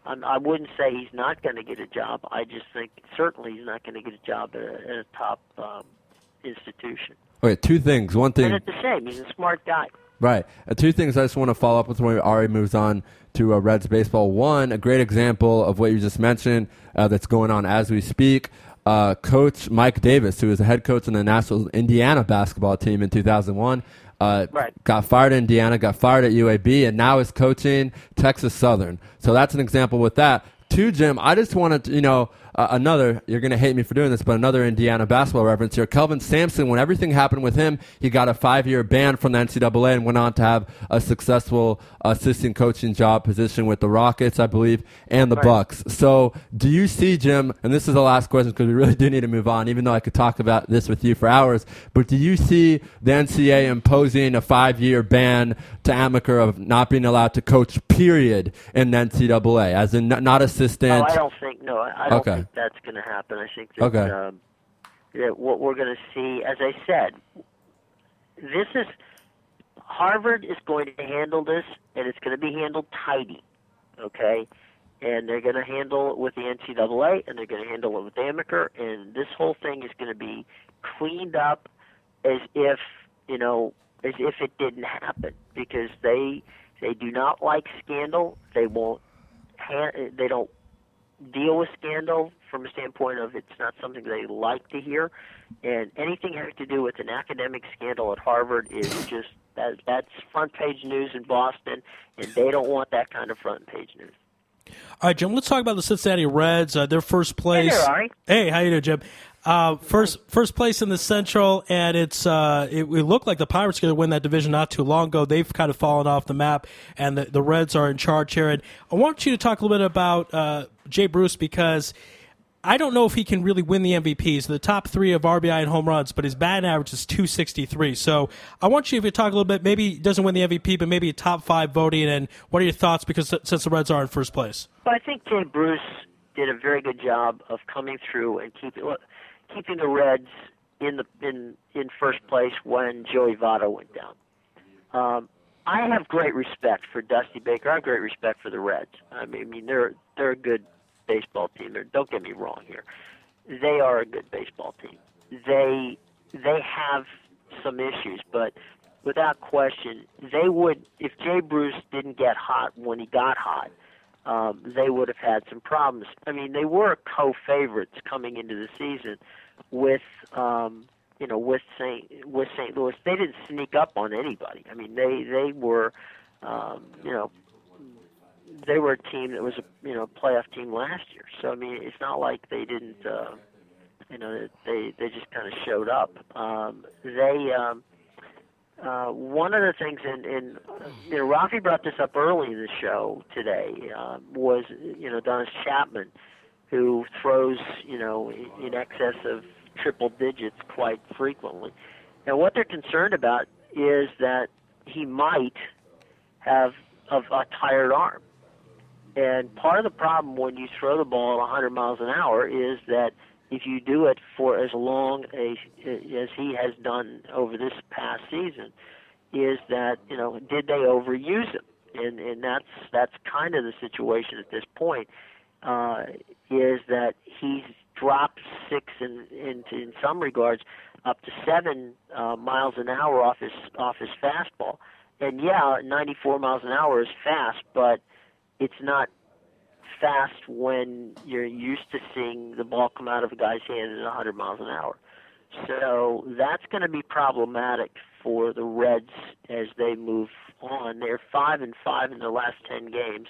I wouldn't say he's not going to get a job. I just think certainly he's not going to get a job at a, at a top um, institution. Okay. Two things. One thing. And it's the same. He's a smart guy. Right. Uh, two things I just want to follow up with when Ari moves on to uh, Reds baseball. One, a great example of what you just mentioned uh, that's going on as we speak. Uh, coach Mike Davis, who was the head coach in the National Indiana basketball team in 2001, uh, got fired at Indiana, got fired at UAB, and now is coaching Texas Southern. So that's an example with that. Two, Jim, I just wanted to, you know, uh, another, you're going to hate me for doing this, but another Indiana basketball reference here. Kelvin Sampson, when everything happened with him, he got a five year ban from the NCAA and went on to have a successful assistant coaching job position with the Rockets, I believe, and the Right. Bucks. So, do you see, Jim, and this is the last question because we really do need to move on, even though I could talk about this with you for hours, but do you see the NCAA imposing a five year ban to Amaker of not being allowed to coach, period, in the NCAA, as in not, not assistant? Oh, I don't think no. I I don't Okay. Think that's going to happen. I think that, Okay. um, that what we're going to see, as I said, this is Harvard is going to handle this, and it's going to be handled tidy, okay? And they're going to handle it with the NCAA, and they're going to handle it with Amaker, and this whole thing is going to be cleaned up as if you know, as if it didn't happen, because they they do not like scandal. They won't. Ha- they don't deal with scandal from a standpoint of it's not something they like to hear, and anything having to do with an academic scandal at Harvard is just that that's front page news in Boston, and they don't want that kind of front page news. All right, Jim. Let's talk about the Cincinnati Reds. Uh, their first place. there, Ari. Hey, how you doing, Jim? Uh, first, first place in the Central, and it's uh, it, it looked like the Pirates were going to win that division not too long ago. They've kind of fallen off the map, and the, the Reds are in charge here. And I want you to talk a little bit about uh, Jay Bruce because I don't know if he can really win the MVP. The top three of RBI and home runs, but his batting average is 263. So I want you to talk a little bit. Maybe he doesn't win the MVP, but maybe a top five voting. And what are your thoughts? Because since the Reds are in first place. But I think Jay Bruce did a very good job of coming through and keeping keeping the Reds in the in in first place when Joey Votto went down. Um, I have great respect for Dusty Baker. I have great respect for the Reds. I mean, I mean they're they're a good baseball team. They're, don't get me wrong here. They are a good baseball team. They they have some issues, but without question, they would if Jay Bruce didn't get hot when he got hot um, they would have had some problems. I mean, they were co-favorites coming into the season with, um, you know, with Saint with St. Louis. They didn't sneak up on anybody. I mean, they they were, um, you know, they were a team that was a you know playoff team last year. So I mean, it's not like they didn't. Uh, you know, they they just kind of showed up. Um, they um, uh, one of the things, in, in you know, Rafi brought this up early in the show today, uh, was you know Aroldis Chapman, who throws you know in excess of triple digits quite frequently. And what they're concerned about is that he might have a tired arm. And part of the problem when you throw the ball at 100 miles an hour is that if you do it for as long as, as he has done over this past season, is that you know did they overuse him? And and that's that's kind of the situation at this point. Uh, is that he's dropped six in in, in some regards up to seven uh, miles an hour off his off his fastball. And yeah, 94 miles an hour is fast, but it's not fast when you're used to seeing the ball come out of a guy's hand at 100 miles an hour. So that's going to be problematic for the Reds as they move on. They're five and five in the last 10 games,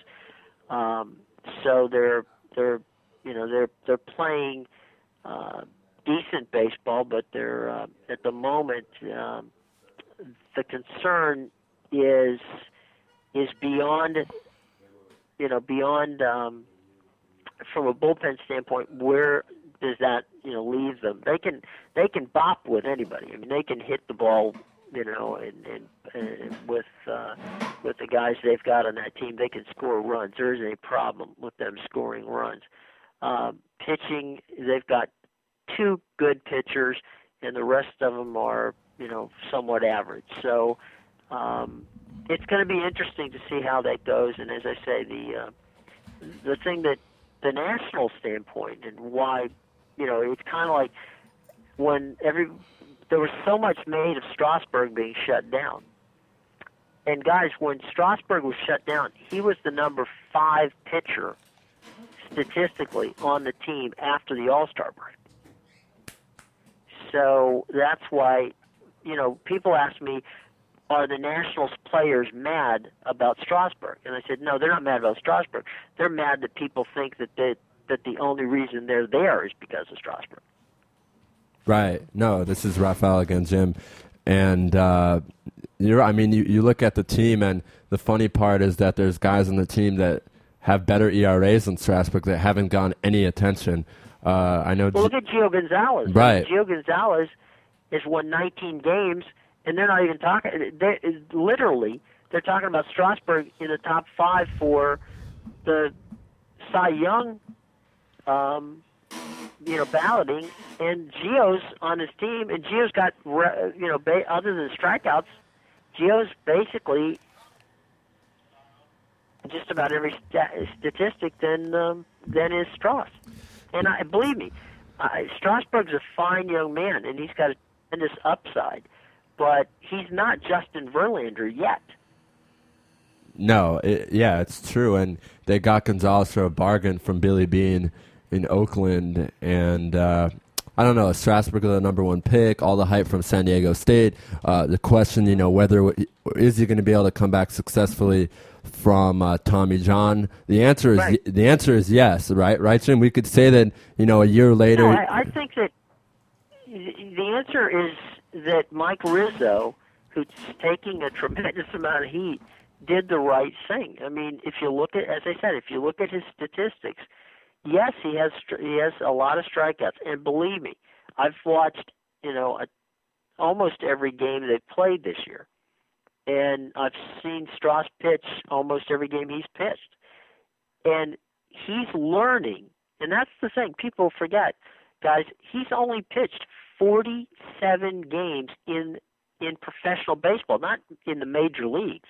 um, so they're they're you know they're they're playing uh, decent baseball, but they're uh, at the moment um, the concern is is beyond you know beyond um, from a bullpen standpoint where does that you know leave them? They can they can bop with anybody. I mean they can hit the ball you know and and, and with uh with the guys they've got on that team they can score runs. There isn't a problem with them scoring runs. Um pitching they've got two good pitchers and the rest of them are you know somewhat average. So um it's going to be interesting to see how that goes. And as I say, the uh, the thing that the national standpoint and why, you know, it's kind of like when every there was so much made of Strasburg being shut down. And guys, when Strasburg was shut down, he was the number five pitcher statistically on the team after the All Star break. So that's why, you know, people ask me, are the Nationals players mad about Strasburg? And I said, no, they're not mad about Strasburg. They're mad that people think that they, that the only reason they're there is because of Strasburg. Right. No, this is Rafael again, Jim. And uh, you're, I mean, you, you look at the team, and the funny part is that there's guys on the team that have better ERAs than Strasburg that haven't gotten any attention. Uh, I know. Well, look at Gio Gonzalez. Right. Gio Gonzalez has won 19 games and they're not even talking. They literally they're talking about Strasburg in the top five for the Cy Young, um, you know, balloting, and Gio's on his team, and Gio's got you know, ba- other than strikeouts, Gio's basically just about every st- statistic than um, than is Strauss. And I believe me, uh, Strasburg's a fine young man, and he's got a tremendous upside but he's not Justin Verlander yet. No, it, yeah, it's true, and they got Gonzalez for a bargain from Billy Beane in Oakland, and uh, I don't know. Strasburg is the number one pick. All the hype from San Diego State. Uh, the question, you know, whether is he going to be able to come back successfully from uh, Tommy John? The answer is right. the answer is yes. Right, right, Jim. We could say that you know a year later. No, I, I think that the answer is that Mike Rizzo, who's taking a tremendous amount of heat, did the right thing. I mean, if you look at, as I said, if you look at his statistics, yes, he has he has a lot of strikeouts, and believe me, I've watched you know a, almost every game they've played this year, and I've seen Strauss pitch almost every game he's pitched, and he's learning, and that's the thing people forget, guys. He's only pitched 47 games in in professional baseball, not in the major leagues.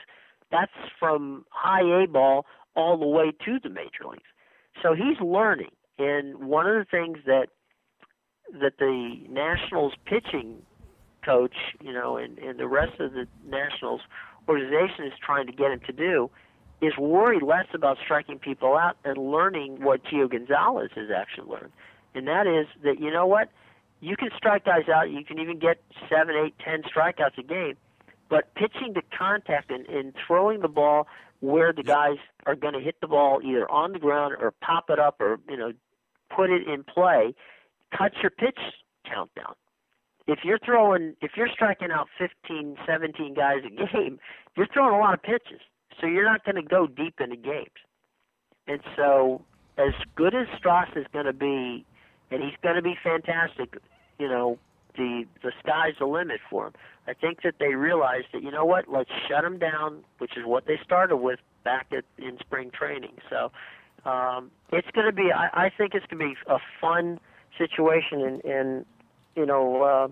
That's from high A ball all the way to the major leagues. So he's learning. And one of the things that that the Nationals pitching coach, you know, and, and the rest of the Nationals organization is trying to get him to do is worry less about striking people out and learning what Gio Gonzalez has actually learned. And that is that you know what? You can strike guys out. You can even get seven, eight, ten strikeouts a game. But pitching to contact and, and throwing the ball where the guys are going to hit the ball either on the ground or pop it up or you know put it in play cuts your pitch count down. If you're throwing, if you're striking out 15, 17 guys a game, you're throwing a lot of pitches. So you're not going to go deep into games. And so, as good as Strauss is going to be, and he's going to be fantastic, you know, the the sky's the limit for him. I think that they realized that you know what, let's shut him down, which is what they started with back at in spring training. So um, it's going to be. I, I think it's going to be a fun situation, and, and you know, uh,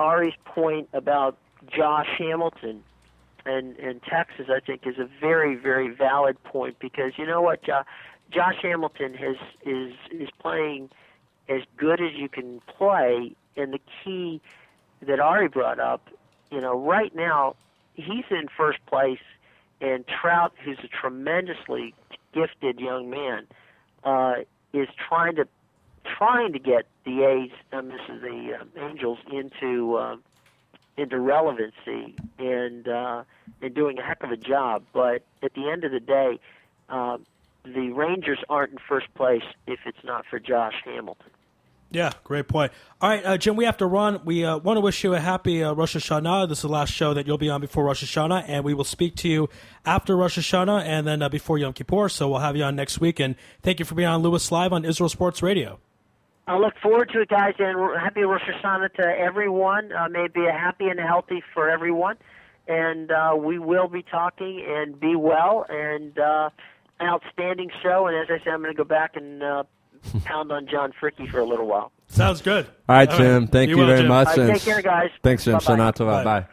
Ari's point about Josh Hamilton and and Texas, I think, is a very very valid point because you know what, jo- Josh Hamilton has is is playing as good as you can play, and the key that Ari brought up, you know, right now he's in first place, and Trout, who's a tremendously gifted young man, uh, is trying to trying to get the A's, um, this is the uh, Angels, into uh, into relevancy and uh, and doing a heck of a job. But at the end of the day, uh, the Rangers aren't in first place if it's not for Josh Hamilton. Yeah, great point. All right, uh, Jim, we have to run. We uh, want to wish you a happy uh, Rosh Hashanah. This is the last show that you'll be on before Rosh Hashanah, and we will speak to you after Rosh Hashanah and then uh, before Yom Kippur. So we'll have you on next week. And thank you for being on Louis Live on Israel Sports Radio. I look forward to it, guys, and happy Rosh Hashanah to everyone. Uh, may it be a happy and healthy for everyone. And uh, we will be talking and be well and an outstanding show. And as I said, I'm going to go back and pound on John Fricky for a little while. Sounds good. All right, Jim. Thank Be you well, very Jim. much. All right, and take care, guys. Thanks, Jim. Bye-bye. Shana Bye. Bye.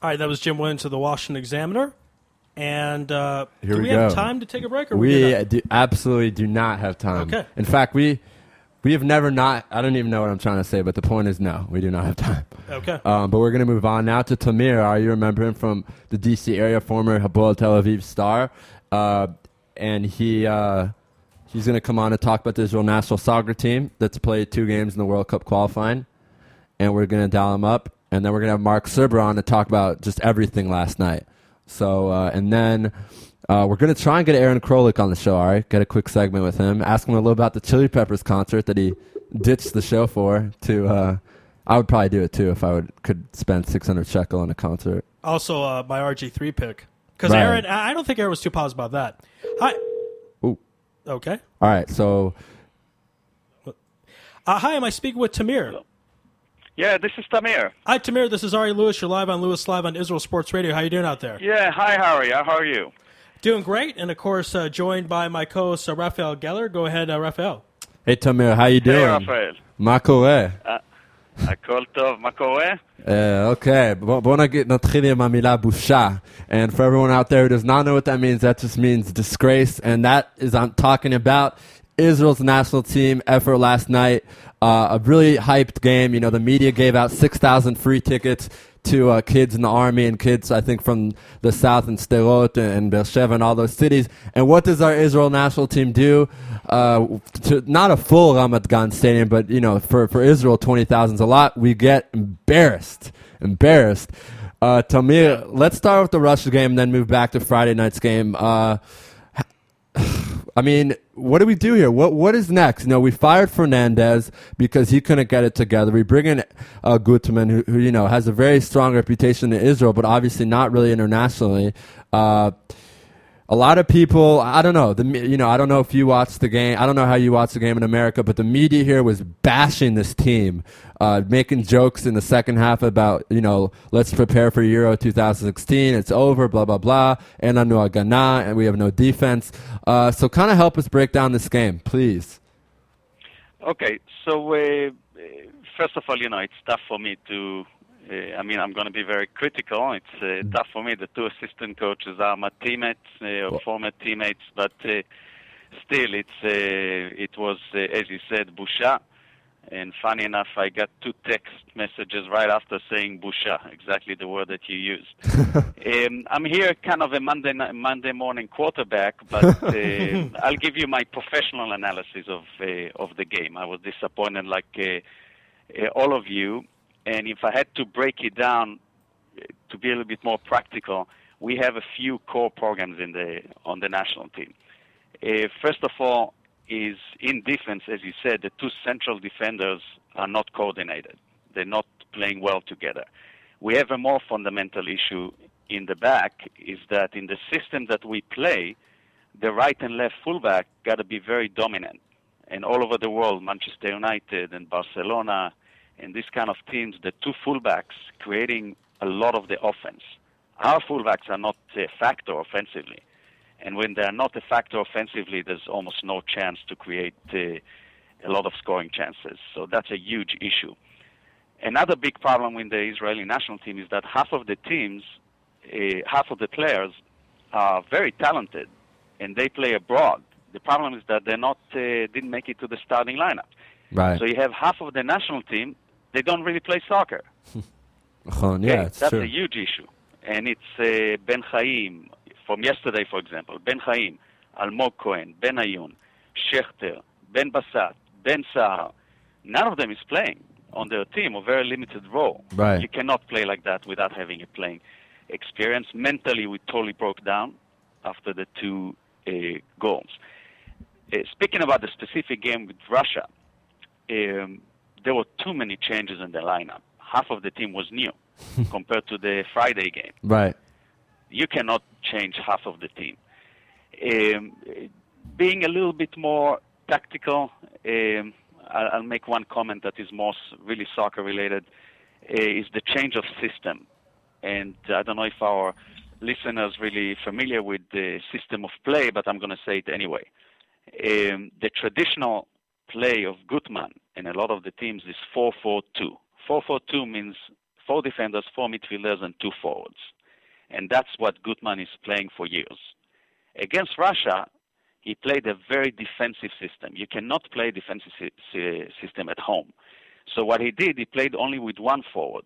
All right, that was Jim Williams of the Washington Examiner. And uh, Here do we we, have go. time to take a break? Or We we do, absolutely do not have time. Okay. In fact, we we have never not. I don't even know what I'm trying to say, but the point is, no, we do not have time. Okay. Um, but we're going to move on now to Tamir. Are you remember him from the DC area, former Hapoel Tel Aviv star, uh, and he uh, he's going to come on and talk about the Israel national soccer team that's played two games in the World Cup qualifying, and we're going to dial him up, and then we're going to have Mark Serber on to talk about just everything last night. So, uh, and then uh, we're going to try and get Aaron Krolik on the show, all right? Get a quick segment with him. Ask him a little about the Chili Peppers concert that he ditched the show for. To uh, I would probably do it too if I would could spend 600 shekel on a concert. Also, uh, my RG3 pick. Because Right. Aaron, I I don't think Aaron was too positive about that. Hi. Okay. All right. So. Uh, hi, am I speaking with Tamir? Yeah, this is Tamir. Hi, Tamir. This is Ari Louis. You're live on Louis Live on Israel Sports Radio. How you doing out there? Yeah. Hi, Harry. How are you? Doing great, and of course, uh, joined by my co-host uh, Geller. Go ahead, uh, Hey, Tamir. How you doing? Hey, Raphael. Ma הכל טוב, מה קורה? Uh, okay, בוא בוא נגיד, נתחיל עם המילה בושה. And for everyone out there who does not know what that means, that just means disgrace. And that is, I'm talking about Israel's national team effort last night. Uh, a really hyped game. You know, the media gave out 6,000 free tickets to uh, kids in the army and kids, I think, from the south and Sderot and Beersheba and all those cities. And what does our Israel national team do? Uh, to, not a full Ramat Gan stadium, but, you know, for, for Israel, 20,000 is a lot. We get embarrassed. Embarrassed. Uh, Tamir, let's start with the Russia game and then move back to Friday night's game. Uh, I mean, what do we do here? What what is next? You know, we fired Fernandez because he couldn't get it together. We bring in uh, Gutman, who, who you know has a very strong reputation in Israel, but obviously not really internationally. Uh, a lot of people, I don't know, the you know, I don't know if you watched the game. I don't know how you watched the game in America, but the media here was bashing this team, uh, making jokes in the second half about you know, let's prepare for Euro 2016. It's over, blah blah blah. And anu agana, and we have no defense. Uh, so, kind of help us break down this game, please. Okay, so uh, first of all, you know, it's tough for me to. Uh, I mean, I'm going to be very critical. It's uh, tough for me. The two assistant coaches are my teammates, uh, or former teammates, but uh, still, it's uh, it was, uh, as you said, busha. And funny enough, I got two text messages right after saying busha, exactly the word that you used. um, I'm here, kind of a Monday Monday morning quarterback, but uh, I'll give you my professional analysis of uh, of the game. I was disappointed, like uh, uh, all of you. And if I had to break it down uh, to be a little bit more practical, we have a few core programs in the on the national team. Uh, first of all, is in defense, as you said, the two central defenders are not coordinated. They're not playing well together. We have a more fundamental issue in the back is that in the system that we play, the right and left fullback got to be very dominant. And all over the world, Manchester United and Barcelona and these kind of teams, the two fullbacks creating a lot of the offense. Our fullbacks are not a factor offensively. And when they are not a factor offensively, there's almost no chance to create uh, a lot of scoring chances. So that's a huge issue. Another big problem with the Israeli national team is that half of the teams, uh, half of the players are very talented and they play abroad. The problem is that they're not uh, didn't make it to the starting lineup. Right. So you have half of the national team, they don't really play soccer. Chon, yeah, it's that's true. a huge issue. And it's uh, Ben Chaim, from yesterday, for example, Ben Chaim, Almog Cohen, Benayoun, Schechter, Ben Bassat, Ben Sahar. None of them is playing on their team, a very limited role. Right. You cannot play like that without having a playing experience. Mentally, we totally broke down after the two uh, goals. Uh, speaking about the specific game with Russia, um, there were too many changes in the lineup. Half of the team was new compared to the Friday game. Right. You cannot change half of the team. Um, being a little bit more tactical, um, I'll, make one comment that is more really soccer related, uh, is the change of system. And I don't know if our listeners really familiar with the system of play, but I'm going to say it anyway. Um, the traditional play of Gutman and a lot of the teams is 4-4-2. 4-4-2 means four defenders, four midfielders, and two forwards. And that's what Gutman is playing for years. Against Russia, he played a very defensive system. You cannot play defensive sy- sy- system at home. So what he did, he played only with one forward.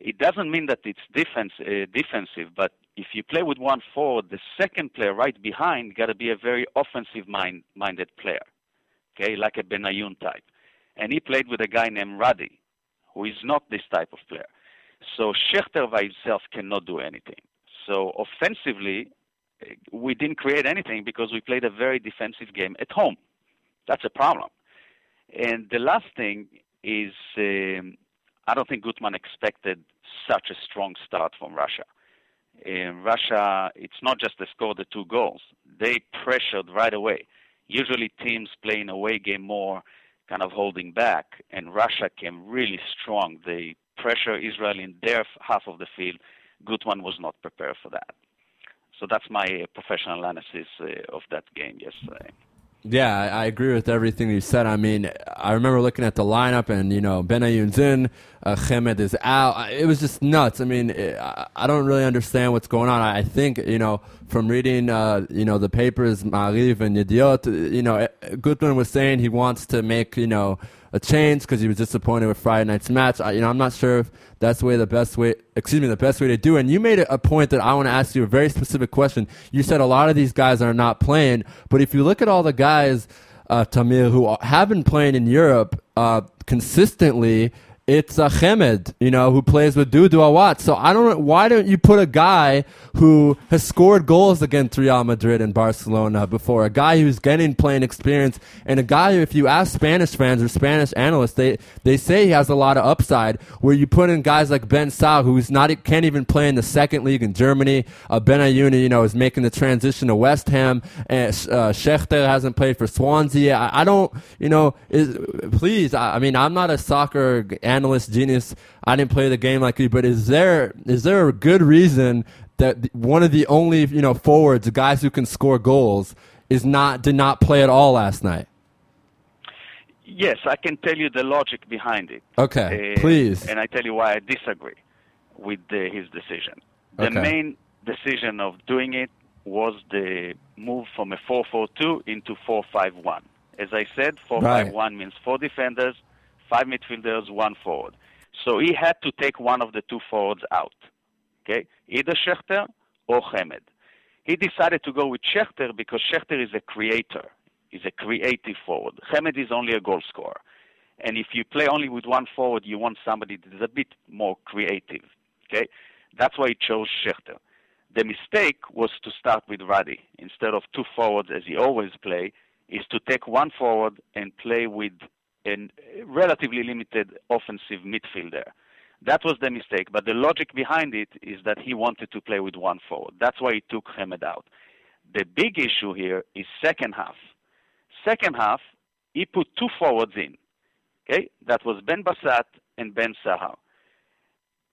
It doesn't mean that it's defense, uh, defensive, but if you play with one forward, the second player right behind got to be a very offensive mind, minded player, okay, like a Benayoun type. And he played with a guy named Radi, who is not this type of player. So Schechter by himself cannot do anything. So offensively, eh, we didn't create anything because we played a very defensive game at home. That's a problem. And the last thing is, um, I don't think Gutman expected such a strong start from Russia. In Russia, it's not just they scored the two goals; they pressured right away. Usually, teams playing away game more, kind of holding back, and Russia came really strong. They pressure Israel in their half of the field. Gutman was not prepared for that. So that's my uh, professional analysis uh, of that game yesterday. Yeah, I, agree with everything you said. I mean, I remember looking at the lineup, and you know, Benayoun's in, uh, Chemed is out. It was just nuts. I mean, it, I, don't really understand what's going on. I, think you know, from reading uh, you know the papers, Maariv and Yediot, you know, Gutman was saying he wants to make you know a change because he was disappointed with Friday night's match. I, you know, I'm not sure if that's the way the best way, excuse me, the best way to do. it. And you made a point that I want to ask you a very specific question. You said a lot of these guys are not playing, but if you look at all the guys, uh, Tamir, who have been playing in Europe uh, consistently. It's uh, Chemed, you know, who plays with Dudu Aouate. So I don't why don't you put a guy who has scored goals against Real Madrid and Barcelona before, a guy who's getting playing experience, and a guy who, if you ask Spanish fans or Spanish analysts, they, they say he has a lot of upside, where you put in guys like Ben Sau, who's not, can't even play in the second league in Germany, uh, Ben Ayuni, you know, is making the transition to West Ham, and uh, Schechter hasn't played for Swansea. I, I don't, you know, is, please, I, I mean, I'm not a soccer analyst genius. I didn't play the game like you, but is there is there a good reason that one of the only you know forwards, guys who can score goals, is not did not play at all last night? Yes, I can tell you the logic behind it. Okay, Uh, please. And I tell you why I disagree with uh, his decision. The Okay. main decision of doing it was the move from a 4-4-2 into 4-5-1. As I said, 4-5-1 means four defenders, five midfielders, one forward. So he had to take one of the two forwards out. Okay, either Schechter or Chemed. He decided to go with Schechter because Schechter is a creator. He's a creative forward. Chemed is only a goal scorer. And if you play only with one forward, you want somebody that is a bit more creative. Okay, that's why he chose Schechter. The mistake was to start with Radi instead of two forwards as he always play. is to take one forward and play with a relatively limited offensive midfielder. That was the mistake, but the logic behind it is that he wanted to play with one forward. That's why he took Hemed out. The big issue here is second half. Second half, he put two forwards in. Okay, that was Ben Bassat and Ben Sahar.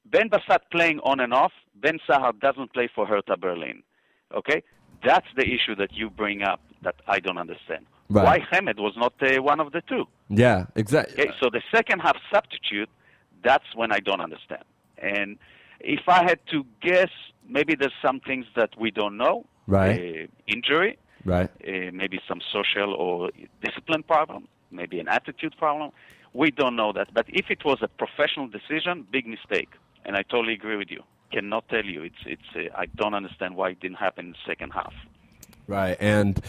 Ben Bassat playing on and off. Ben Sahar doesn't play for Hertha Berlin. Okay, that's the issue that you bring up that I don't understand. Right. Why Hemed was not uh, one of the two? Yeah, exactly. Okay, so the second half substitute, that's when I don't understand. And if I had to guess, maybe there's some things that we don't know. Right. Uh, injury, Right. uh, maybe some social or discipline problem, maybe an attitude problem. We don't know that. But if it was a professional decision, big mistake. And I totally agree with you. Cannot tell you. It's it's. Uh, I don't understand why it didn't happen in the second half. Right, and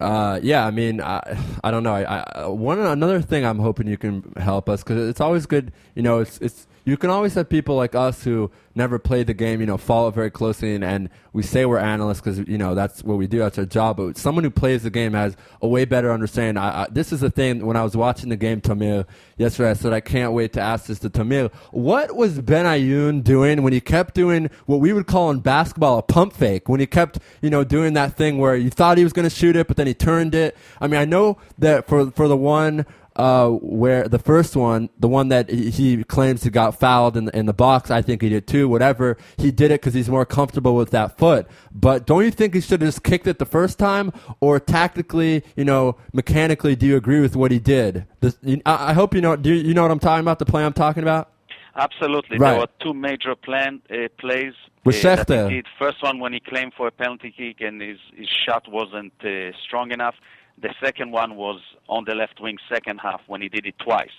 uh, yeah, I mean, I, I don't know. I, I, one another thing I'm hoping you can help us because it's always good. You know, it's it's you can always have people like us who never played the game. You know, follow it very closely, and, and we say we're analysts because you know that's what we do. That's our job. But someone who plays the game has a way better understanding. I, I, this is the thing. When I was watching the game, Tamir yesterday, I said I can't wait to ask this to Tamir. What was Benayoun doing when he kept doing what we would call in basketball a pump fake? When he kept you know doing that thing where you thought he was going to shoot it, but then he turned it. I mean, I know that for for the one uh, where the first one, the one that he, claims he got fouled in the, in the box, I think he did too. Whatever, he did it because he's more comfortable with that foot. But don't you think he should have just kicked it the first time, or tactically, you know, mechanically, do you agree with what he did? This, you, I, I hope you know. Do you, you know what I'm talking about? The play I'm talking about? Absolutely. Right. There were two major plan, uh, plays. With Schechter. he did. First one when he claimed for a penalty kick and his, his shot wasn't uh, strong enough. The second one was on the left wing, second half, when he did it twice.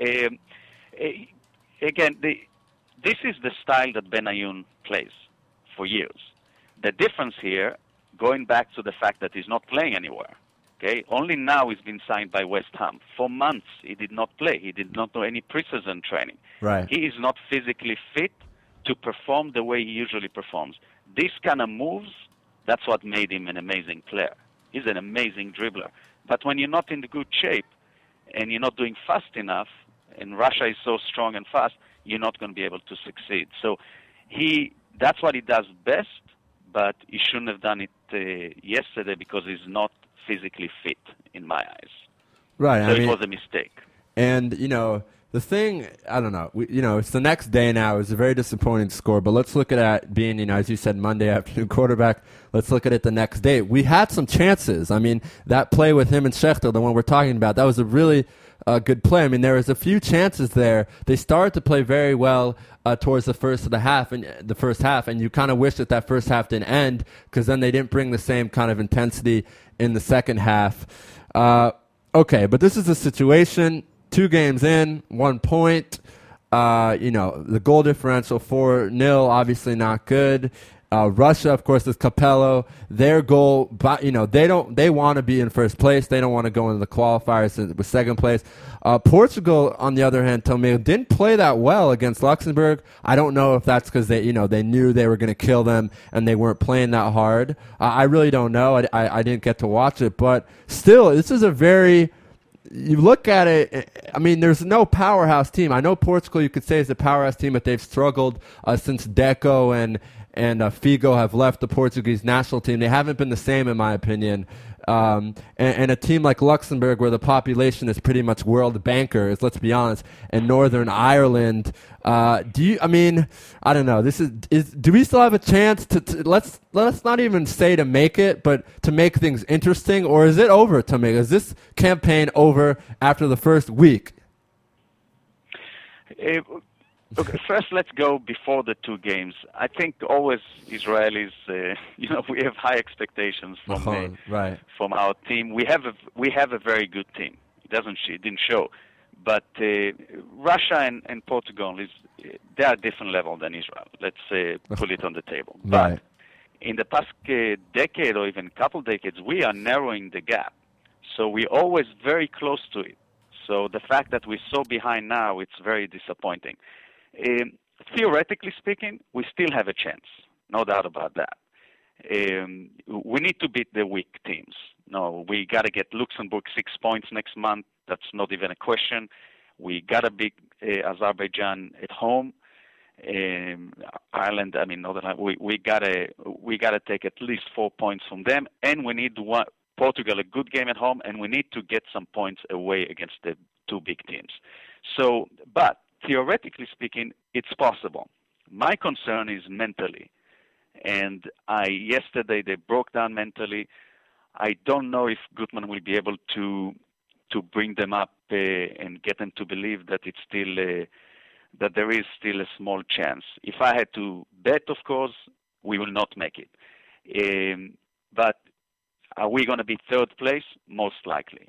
Um, again, the, this is the style that Benayoun plays for years. The difference here, going back to the fact that he's not playing anywhere. Okay, only now he's been signed by West Ham. For months he did not play. He did not do any preseason training. Right. He is not physically fit to perform the way he usually performs. These kind of moves, that's what made him an amazing player. He's an amazing dribbler. But when you're not in the good shape and you're not doing fast enough, and Russia is so strong and fast, you're not going to be able to succeed. So he, that's what he does best, but he shouldn't have done it uh, yesterday because he's not physically fit in my eyes. Right. So I mean, it was a mistake. And you know, the thing I don't know. We, you know, it's the next day now. It was a very disappointing score, but let's look at it being you know, as you said, Monday afternoon quarterback. Let's look at it the next day. We had some chances. I mean, that play with him and Schechter, the one we're talking about, that was a really uh, good play. I mean, there was a few chances there. They started to play very well uh, towards the first of the half and the first half, and you kind of wish that that first half didn't end because then they didn't bring the same kind of intensity in the second half. Uh, okay, but this is a situation. Two games in, one point. Uh, you know, the goal differential four nil, obviously not good. Uh, Russia, of course, is Capello. Their goal, but you know, they don't. They want to be in first place. They don't want to go into the qualifiers with second place. Uh, Portugal, on the other hand, Tomeo didn't play that well against Luxembourg. I don't know if that's because they, you know, they knew they were going to kill them and they weren't playing that hard. Uh, I really don't know. I, I, I didn't get to watch it, but still, this is a very you look at it, I mean, there's no powerhouse team. I know Portugal, you could say, is a powerhouse team, but they've struggled uh, since Deco and and uh, Figo have left the Portuguese national team. They haven't been the same, in my opinion. Um, and, and, a team like Luxembourg, where the population is pretty much world bankers, let's be honest, and Northern Ireland. Uh, do you? I mean, I don't know. This is is. Do we still have a chance to, to let's let's not even say to make it, but to make things interesting, or is it over? To make is this campaign over after the first week? Uh, Okay, first let's go before the two games. I think always Israelis, uh, you know, we have high expectations from Oh, the, right. from our team. We have a we have a very good team. It doesn't it didn't show, but uh, Russia and, and Portugal is they are a different level than Israel. Let's uh, put it on the table. Right. In the past uh, decade or even couple decades, we are narrowing the gap. So we're always very close to it. So the fact that we're so behind now, it's very disappointing. Um, theoretically speaking, we still have a chance, no doubt about that. Um, we need to beat the weak teams, No, we got to get Luxembourg six points next month. That's not even a question. We got to beat uh, Azerbaijan at home. Um, Ireland, I mean, Northern Ireland, we we gotta we gotta take at least four points from them, and we need one, Portugal a good game at home, and we need to get some points away against the two big teams. So, but theoretically speaking, it's possible. My concern is mentally, and I yesterday they broke down mentally. I don't know if Gutman will be able to to bring them up uh, and get them to believe that it's still uh, that there is still a small chance. If I had to bet, of course, we will not make it. Um, but are we going to be third place? Most likely.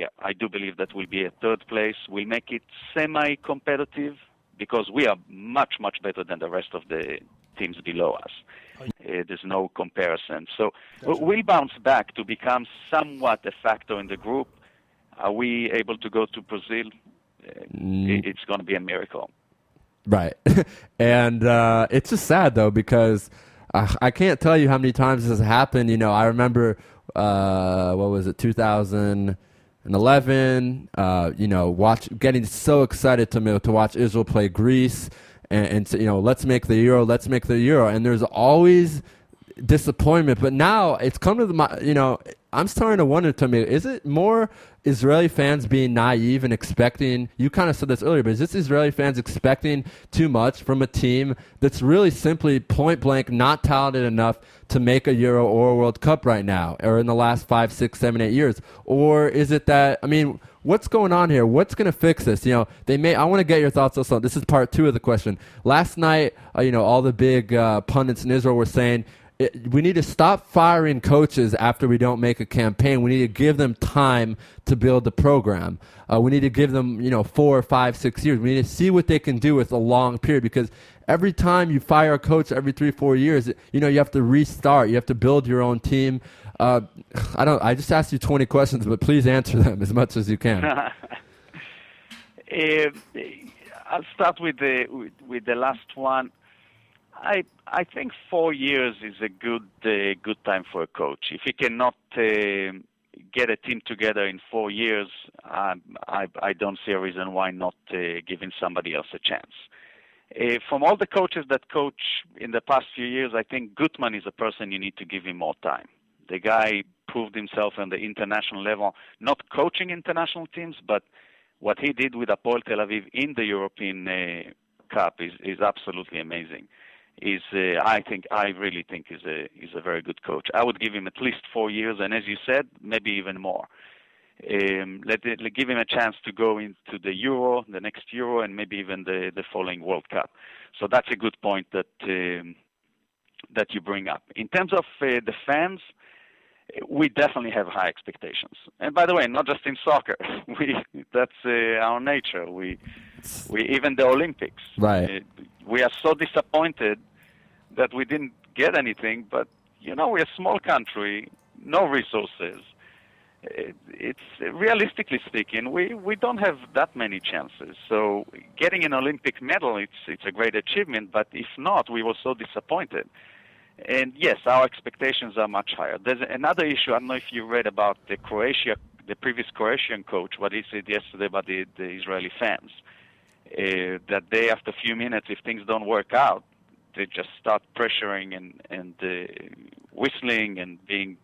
Yeah, I do believe that we'll be a third place. We'll make it semi-competitive because we are much, much better than the rest of the teams below us. Uh, there's no comparison. So gotcha. we'll bounce back to become somewhat a factor in the group. Are we able to go to Brazil? Mm. it's going to be a miracle. Right. and uh, it's just sad, though, because uh, I can't tell you how many times this has happened. You know, I remember, uh, what was it, 2011, uh, you know, watch getting so excited to, to watch Israel play Greece. And, and, you know, let's make the Euro, let's make the Euro. And there's always disappointment. But now it's come to the, you know, I'm starting to wonder to me, is it more Israeli fans being naive and expecting, you kind of said this earlier, but is this Israeli fans expecting too much from a team that's really simply point blank not talented enough to make a Euro or a World Cup right now, or in the last five, six, seven, eight years? Or is it that, I mean, what's going on here? What's going to fix this? You know, they may, I want to get your thoughts also. This is part two of the question. Last night, uh, you know, all the big uh, pundits in Israel were saying, it, we need to stop firing coaches after we don't make a campaign. We need to give them time to build the program. Uh, we need to give them, you know, four, five, six years. We need to see what they can do with a long period because every time you fire a coach every three, four years, you know, you have to restart. You have to build your own team. Uh, I don't. I just asked you 20 questions, but please answer them as much as you can. uh, I'll start with the with, with the last one. I I think four years is a good uh, good time for a coach. If he cannot uh, get a team together in four years, um, I I don't see a reason why not uh, giving somebody else a chance. Uh, from all the coaches that coach in the past few years, I think Gutman is a person you need to give him more time. The guy proved himself on the international level, not coaching international teams, but what he did with Hapoel Tel Aviv in the European uh, Cup is is absolutely amazing is uh, I think I really think is a is a very good coach. I would give him at least four years, and as you said, maybe even more. Um, let, it, let give him a chance to go into the Euro, the next Euro, and maybe even the the following World Cup. So that's a good point that um, that you bring up. In terms of uh, the fans, we definitely have high expectations. And by the way, not just in soccer, we that's uh, our nature. We we even the Olympics. Right. Uh, we are so disappointed that we didn't get anything. But you know, we're a small country, no resources. it's realistically speaking, we, we don't have that many chances. So getting an Olympic medal, it's it's a great achievement. But if not, we were so disappointed. And yes, our expectations are much higher. There's another issue. I don't know if you read about the Croatia, the previous Croatian coach, what he said yesterday about the, the Israeli fans. Uh, that they, after a few minutes, if things don't work out, they just start pressuring and and uh, whistling and being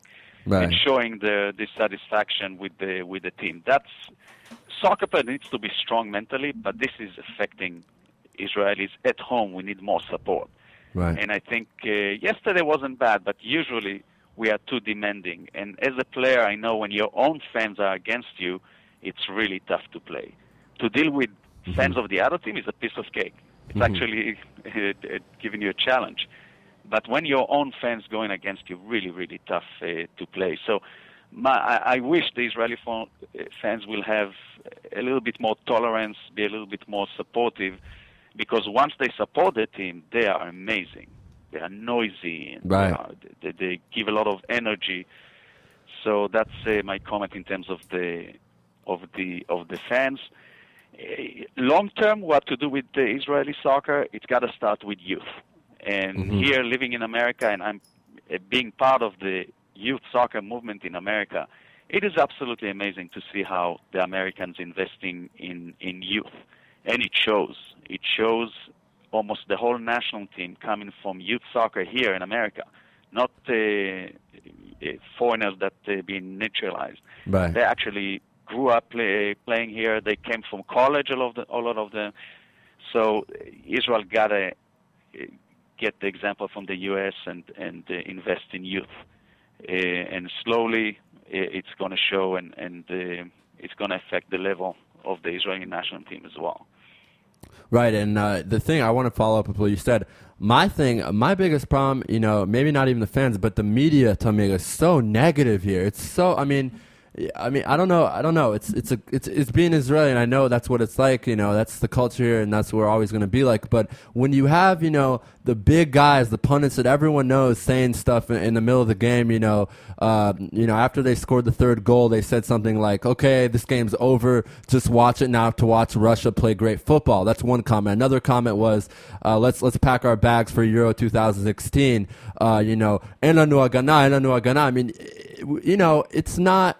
right. and showing the dissatisfaction with the with the team. That's soccer player needs to be strong mentally, but this is affecting Israelis at home. We need more support. Right. And I think uh, yesterday wasn't bad, but usually we are too demanding. And as a player, I know when your own fans are against you, it's really tough to play. To deal with mm-hmm. fans of the other team is a piece of cake. It's mm-hmm. actually uh, giving you a challenge. But when your own fans going against you, really, really tough uh, to play. So my, I, I wish the Israeli uh, fans will have a little bit more tolerance, be a little bit more supportive, because once they support the team, they are amazing. They are noisy and right. they, are, they, they, give a lot of energy. So that's uh, my comment in terms of the of the of the fans. Uh, long term, what to do with the Israeli soccer? It's got to start with youth. And mm-hmm. here, living in America, and I'm uh, being part of the youth soccer movement in America, it is absolutely amazing to see how the Americans investing in in youth, and it shows. It shows almost the whole national team coming from youth soccer here in America, not uh, foreigners that uh, been naturalized. Right. They actually grew up play, playing here. They came from college, a lot of, the, a lot of them. So Israel gotta uh, get the example from the U.S. and and uh, invest in youth, uh, and slowly it's going to show, and and uh, it's going to affect the level of the Israeli national team as well. Right, and uh, the thing I want to follow up with what you said. My thing, my biggest problem, you know, maybe not even the fans, but the media, Tamir, is so negative here. It's so, I mean, I mean, I don't know. I don't know. It's it's a it's it's being Israeli, and I know that's what it's like. You know, that's the culture here, and that's what we're always going to be like. But when you have, you know, the big guys, the pundits that everyone knows, saying stuff in, in the middle of the game, you know, uh, you know, after they scored the third goal, they said something like, "Okay, this game's over. Just watch it now to watch Russia play great football." That's one comment. Another comment was, uh, "Let's let's pack our bags for Euro 2016." Uh, you know, "Elanu agana, elanu agana." I mean, you know, it's not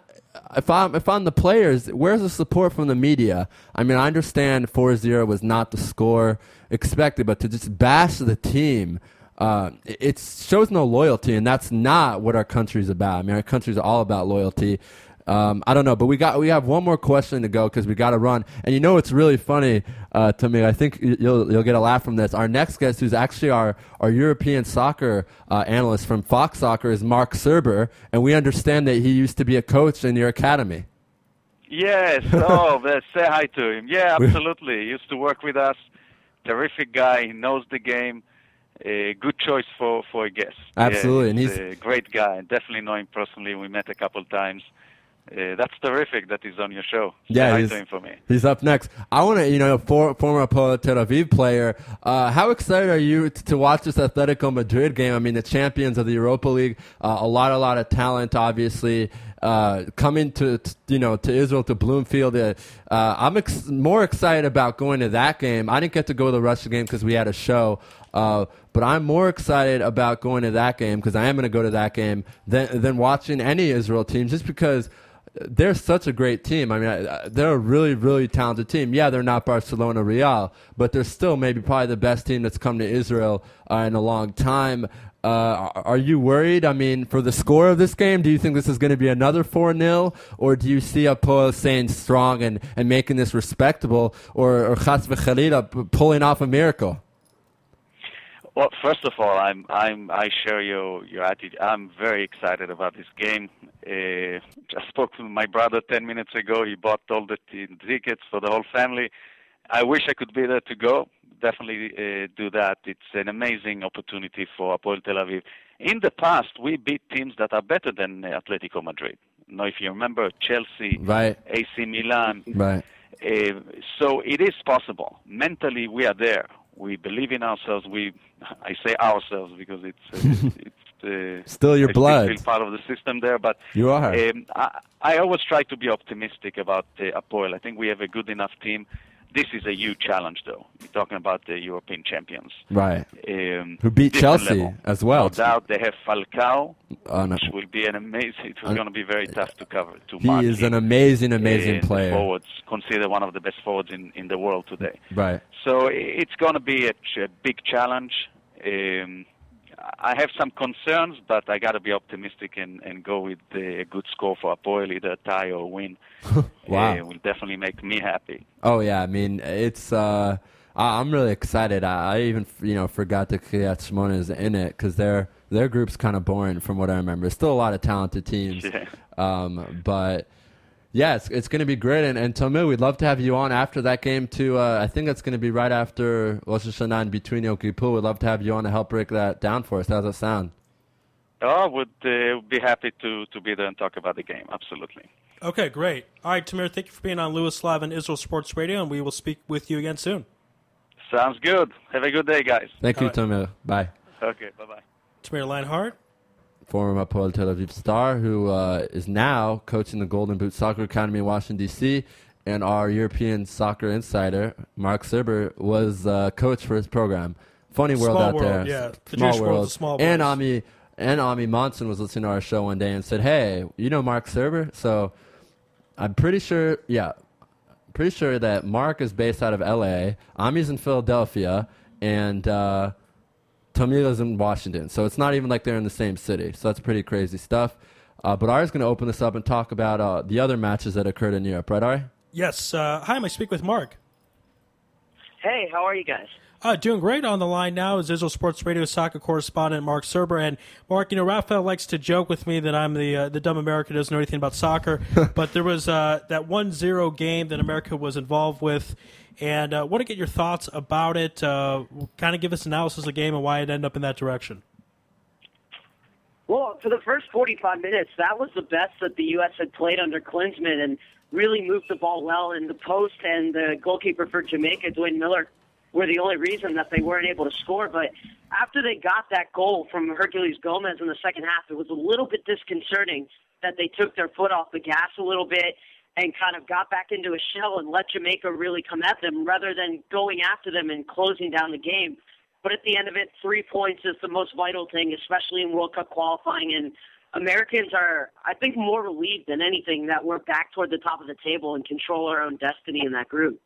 if I'm if I'm the players, where's the support from the media? I mean, I understand 4-0 was not the score expected, but to just bash the team, uh, it shows no loyalty, and that's not what our country's about. I mean, our country's all about loyalty. Um, I don't know, but we got we have one more question to go because we got to run. And you know, it's really funny uh, to me. I think you'll you'll get a laugh from this. Our next guest, who's actually our our European soccer uh, analyst from Fox Soccer, is Mark Serber, and we understand that he used to be a coach in your academy. Yes. Oh, say hi to him. Yeah, absolutely. He used to work with us. Terrific guy. He knows the game. A good choice for for a guest. Absolutely, Yeah, and he's, he's- a great guy. Definitely know him personally. We met a couple times. Uh, that's terrific that he's on your show. Say Yeah, he's, to for me. he's up next. I want to, you know, for, former Apoel Tel Aviv player. Uh, how excited are you t- to watch this Atletico Madrid game? I mean, the champions of the Europa League. Uh, a lot, a lot of talent, obviously. Uh, coming to, you know to Israel to Bloomfield, uh, uh, I'm ex- more excited about going to that game. I didn't get to go to the Russia game because we had a show, uh, but I'm more excited about going to that game because I am going to go to that game than than watching any Israel team, just because they're such a great team. I mean, they're a really, really talented team. Yeah, they're not Barcelona Real, but they're still maybe probably the best team that's come to Israel uh, in a long time. Uh, are- you worried? I mean, for the score of this game, do you think this is going to be another 4 0? Or do you see Apoel staying strong and, and making this respectable? Or, or Chas v'chalila pulling off a miracle? Well, first of all, I'm I'm I share your your attitude. I'm very excited about this game. Uh, I spoke to my brother ten minutes ago. He bought all the tickets for the whole family. I wish I could be there to go. Definitely uh, do that. It's an amazing opportunity for Apoel Tel Aviv. In the past, we beat teams that are better than Atletico Madrid. Now, if you remember, Chelsea, Right. AC Milan, Right. uh, so it is possible. Mentally, we are there. We believe in ourselves. We, I say ourselves because it's uh, it's uh, Still your still blood. feel part of the system there. But You are. Um, I, I always try to be optimistic about uh, Apoel. I think we have a good enough team. This is a huge challenge, though. You're talking about the European champions. Right. Um, Who beat Chelsea level. as well. No doubt they have Falcao, Oh, no. which will be an amazing. It's going to be very tough to cover. To He is him. an amazing, amazing Uh, player. Forwards considered one of the best forwards in, in the world today. Right. So it's going to be a, a big challenge. Um, I have some concerns, but I got to be optimistic and, and go with a good score for Apoel, either a tie or a win. Wow. Uh, will definitely make me happy. Oh yeah, I mean it's. Uh, I'm really excited. I, I even you know forgot that Kiryat Shmona is in it because their their group's kind of boring from what I remember. Still a lot of talented teams, Yeah. um, but yeah, it's it's going to be great. And, and Tamir, we'd love to have you on after that game too. Uh, I think it's going to be right after Rosh Hashanah and between Yom Kippur. We'd love to have you on to help break that down for us. How's that sound? Oh, would uh, be happy to, to be there and talk about the game. Absolutely. Okay, great. All right, Tamir, thank you for being on Louis Live and Israel Sports Radio, and we will speak with you again soon. Sounds good. Have a good day, guys. Thank you, All Tamir. Bye. Okay, bye bye. Tamir Leinhardt. Former Apoel Tel Aviv star, who uh, is now coaching the Golden Boot Soccer Academy in Washington D.C. And our European soccer insider, Mark Serber, was uh, coach for his program. Funny world Small out world, there. yeah. The small Jewish world. world's a small and. Ami, and Ami Monson was listening to our show one day and said, "Hey, you know Mark Serber?" So I'm pretty sure, yeah, pretty sure that Mark is based out of L.A. Ami's in Philadelphia, and uh, Tamila's in Washington. So it's not even like they're in the same city. So that's pretty crazy stuff. Uh, but Ari's going to open this up and talk about uh, the other matches that occurred in Europe, right, Ari? Yes. Uh, hi, I speak with Mark. Hey, how are you guys? Uh, doing great on the line now is Israel Sports Radio soccer correspondent Mark Serber. And Mark, you know, Raphael likes to joke with me that I'm the uh, the dumb American who doesn't know anything about soccer. but there was uh, that 1 0 game that America was involved with. And uh, want to get your thoughts about it. Uh, kind of give us analysis of the game and why it ended up in that direction. Well, for the first 45 minutes, that was the best that the U.S. had played under Klinsmann and really moved the ball well in the post. And the goalkeeper for Jamaica, Dwayne Miller, were the only reason that they weren't able to score. But after they got that goal from Herculez Gomez in the second half, it was a little bit disconcerting that they took their foot off the gas a little bit and kind of got back into a shell and let Jamaica really come at them rather than going after them and closing down the game. But at the end of it, three points is the most vital thing, especially in World Cup qualifying. And Americans are, I think, more relieved than anything that we're back toward the top of the table and control our own destiny in that group.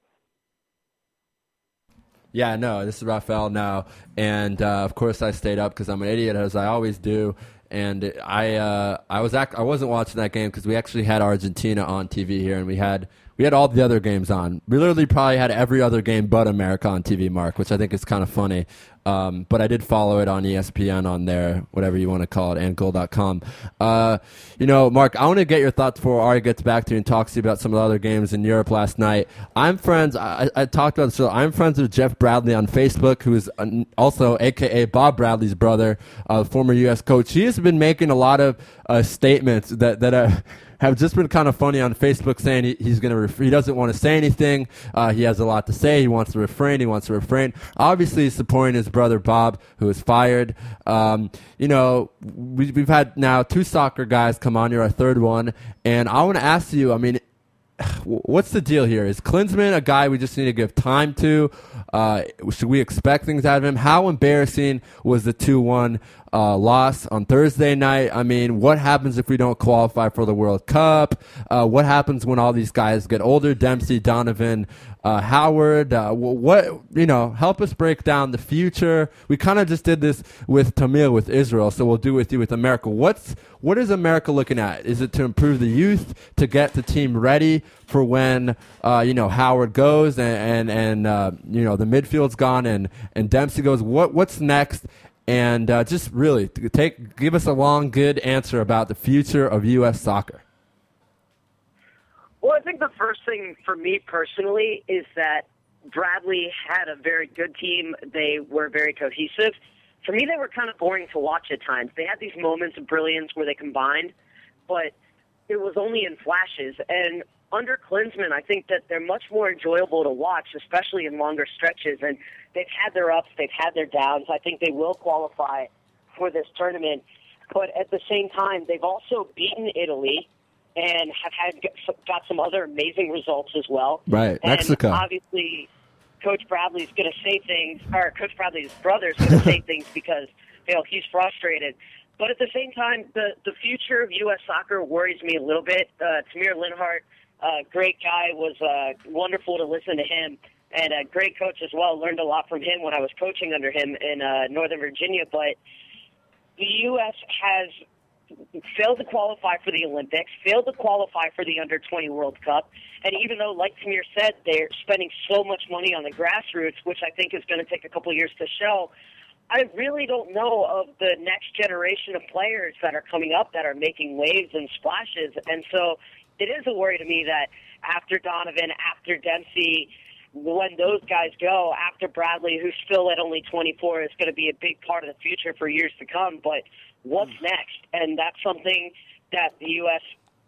Yeah, no, this is Rafael now, and uh, of course I stayed up because I'm an idiot as I always do. And I uh, I was act- I wasn't watching that game because we actually had Argentina on TV here, and we had we had all the other games on. We literally probably had every other game but America on TV, Mark, which I think is kind of funny. Um, but I did follow it on ESPN on there, whatever you want to call it, andgoal.com. Uh, you know, Mark, I want to get your thoughts before Ari gets back to you and talks to you about some of the other games in Europe last night. I'm friends, I, I talked about this, I'm friends with Jeff Bradley on Facebook, who's also AKA Bob Bradley's brother, uh, former U.S. coach. He has been making a lot of uh, statements that, that are have just been kind of funny on Facebook saying he, he's going to ref- he doesn't want to say anything. Uh, he has a lot to say. He wants to refrain. He wants to refrain. Obviously, he's supporting his brother Bob, who was fired. Um, you know, we, we've had now two soccer guys come on. You're our third one, and I want to ask you. I mean, what's the deal here? Is Klinsmann a guy we just need to give time to? Uh, should we expect things out of him? How embarrassing was the 2 1 uh, loss on Thursday night? I mean, what happens if we don't qualify for the World Cup? Uh, what happens when all these guys get older? Dempsey, Donovan, uh, Howard. Uh, what you know? Help us break down the future. We kind of just did this with Tamil with Israel, so we'll do with you with America. What's what is America looking at? Is it to improve the youth to get the team ready for when uh, you know Howard goes and and, and uh, you know the midfield's gone and and Dempsey goes? What what's next? And uh, just really take give us a long good answer about the future of U.S. soccer. Well, I think the first thing for me personally is that Bradley had a very good team. They were very cohesive. For me, they were kind of boring to watch at times. They had these moments of brilliance where they combined, but it was only in flashes. And under Klinsmann, I think that they're much more enjoyable to watch, especially in longer stretches. And they've had their ups, they've had their downs. I think they will qualify for this tournament. But at the same time, they've also beaten Italy and have had got some other amazing results as well. Right, and Mexico. Obviously, Coach Bradley's going to say things, or Coach Bradley's brother's going to say things because you know he's frustrated. But at the same time, the the future of U.S. soccer worries me a little bit. Uh, Tamir Linhart, uh, great guy, was uh, wonderful to listen to him, and a great coach as well. Learned a lot from him when I was coaching under him in uh, Northern Virginia. But the U.S. has failed to qualify for the Olympics, failed to qualify for the Under 20 World Cup. And even though, like Tamir said, they're spending so much money on the grassroots, which I think is going to take a couple years to show, I really don't know of the next generation of players that are coming up that are making waves and splashes. And so it is a worry to me that after Donovan, after Dempsey, when those guys go, after Bradley, who's still at only 24, is going to be a big part of the future for years to come. But what's hmm. next? And that's something that the U.S.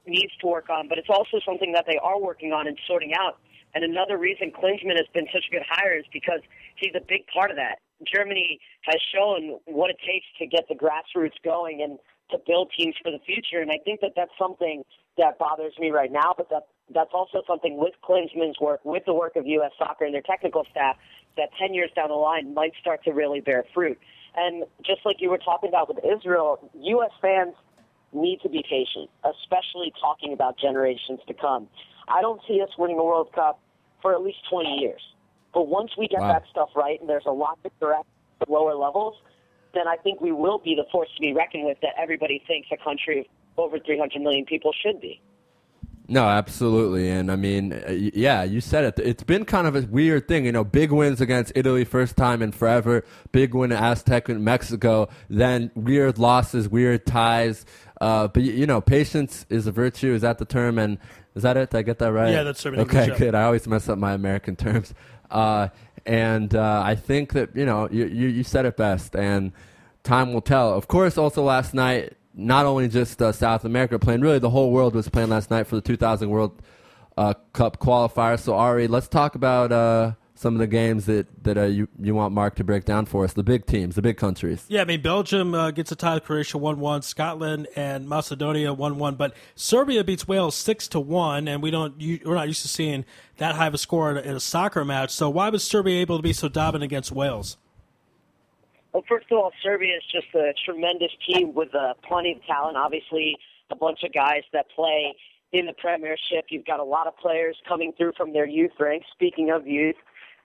needs to work on, but it's also something that they are working on and sorting out. And another reason Klinsmann has been such a good hire is because he's a big part of that. Germany has shown what it takes to get the grassroots going and to build teams for the future. And I think that that's something that bothers me right now, but that that's also something with Klinsmann's work, with the work of U.S. Soccer and their technical staff, that 10 years down the line might start to really bear fruit. And just like you were talking about with Israel, U.S. fans need to be patient, especially talking about generations to come. I don't see us winning a World Cup for at least 20 years. But once we get Wow. that stuff right and there's a lot to correct at lower levels, then I think we will be the force to be reckoned with that everybody thinks a country of over 300 million people should be. No, absolutely, and I mean, uh, yeah, you said it. It's been kind of a weird thing, you know. Big wins against Italy, first time in forever. Big win at Aztec in Mexico. Then weird losses, weird ties. Uh, but you know, patience is a virtue. Is that the term? And is that it? Did I get that right? Yeah, that's term in Okay, good. I always mess up my American terms. Uh, and uh, I think that you know, you, you you said it best, and time will tell. Of course, also last night, not only just uh, South America playing, really the whole world was playing last night for the 2000 World uh, Cup qualifier. So Ari, let's talk about uh, some of the games that that uh, you you want Mark to break down for us. The big teams, the big countries. Yeah, I mean Belgium uh, gets a tie with Croatia one one, Scotland and Macedonia one one, but Serbia beats Wales six to one, and we don't we're not used to seeing that high of a score in a, in a soccer match. So why was Serbia able to be so dominant against Wales? Well, first of all, Serbia is just a tremendous team with uh, plenty of talent. Obviously, a bunch of guys that play in the Premiership. You've got a lot of players coming through from their youth ranks. Speaking of youth,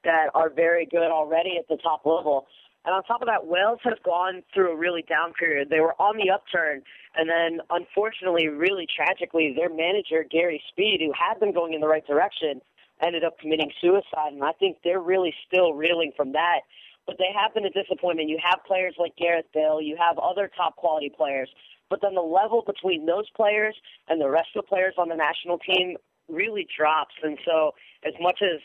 that are very good already at the top level. And on top of that, Wales have gone through a really down period. They were on the upturn, and then unfortunately, really tragically, their manager Gary Speed, who had them going in the right direction, ended up committing suicide. And I think they're really still reeling from that. But they have been a disappointment. You have players like Gareth Bale, you have other top quality players, but then the level between those players and the rest of the players on the national team really drops. And so, as much as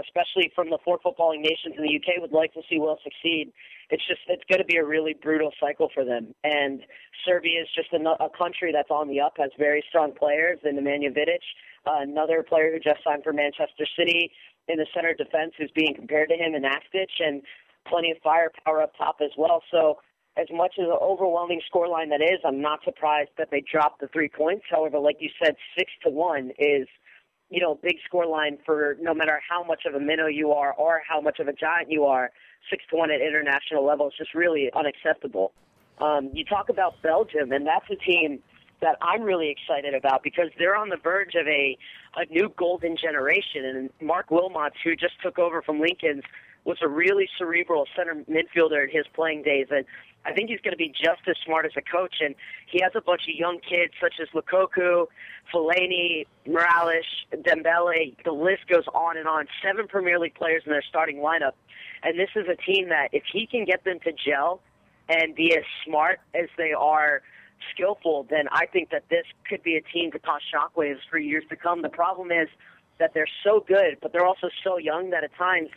especially from the four footballing nations in the UK would like to see Wales succeed. It's just it's going to be a really brutal cycle for them. And Serbia is just a, a country that's on the up, has very strong players. And Nemanja Vidic, uh, another player who just signed for Manchester City in the center defense, who's being compared to him in Astic, and plenty of firepower up top as well. So. As much as an overwhelming scoreline that is, I'm not surprised that they dropped the three points. However, like you said, six to one is you know, big score line for no matter how much of a minnow you are or how much of a giant you are, six to one at international level is just really unacceptable. Um, you talk about Belgium, and that's a team that I'm really excited about because they're on the verge of a a new golden generation. And Marc Wilmots, who just took over from Leekens, was a really cerebral center midfielder in his playing days, and I think he's going to be just as smart as a coach. And he has a bunch of young kids such as Lukaku, Fellaini, Mirallas, Dembele. The list goes on and on. Seven Premier League players in their starting lineup, and this is a team that if he can get them to gel and be as smart as they are skillful, then I think that this could be a team to cause shockwaves for years to come. The problem is that they're so good, but they're also so young that at times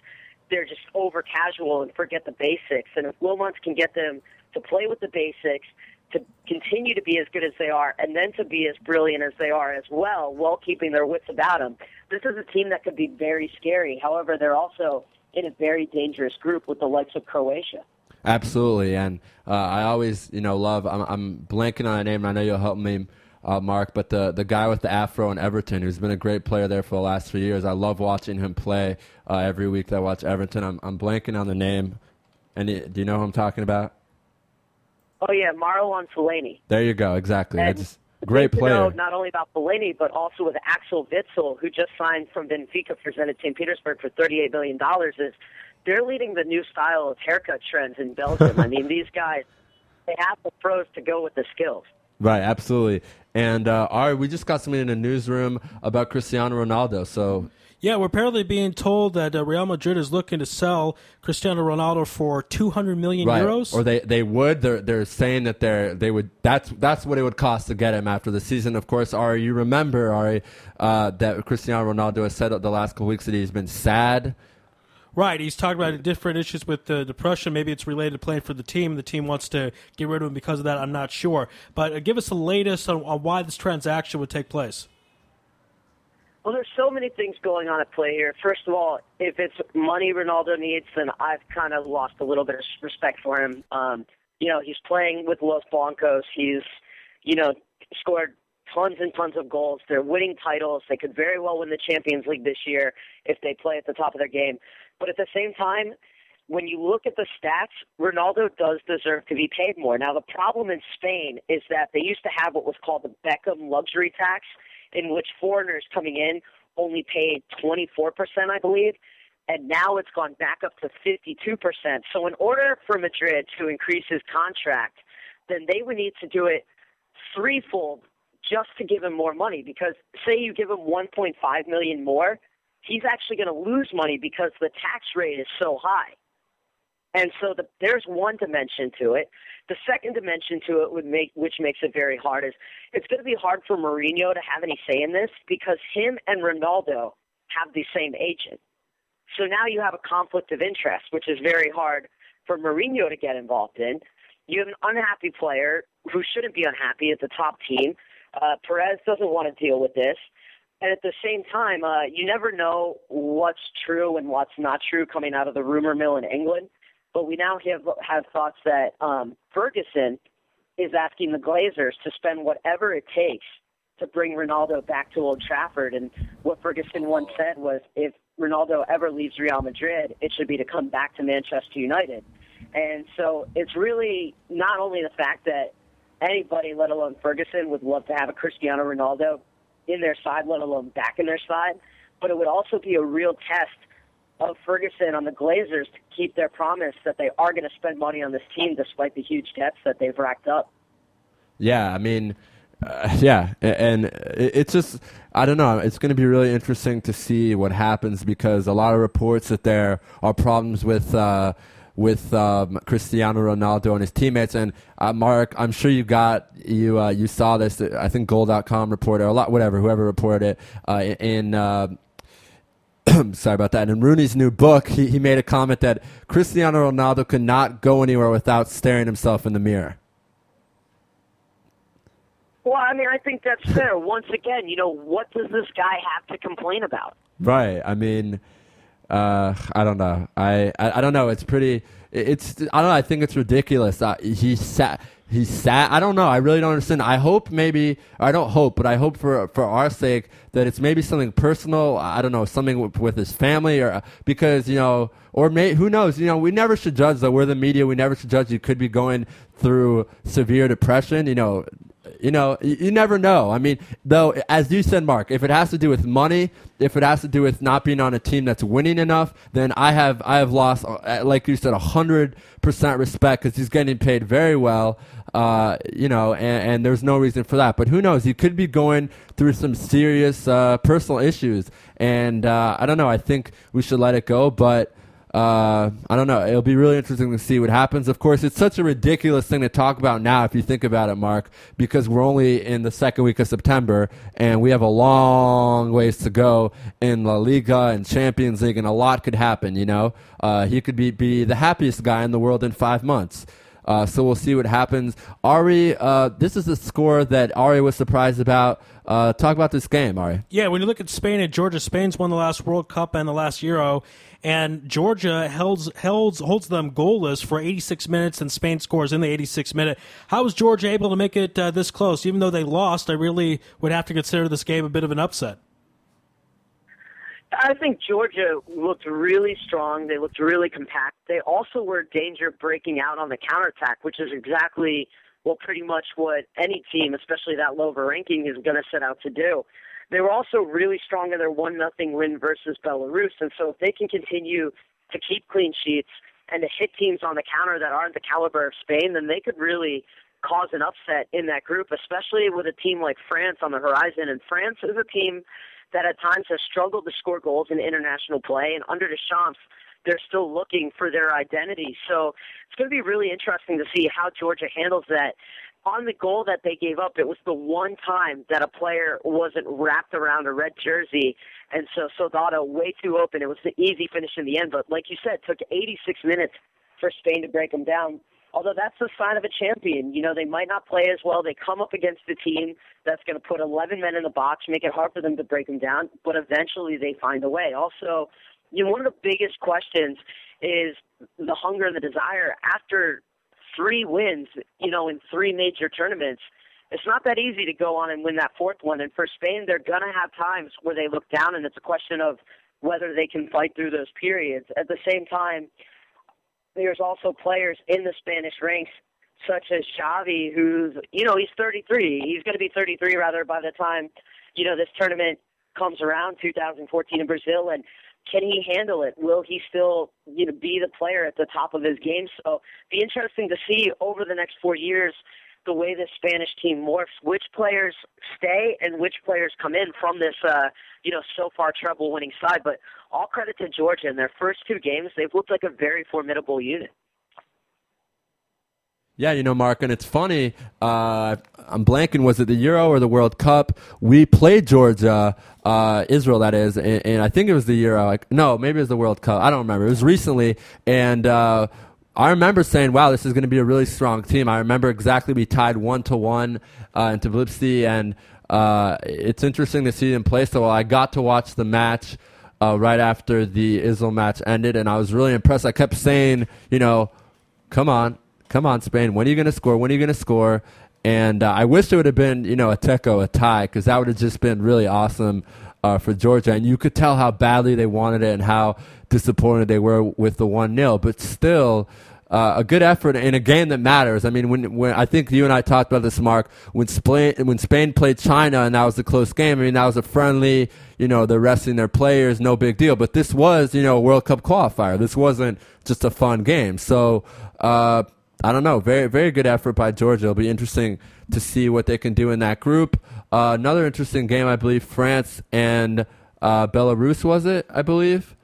they're just over casual and forget the basics. And if Wilmots can get them to play with the basics, to continue to be as good as they are, and then to be as brilliant as they are as well, while keeping their wits about them, this is a team that could be very scary. However, they're also in a very dangerous group with the likes of Croatia. Absolutely, and uh, I always, you know, love. I'm, I'm blanking on a name. and I know you'll help me, uh, Mark. But the the guy with the afro in Everton, who's been a great player there for the last few years. I love watching him play uh, every week that I watch Everton. I'm I'm blanking on the name. And do you know who I'm talking about? Oh yeah, Marouane Fellaini. There you go. Exactly. I And just great to know player. not only about Fellaini, but also with Axel Witsel, who just signed from Benfica for Zenit St. Petersburg for $38 million, is they're leading the new style of haircut trends in Belgium. I mean, these guys, they have the pros to go with the skills. Right. Absolutely. And uh, Ari, we just got something in the newsroom about Cristiano Ronaldo. So Yeah, we're apparently being told that uh, Real Madrid is looking to sell Cristiano Ronaldo for 200 million right. euros. Or they, they would. They're they're saying that they're they would. That's that's what it would cost to get him after the season. Of course, Ari, you remember Ari uh, that Cristiano Ronaldo has said the last couple weeks that he's been sad. Right, he's talking about different issues with the depression. Maybe it's related to playing for the team. The team wants to get rid of him because of that. I'm not sure. But uh, give us the latest on, on why this transaction would take place. Well, there's so many things going on at play here. First of all, if it's money Ronaldo needs, then I've kind of lost a little bit of respect for him. Um, you know, he's playing with Los Blancos. He's, you know, scored tons and tons of goals. They're winning titles. They could very well win the Champions League this year if they play at the top of their game. But at the same time, when you look at the stats, Ronaldo does deserve to be paid more. Now, the problem in Spain is that they used to have what was called the Beckham luxury tax, in which foreigners coming in only paid 24%, I believe, and now it's gone back up to 52%. So, in order for Madrid to increase his contract, then they would need to do it threefold just to give him more money. Because, say you give him 1.5 million more, he's actually going to lose money because the tax rate is so high. And so the, there's one dimension to it. The second dimension to it would make, which makes it very hard, is it's going to be hard for Mourinho to have any say in this because him and Ronaldo have the same agent. So now you have a conflict of interest, which is very hard for Mourinho to get involved in. You have an unhappy player who shouldn't be unhappy at the top team. Uh, Perez doesn't want to deal with this. And at the same time, uh, you never know what's true and what's not true coming out of the rumor mill in England. But we now have have thoughts that um, Ferguson is asking the Glazers to spend whatever it takes to bring Ronaldo back to Old Trafford. And what Ferguson once said was, if Ronaldo ever leaves Real Madrid, it should be to come back to Manchester United. And so it's really not only the fact that anybody, let alone Ferguson, would love to have a Cristiano Ronaldo in their side, let alone back in their side, but it would also be a real test of Ferguson on the Glazers to keep their promise that they are going to spend money on this team despite the huge debts that they've racked up. Yeah, I mean, uh, yeah, and it's just I don't know. It's going to be really interesting to see what happens because a lot of reports that there are problems with. Uh, with um, Cristiano Ronaldo and his teammates. And uh, Mark, I'm sure you got you uh, you saw this. I think Goal.com reported or a lot, whatever, whoever reported it uh, in uh, sorry about that. In Rooney's new book, he, he made a comment that Cristiano Ronaldo could not go anywhere without staring himself in the mirror. Well, I mean, I think that's fair. Once again, you know, what does this guy have to complain about? Right. I mean, uh, I don't know. I, I, I don't know. It's pretty. It's I don't know. I think it's ridiculous. Uh, he sat he's sad. I don't know. I really don't understand. I hope maybe I don't hope, but I hope for for our sake that it's maybe something personal. I don't know, something with, with his family, or because you know, or may who knows? You know, we never should judge. Though we're the media, we never should judge. You could be going through severe depression. You know, you know, you, never know. I mean, though, as you said, Mark, if it has to do with money, if it has to do with not being on a team that's winning enough, then I have I have lost, uh, like you said, hundred percent respect because he's getting paid very well. Uh, you know, and, and, there's no reason for that. But who knows? He could be going through some serious uh, personal issues, and uh, I don't know. I think we should let it go, but uh, I don't know. It'll be really interesting to see what happens. Of course, it's such a ridiculous thing to talk about now, if you think about it, Mark, because we're only in the second week of September and we have a long ways to go in La Liga and Champions League, and a lot could happen. You know, uh, he could be be the happiest guy in the world in five months. Uh, so we'll see what happens. Ari, uh, this is a score that Ari was surprised about. Uh, talk about this game, Ari. Yeah, when you look at Spain and Georgia, Spain's won the last World Cup and the last Euro, and Georgia holds, holds, holds them goalless for 86 minutes, and Spain scores in the 86 minute. How was Georgia able to make it uh, this close? Even though they lost, I really would have to consider this game a bit of an upset. I think Georgia looked really strong. They looked really compact. They also were danger of breaking out on the counterattack, which is exactly well, pretty much what any team, especially that lower ranking, is going to set out to do. They were also really strong in their one nothing win versus Belarus, and so if they can continue to keep clean sheets and to hit teams on the counter that aren't the caliber of Spain, then they could really cause an upset in that group, especially with a team like France on the horizon. And France is a team that at times has struggled to score goals in international play, and under Deschamps, they're still looking for their identity. So it's going to be really interesting to see how Georgia handles that. On the goal that they gave up, it was the one time that a player wasn't wrapped around a red jersey, and so Soldado way too open. It was the easy finish in the end, but like you said, took 86 minutes for Spain to break them down although that's the sign of a champion. You know, they might not play as well. They come up against a team that's going to put 11 men in the box, make it hard for them to break them down, but eventually they find a way. Also, you know, one of the biggest questions is the hunger and the desire after three wins, you know, in three major tournaments. It's not that easy to go on and win that fourth one. And for Spain, they're going to have times where they look down, and it's a question of whether they can fight through those periods. At the same time, there's also players in the Spanish ranks such as Xavi, who's you know he's 33. He's going to be 33 rather by the time you know this tournament comes around, 2014 in Brazil, and can he handle it? Will he still you know be the player at the top of his game? So be interesting to see over the next four years the way this Spanish team morphs, which players stay and which players come in from this, uh, you know, so far treble winning side. But all credit to Georgia in their first two games, they've looked like a very formidable unit. Yeah, you know, Mark, and it's funny. Uh, I'm blanking. Was it the Euro or the World Cup? We played Georgia, uh, Israel, that is, and, and, I think it was the Euro. Like, no, maybe it was the World Cup. I don't remember. It was recently, and uh, I remember saying, "Wow, this is going to be a really strong team." I remember exactly we tied one to one uh, in Tbilisi, and uh, it's interesting to see them play so well. I got to watch the match. Uh, right after the Israel match ended, and I was really impressed. I kept saying, you know, come on, come on, Spain. When are you going to score? When are you going to score? And uh, I wish it would have been, you know, a Teco, a tie, because that would have just been really awesome uh, for Georgia. And you could tell how badly they wanted it and how disappointed they were with the 1 0. But still, uh, a good effort in a game that matters. I mean, when when I think you and I talked about this, Mark, when Spain when Spain played China and that was a close game. I mean, that was a friendly. You know, they're resting their players, no big deal. But this was, you know, a World Cup qualifier. This wasn't just a fun game. So uh, I don't know. Very, very good effort by Georgia. It'll be interesting to see what they can do in that group. Uh, another interesting game, I believe, France and uh, Belarus was it? I believe.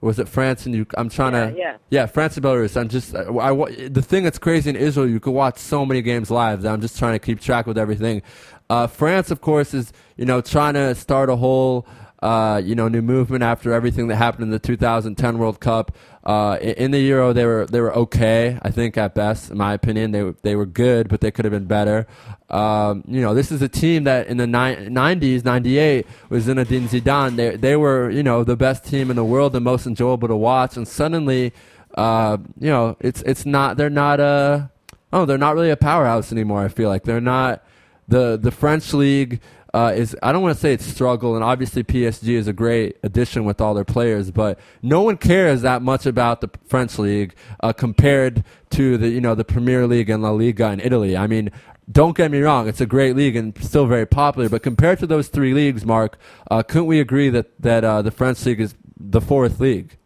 Or was it France and you? I'm trying yeah, to. Yeah. Yeah, France and Belarus. I'm just. I, I, the thing that's crazy in Israel, you could watch so many games live. I'm just trying to keep track with everything. Uh, France, of course, is you know trying to start a whole uh, you know, new movement after everything that happened in the 2010 World Cup. Uh, in the Euro, they were they were okay, I think at best, in my opinion. They they were good, but they could have been better. Um, you know, this is a team that in the ni- 90s, 98 was Zinedine Zidane. They they were you know the best team in the world, the most enjoyable to watch, and suddenly, uh, you know, it's it's not they're not a oh they're not really a powerhouse anymore. I feel like they're not the the French league uh, is I don't want to say it's struggle, and obviously PSG is a great addition with all their players, but no one cares that much about the French league uh, compared to the you know the Premier League and La Liga in Italy. I mean, don't get me wrong, it's a great league and still very popular, but compared to those three leagues, Mark, uh, couldn't we agree that that uh, the French league is the fourth league?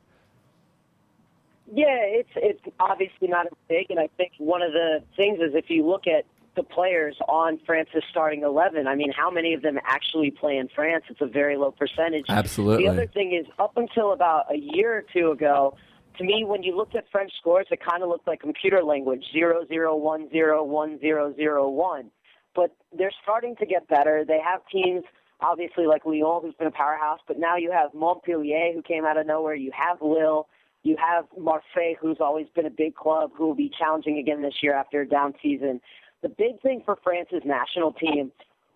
Yeah, it's it's obviously not as big, and I think one of the things is if you look at the players on France's starting 11. I mean, how many of them actually play in France? It's a very low percentage. Absolutely. The other thing is, up until about a year or two ago, to me, when you looked at French scores, it kind of looked like computer language zero zero one zero one zero zero one. But they're starting to get better. They have teams, obviously, like Lyon, who's been a powerhouse, but now you have Montpellier, who came out of nowhere. You have Lille. You have Marseille, who's always been a big club, who will be challenging again this year after a down season. The big thing for France's national team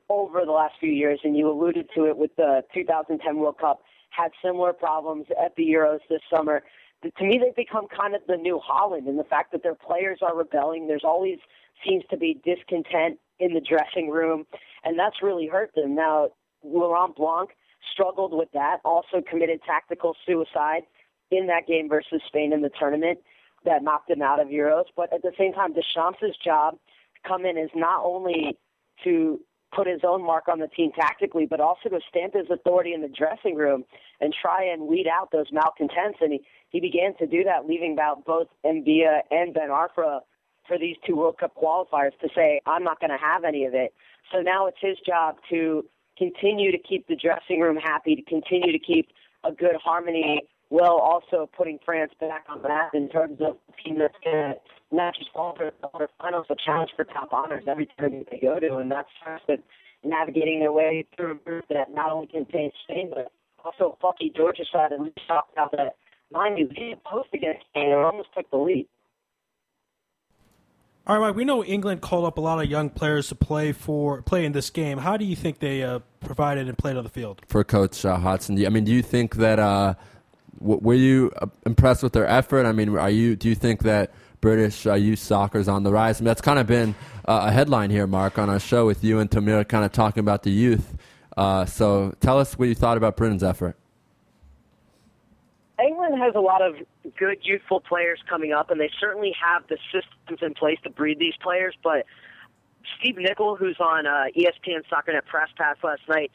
over the last few years, and you alluded to it with the 2010 World Cup, had similar problems at the Euros this summer. To me, they've become kind of the new Holland in the fact that their players are rebelling. There's always seems to be discontent in the dressing room, and that's really hurt them. Now, Laurent Blanc struggled with that, also committed tactical suicide in that game versus Spain in the tournament that knocked him out of Euros. But at the same time, Deschamps' job – come in is not only to put his own mark on the team tactically, but also to stamp his authority in the dressing room and try and weed out those malcontents. And he, he began to do that, leaving out both Mbia and Ben Arfa for these two World Cup qualifiers to say, I'm not going to have any of it. So now it's his job to continue to keep the dressing room happy, to continue to keep a good harmony while also putting France back on the map in terms of a team that's going to not just fall for the quarterfinals, but challenge for top honors every tournament they go to. And that's France that navigating their way through a group that not only contains Spain, but also fucky Georgia side. And we talked about that. Mind you, they didn't post against Spain and almost took the lead. All right, Mike. We know England called up a lot of young players to play for play in this game. How do you think they uh, provided and played on the field for Coach uh, Hodgson? I mean, do you think that uh, were you uh, impressed with their effort? I mean, are you? Do you think that British uh, youth soccer is on the rise? I mean, that's kind of been uh, a headline here, Mark, on our show with you and Tamir, kind of talking about the youth. Uh, so, tell us what you thought about Britain's effort. England has a lot of good youthful players coming up, and they certainly have the systems in place to breed these players. But Steve Nicol, who's on uh, ESPN SoccerNet Press Pass last night,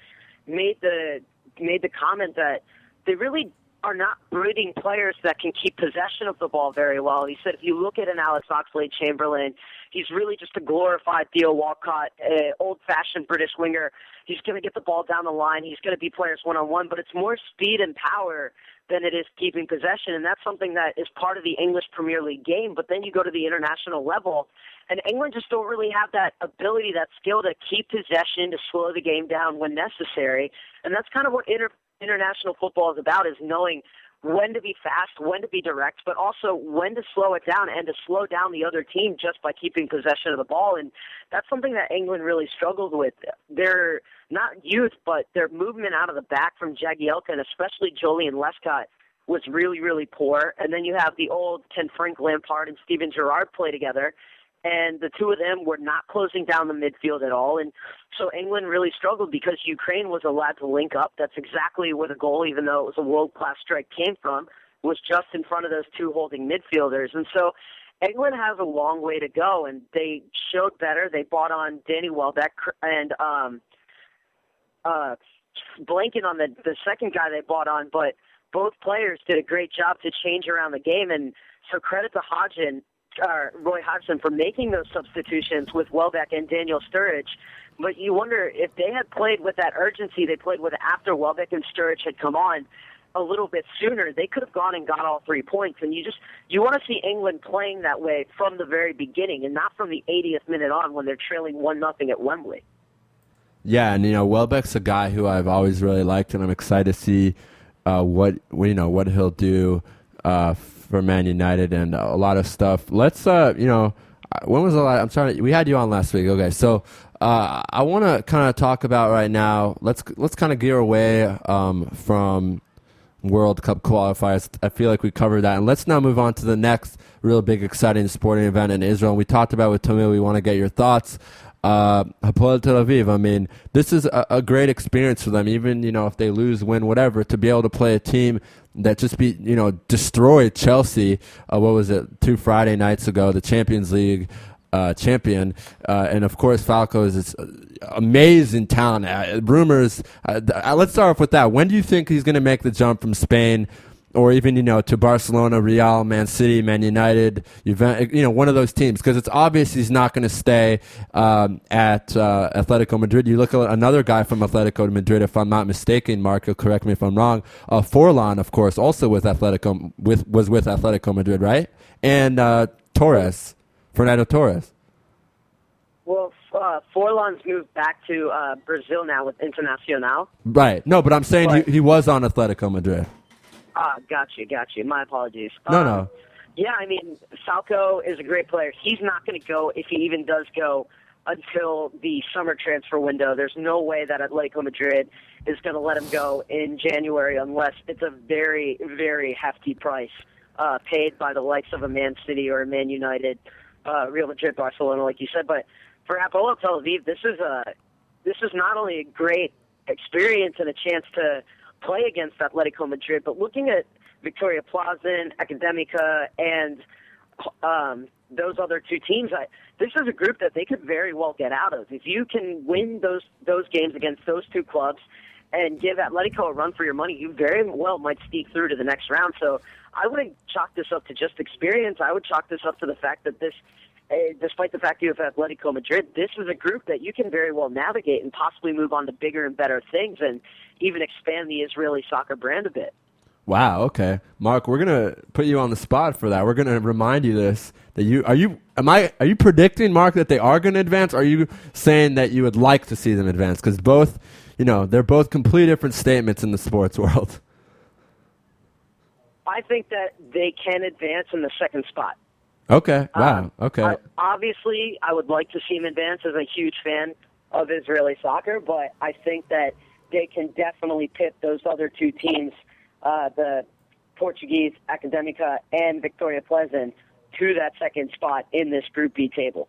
made the made the comment that they really are not breeding players that can keep possession of the ball very well. He said if you look at an Alex Oxlade-Chamberlain, he's really just a glorified Theo Walcott, uh, old-fashioned British winger. He's going to get the ball down the line. He's going to be players one-on-one, but it's more speed and power than it is keeping possession, and that's something that is part of the English Premier League game. But then you go to the international level, and England just don't really have that ability, that skill to keep possession, to slow the game down when necessary, and that's kind of what inter- international football is about: is knowing when to be fast, when to be direct, but also when to slow it down and to slow down the other team just by keeping possession of the ball. And that's something that England really struggled with. They're not youth, but their movement out of the back from Jagielka and especially Joleon Lescott was really, really poor. And then you have the old Ken Frank Lampard and Steven Gerrard play together and the two of them were not closing down the midfield at all. And so England really struggled because Ukraine was allowed to link up. That's exactly where the goal, even though it was a world class strike, came from, was just in front of those two holding midfielders. And so England has a long way to go, and they showed better. They bought on Danny Welbeck and um, uh, blanking on the the second guy they bought on, but both players did a great job to change around the game. And so credit to Hodgson uh, Roy Hodgson for making those substitutions with Welbeck and Daniel Sturridge. But you wonder if they had played with that urgency they played with after Welbeck and Sturridge had come on a little bit sooner, they could have gone and got all three points. And you just you want to see England playing that way from the very beginning, and not from the 80th minute on when they're trailing one nothing at Wembley. Yeah, and you know Welbeck's a guy who I've always really liked, and I'm excited to see uh, what you know what he'll do uh, for Man United and a lot of stuff. Let's, uh, you know, when was the last? I'm trying to. We had you on last week. Okay, so uh, I want to kind of talk about right now. Let's let's kind of gear away um, from World Cup qualifiers. I feel like we covered that, and let's now move on to the next real big, exciting sporting event in Israel. We talked about with Tommy. We want to get your thoughts. Uh, Tel Aviv. I mean, this is a, a, great experience for them. Even you know if they lose, win, whatever, to be able to play a team that just be you know destroyed Chelsea. Uh, what was it? Two Friday nights ago, the Champions League. Uh, champion, uh, and of course Falcao is this amazing talent. Uh, rumors. Uh, let's start off with that. When do you think he's going to make the jump from Spain or even you know to Barcelona, Real, Man City, Man United, Juventus, you know one of those teams because it's obvious he's not going to stay um, at uh, Atletico Madrid. You look at another guy from Atletico Madrid, if I'm not mistaken, Mark, correct me if I'm wrong. Uh, Forlan, of course, also with Atletico with was with Atletico Madrid, right? And uh, Torres, Fernando Torres. Well, uh, Forlan's moved back to uh, Brazil now with Internacional. Right. No, but I'm saying but, he, he was on Atletico Madrid. Ah, gotcha, gotcha. My apologies. No, um, no. Yeah, I mean, Falcao is a great player. He's not going to go if he even does go until the summer transfer window. There's no way that Atletico Madrid is going to let him go in January unless it's a very, very hefty price uh, paid by the likes of a Man City or a Man United, uh, Real Madrid, Barcelona, like you said. But for Hapoel Tel Aviv, this is a this is not only a great experience and a chance to play against Atletico Madrid. But looking at Viktoria Plzeň, Academica, and um, those other two teams, I, this is a group that they could very well get out of. If you can win those those games against those two clubs and give Atletico a run for your money, you very well might sneak through to the next round. So I wouldn't chalk this up to just experience. I would chalk this up to the fact that this uh, despite the fact you have Atletico Madrid, this is a group that you can very well navigate and possibly move on to bigger and better things and even expand the Israeli soccer brand a bit. Wow. Okay, Mark, we're gonna put you on the spot for that. We're gonna remind you this that you are you am I are you predicting Mark that they are gonna advance? Or are you saying that you would like to see them advance? Because both, you know, they're both completely different statements in the sports world. I think that they can advance in the second spot. Okay. Wow. Uh, okay. obviously, I would like to see them advance as a huge fan of Israeli soccer, but I think that they can definitely pit those other two teams, uh, the Portuguese Academica and Victoria Pleasant, to that second spot in this Group B table.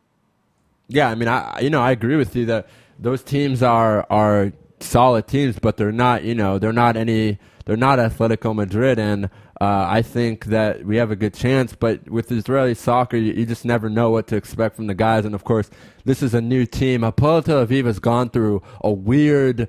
Yeah, I mean, I you know I agree with you that those teams are are solid teams, but they're not you know they're not any they're not Atletico Madrid and uh, I think that we have a good chance. But with Israeli soccer, you, you, just never know what to expect from the guys. And of course, this is a new team. Hapoel Tel Aviv has gone through a weird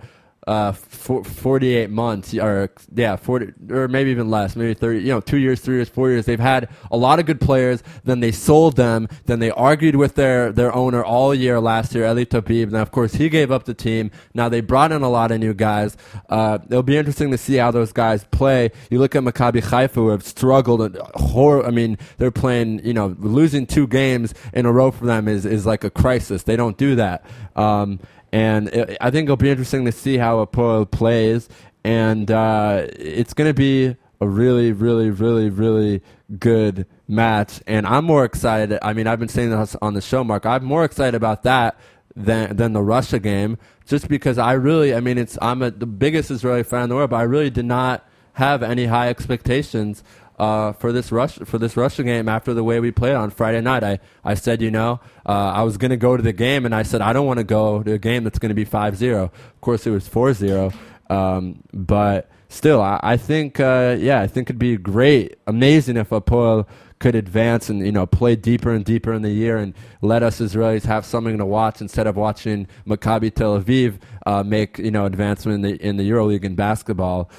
uh, for, 48 months or yeah 40 or maybe even less maybe 30 you know two years three years four years. They've had a lot of good players. Then they sold them. Then they argued with their their owner all year last year Eli Tabib and of course he gave up the team. Now they brought in a lot of new guys. Uh, it'll be interesting to see how those guys play. You look at Maccabi Haifa who have struggled and I mean they're playing you know losing two games in a row for them is is like a crisis. They don't do that. Um, and it, I think it'll be interesting to see how Hapoel plays, and uh, it's going to be a really, really, really, really good match. And I'm more excited. I mean, I've been saying this on the show, Mark. I'm more excited about that than than the Russia game, just because I really, I mean, it's I'm a, the biggest Israeli fan in the world, but I really did not have any high expectations uh, for this rush for this Russia game after the way we played on Friday night. I, I said, you know, uh, I was going to go to the game, and I said I don't want to go to a game that's going to be 5-0. Of course, it was 4-0, um, but still, I, I think uh, yeah, I think it'd be great, amazing if Hapoel could advance and you know play deeper and deeper in the year and let us Israelis have something to watch instead of watching Maccabi Tel Aviv uh, make you know advancement in the in the EuroLeague in basketball.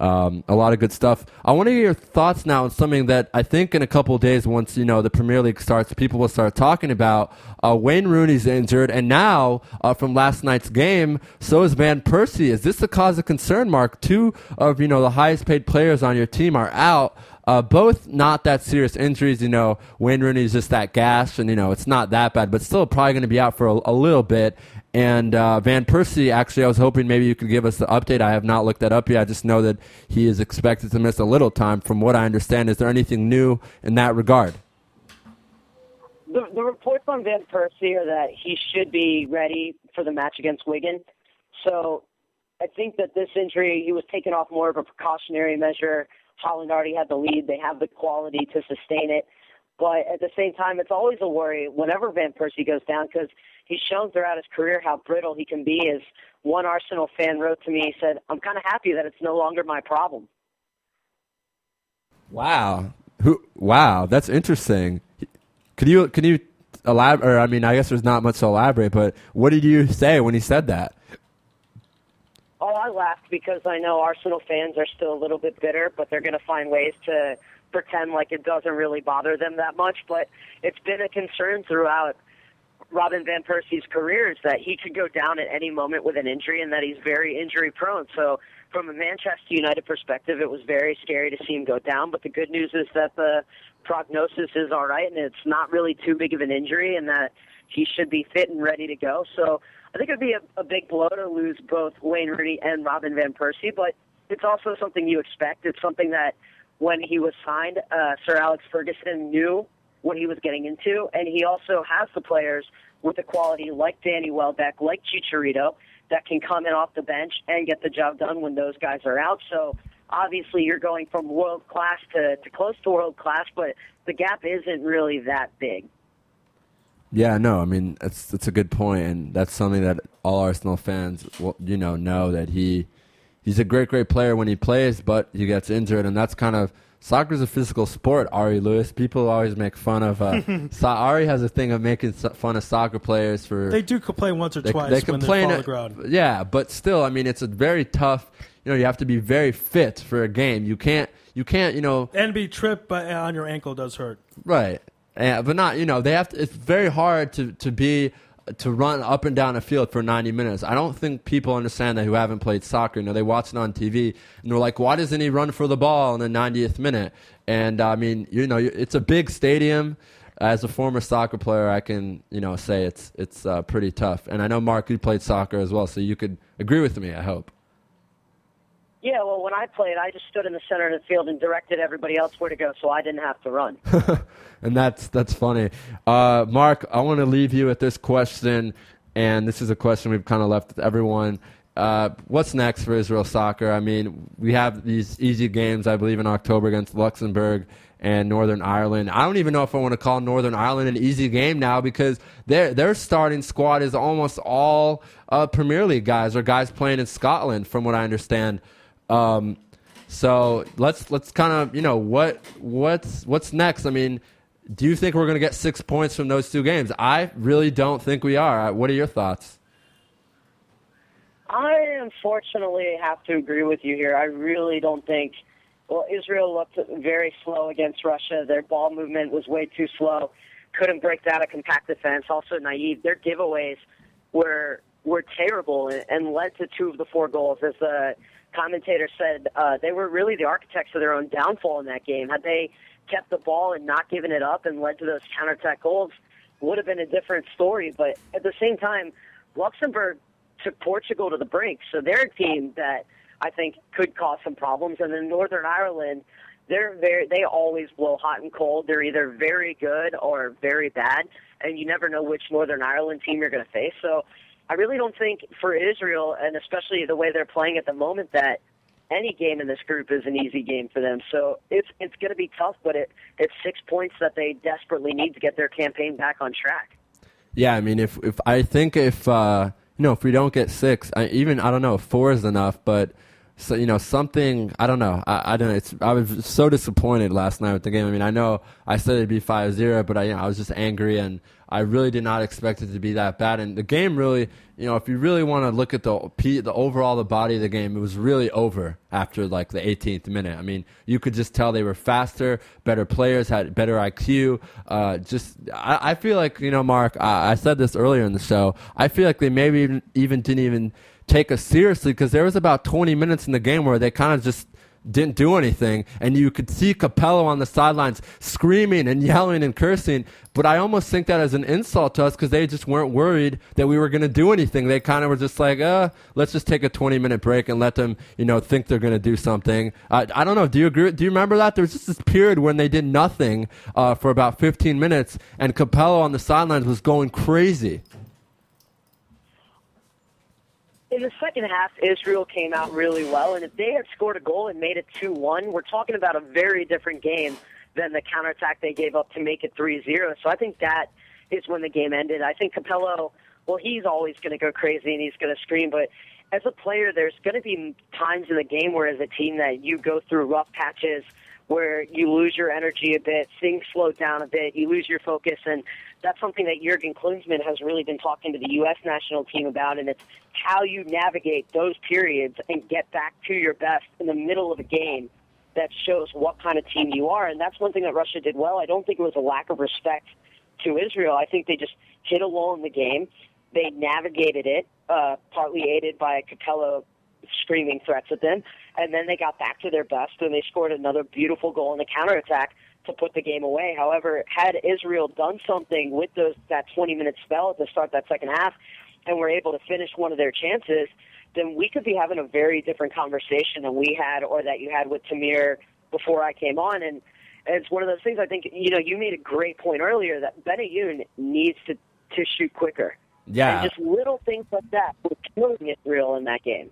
Um, a lot of good stuff. I want to hear your thoughts now on something that I think in a couple days, once you know the Premier League starts, people will start talking about. Uh, Wayne Rooney's injured, and now uh, from last night's game, so is Van Persie. Is this a cause of concern, Mark? Two of you know the highest paid players on your team are out. Uh, both not that serious injuries. You know, Wayne Rooney is just that gash, and you know it's not that bad, but still probably going to be out for a, a, little bit. And uh, Van Persie, actually, I was hoping maybe you could give us the update. I have not looked that up yet. I just know that he is expected to miss a little time. From what I understand, is there anything new in that regard? The, the reports on Van Persie are that he should be ready for the match against Wigan. So I think that this injury, he was taken off more of a precautionary measure Holland already had the lead. They have the quality to sustain it. But at the same time, it's always a worry whenever Van Persie goes down because he's shown throughout his career how brittle he can be. As one Arsenal fan wrote to me, he said, "I'm kind of happy that it's no longer my problem." Wow, who? Wow, that's interesting. Could you can you elaborate? I mean, I guess there's not much to elaborate, but what did you say when he said that? Oh, I laughed because I know Arsenal fans are still a little bit bitter, but they're going to find ways to pretend like it doesn't really bother them that much. But it's been a concern throughout Robin Van Persie's career is that he could go down at any moment with an injury and that he's very injury prone. So from a Manchester United perspective, it was very scary to see him go down. But the good news is that the prognosis is all right and it's not really too big of an injury and that he should be fit and ready to go. So I think it'd be a, a big blow to lose both Wayne Rooney and Robin Van Persie, but it's also something you expect. It's something that when he was signed, uh, Sir Alex Ferguson knew what he was getting into, and he also has the players with the quality like Danny Welbeck, like Chicharito, that can come in off the bench and get the job done when those guys are out. So obviously you're going from world class to, to close to world class, but the gap isn't really that big. Yeah, no, I mean that's that's a good point, and that's something that all Arsenal fans, will, you know, know that he he's a great, great player when he plays, but he gets injured, and that's kind of soccer's a physical sport. Ari Louis, people always make fun of. Uh, so Ari has a thing of making fun of soccer players for. They do complain once or they, twice they complain fall the ground. Yeah, but still, I mean, it's a very tough. You know, you have to be very fit for a game. You can't. You can't. You know. And be tripped by, on your ankle does hurt. Right. Yeah, but not you know they have to. It's very hard to to be to run up and down a field for 90 minutes. I don't think people understand that who haven't played soccer. You know, they watch it on TV and they're like, "Why doesn't he run for the ball in the 90th minute?" And I mean, you know, it's a big stadium. As a former soccer player, I can you know say it's it's uh, pretty tough. And I know Mark, you played soccer as well, so you could agree with me. I hope. Yeah, well, when I played, I just stood in the center of the field and directed everybody else where to go, so I didn't have to run. and that's that's funny. Uh, Mark, I want to leave you with this question, and this is a question we've kind of left with everyone. Uh, what's next for Israel soccer? I mean, we have these easy games, I believe, in October against Luxembourg and Northern Ireland. I don't even know if I want to call Northern Ireland an easy game now because their their starting squad is almost all uh, Premier League guys or guys playing in Scotland, from what I understand. Um, So let's let's kind of you know what what's what's next. I mean, do you think we're going to get six points from those two games? I really don't think we are. Uh, What are your thoughts? I unfortunately have to agree with you here. I really don't think. Well, Israel looked very slow against Russia. Their ball movement was way too slow. Couldn't break down a compact defense. Also naive. Their giveaways were were terrible and, led to two of the four goals. As the commentator said, uh, they were really the architects of their own downfall in that game. Had they kept the ball and not given it up and led to those counterattack goals, would have been a different story. But at the same time, Luxembourg took Portugal to the brink. So they're a team that I think could cause some problems. And then Northern Ireland, they're very they always blow hot and cold. They're either very good or very bad, and you never know which Northern Ireland team you're going to face. So I really don't think for Israel, and especially the way they're playing at the moment, that any game in this group is an easy game for them. So it's it's going to be tough, but it it's six points that they desperately need to get their campaign back on track. Yeah, I mean, if if I think if uh, you know if we don't get six, I, even I don't know if four is enough, but so you know something I don't know. I, I don't know. It's I was so disappointed last night with the game. I mean, I know I said it'd be 5-0, but I you know, I was just angry and I really did not expect it to be that bad. And the game really, you know, if you really want to look at the the overall the body of the game, it was really over after like the 18th minute. I mean, you could just tell they were faster, better players, had better IQ. Uh, just I, I feel like you know, Mark, I, I said this earlier in the show. I feel like they maybe even, even didn't even take us seriously because there was about 20 minutes in the game where they kind of just didn't do anything, and you could see Capello on the sidelines screaming and yelling and cursing. But I almost think that as an insult to us because they just weren't worried that we were going to do anything. They kind of were just like, uh, let's just take a 20 minute break and let them, you know, think they're going to do something. I, I don't know. Do you agree? Do you remember that? There was just this period when they did nothing uh, for about 15 minutes, and Capello on the sidelines was going crazy. In the second half, Israel came out really well, and if they had scored a goal and made it 2 1, we're talking about a very different game than the counterattack they gave up to make it 3 0. So I think that is when the game ended. I think Capello, well, he's always going to go crazy and he's going to scream, but as a player, there's going to be times in the game where, as a team, that you go through rough patches where you lose your energy a bit, things slow down a bit, you lose your focus, and that's something that Jurgen Klinsmann has really been talking to the U.S. national team about, and it's how you navigate those periods and get back to your best in the middle of a game that shows what kind of team you are. And that's one thing that Russia did well. I don't think it was a lack of respect to Israel. I think they just hit a lull in the game. They navigated it, uh, partly aided by Capello screaming threats at them, and then they got back to their best and they scored another beautiful goal in the counterattack to put the game away. However, had Israel done something with those that 20 minute spell to start that second half and were able to finish one of their chances, then we could be having a very different conversation than we had or that you had with Tamir before I came on. And it's one of those things I think, you know, you made a great point earlier that Benayoun needs to, to shoot quicker. Yeah. And just little things like that were killing Israel in that game.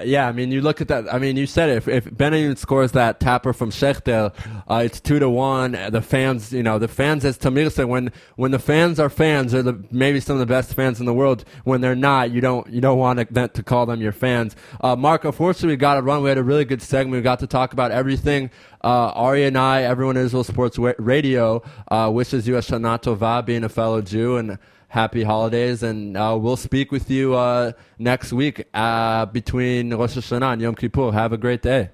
Yeah, I mean, you look at that. I mean, you said it. If, if Benayoun scores that tapper from Shechter, uh, it's two to one. The fans, you know, the fans, as Tamir said, when when the fans are fans, they're the, maybe some of the best fans in the world. When they're not, you don't you don't want to, to call them your fans. Uh, Mark, unfortunately, we got to run. We had a really good segment. We got to talk about everything. Uh, Ari and I, everyone at Israel Sports Radio, uh, wishes you a Shana Tova, being a fellow Jew, and happy holidays, and uh, we'll speak with you uh, next week uh, between Rosh Hashanah and Yom Kippur. Have a great day.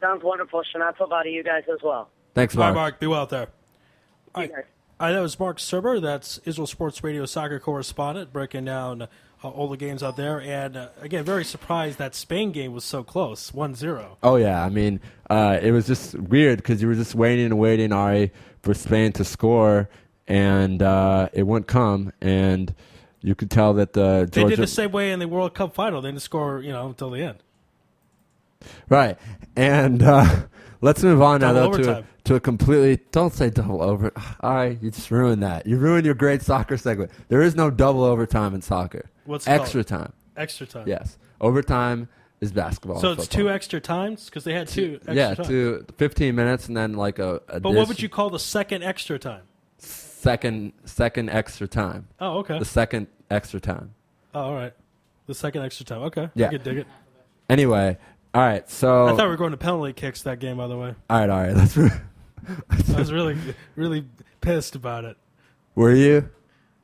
Sounds wonderful. Shana Tova to you guys as well. Thanks, Mark. Bye, Mark. Mark. Be well out there. All right. I know it's Mark Serber. That's Israel Sports Radio soccer correspondent, breaking down uh, all the games out there. And uh, again, very surprised that Spain game was so close 1 0. Oh yeah, I mean, uh, it was just weird because you were just waiting and waiting, Ari, for Spain to score, and uh, it wouldn't come, and you could tell that the They did the same way in the World Cup final. They didn't score, you know, until the end. Right. And uh, let's move on now, though, to a, to a completely. Don't say double over. All right, you just ruined that. You ruined your great soccer segment. There is no double overtime in soccer. What's it called? extra time? Extra time. Yes, overtime is basketball. So it's two extra times because they had two. extra yeah, times. two, 15 minutes and then like a. a But what would you call the second extra time? Second second extra time? Oh, okay. The second extra time. Oh, all right. The second extra time. Okay. Yeah. I could dig it. Anyway, All right, so I thought we were going to penalty kicks that game. By the way, all right, all right. That's I was really, really pissed about it. were you?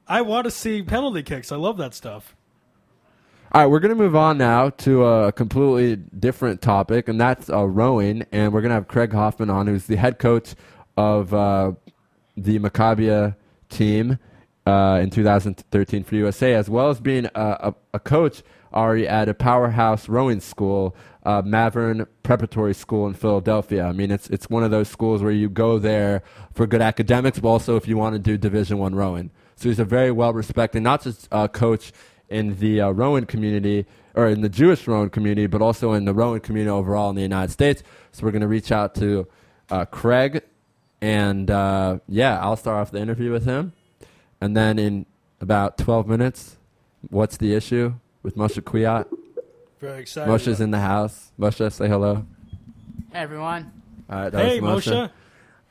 I want to see penalty kicks. I love that stuff. All right, we're going to move on now to a completely different topic, and that's uh, rowing. And we're going to have Craig Hoffman on, who's the head coach of uh, the Maccabiah team uh, in 2013 for USA, as well as being a, a, a coach already at a powerhouse rowing school, uh, Malvern Preparatory School in Philadelphia. I mean, it's it's one of those schools where you go there for good academics, but also if you want to do Division One rowing. So he's a very well respected, not just uh, coach in the uh, rowing community or in the Jewish rowing community, but also in the rowing community overall in the United States. So we're going to reach out to uh, Craig, and uh, yeah, I'll start off the interview with him, and then in about 12 minutes, what's the issue with Moshe Kwiat? Very excited. Moshe's in the house. Moshe, say hello. Hey everyone. All right, that Hey, was Moshe.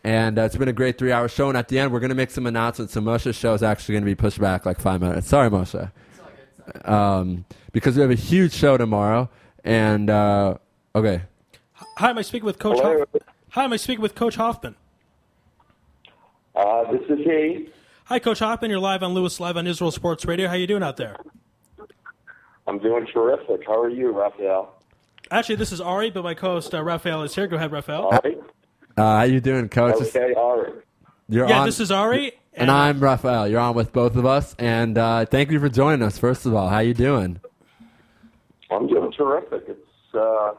And uh, it's been a great three-hour show. And at the end, we're going to make some announcements. So Moshe's show is actually going to be pushed back like five minutes. Sorry, Moshe. Um, because we have a huge show tomorrow. And uh, okay, Hi, am I speaking with Coach? Hello. Hoff- Hi, am I speaking with Coach Hoffman? Uh, this is he. Hi, Coach Hoffman. You're live on Louis Live on Israel Sports Radio. How you doing out there? I'm doing terrific. How are you, Raphael? Actually, this is Ari, but my co-host uh, Raphael is here. Go ahead, Raphael. Ari? uh, how you doing, Coach? Okay, Ari. You're yeah, on, this is Ari. and I'm Raphael. You're on with both of us, and uh, thank you for joining us. First of all, how you doing? I'm doing terrific. It's uh,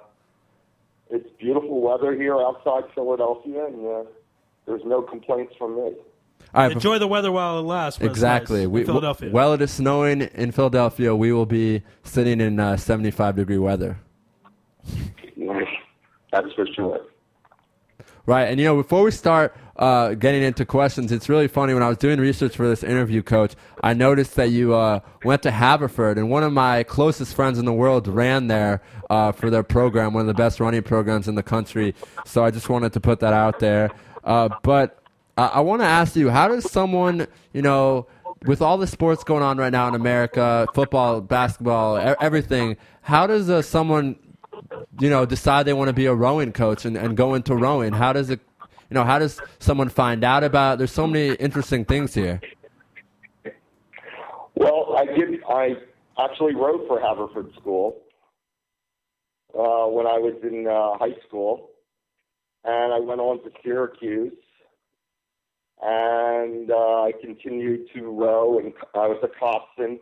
it's beautiful weather here outside Philadelphia, and uh, there's no complaints from me. All right, Enjoy the weather while it lasts. Exactly. nice We, Philadelphia. While it is snowing in Philadelphia, we will be sitting in uh, 75 degree weather. That's for sure. Right, and you know, before we start uh, getting into questions, it's really funny. When I was doing research for this interview, Coach, I noticed that you uh, went to Haverford, and one of my closest friends in the world ran there uh, for their program, one of the best running programs in the country. So I just wanted to put that out there. Uh, but I, I want to ask you, how does someone, you know, with all the sports going on right now in America, football, basketball, e- everything, how does uh, someone you know, decide they want to be a rowing coach and, and go into rowing? How does it, you know, how does someone find out about? There's so many interesting things here. Well, I did. I actually rowed for Haverford School uh, when I was in uh, high school, and I went on to Syracuse, and uh, I continued to row, and I was a coxswain.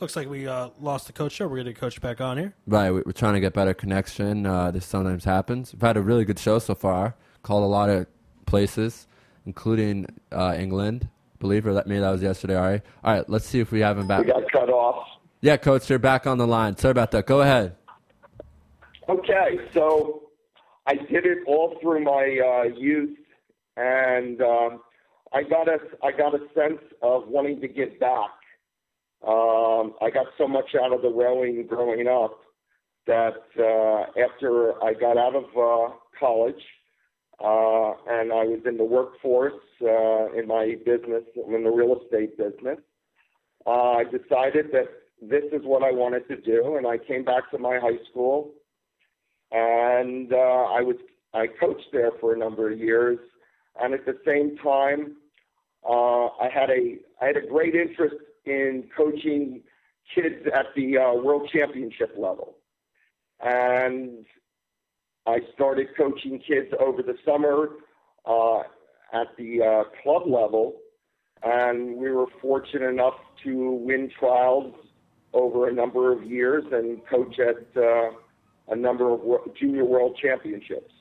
Looks like we uh, lost the coach show. We're going to coach back on here. Right, we- we're trying to get better connection. Uh, this sometimes happens. We've had a really good show so far. Called a lot of places, including uh, England. Believe or that maybe that was yesterday. All right, all right. Let's see if we have him back. We got cut off. Yeah, coach, you're back on the line. Sorry about that. Go ahead. Okay, so I did it all through my uh, youth, and um, I got a I got a sense of wanting to give back. Um, I got so much out of the rowing growing up that uh, after I got out of uh, college and I was in the workforce uh, in my business, in the real estate business, uh, I decided that this is what I wanted to do, and I came back to my high school. And uh, I was I coached there for a number of years, and at the same time, uh, I had a I had a great interest in coaching kids at the uh, world championship level, and I started coaching kids over the summer uh, at the uh, club level, and we were fortunate enough to win trials over a number of years and coach at uh, a number of junior world championships.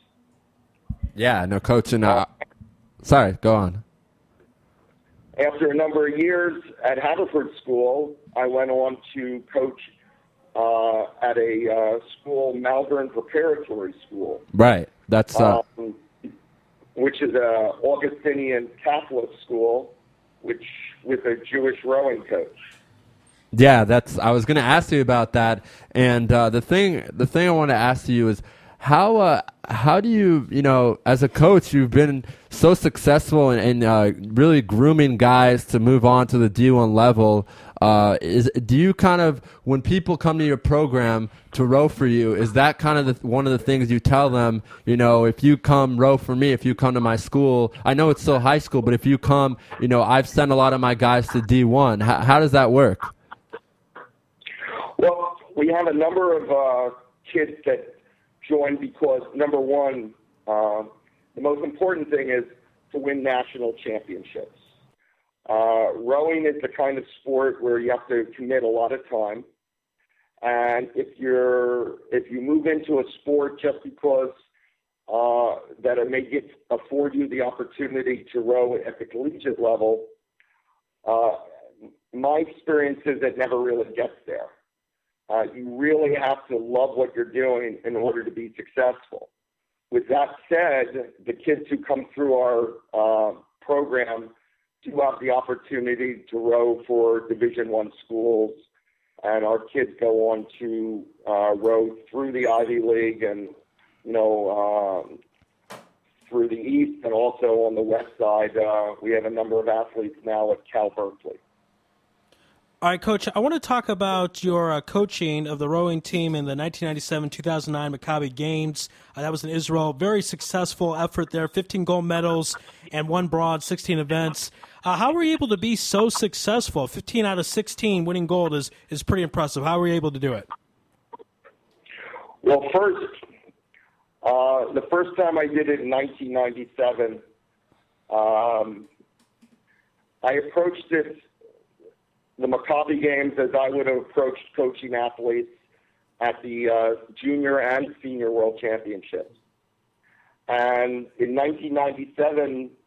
Yeah, no coaching. Uh, sorry, go on. After a number of years at Haverford School, I went on to coach uh, at a uh, school, Malvern Preparatory School, Right, that's uh, um, which is a Augustinian Catholic school, which with a Jewish rowing coach. Yeah, that's. I was going to ask you about that, and uh, the thing, the thing I want to ask you is, how uh, how do you you know as a coach you've been so successful in, in uh, really grooming guys to move on to the D1 level. Uh, is do you kind of when people come to your program to row for you? Is that kind of the, one of the things you tell them? You know, if you come row for me, if you come to my school, I know it's still high school, but if you come, you know, I've sent a lot of my guys to D1. How, how does that work? Well, we have a number of uh, kids that join because number one, uh, the most important thing is to win national championships. Uh, rowing is the kind of sport where you have to commit a lot of time, and if you're if you move into a sport just because uh, that it may get afford you the opportunity to row at the collegiate level, uh, my experience is it never really gets there. Uh, you really have to love what you're doing in order to be successful. With that said, the kids who come through our uh, program do have the opportunity to row for Division One schools, and our kids go on to uh, row through the Ivy League and you know um, through the East, and also on the West side, uh, we have a number of athletes now at Cal Berkeley. All right, Coach, I want to talk about your uh, coaching of the rowing team in the 1997 2009 Maccabi Games. Uh, that was in Israel. Very successful effort there 15 gold medals and one bronze, 16 events. Uh, how were you able to be so successful? 15 out of 16 winning gold is, is pretty impressive. How were you able to do it? Well, first, uh, the first time I did it in 1997, um, I approached it the Maccabi games as I would have approached coaching athletes at the uh, junior and senior world championships. And in 1997, uh,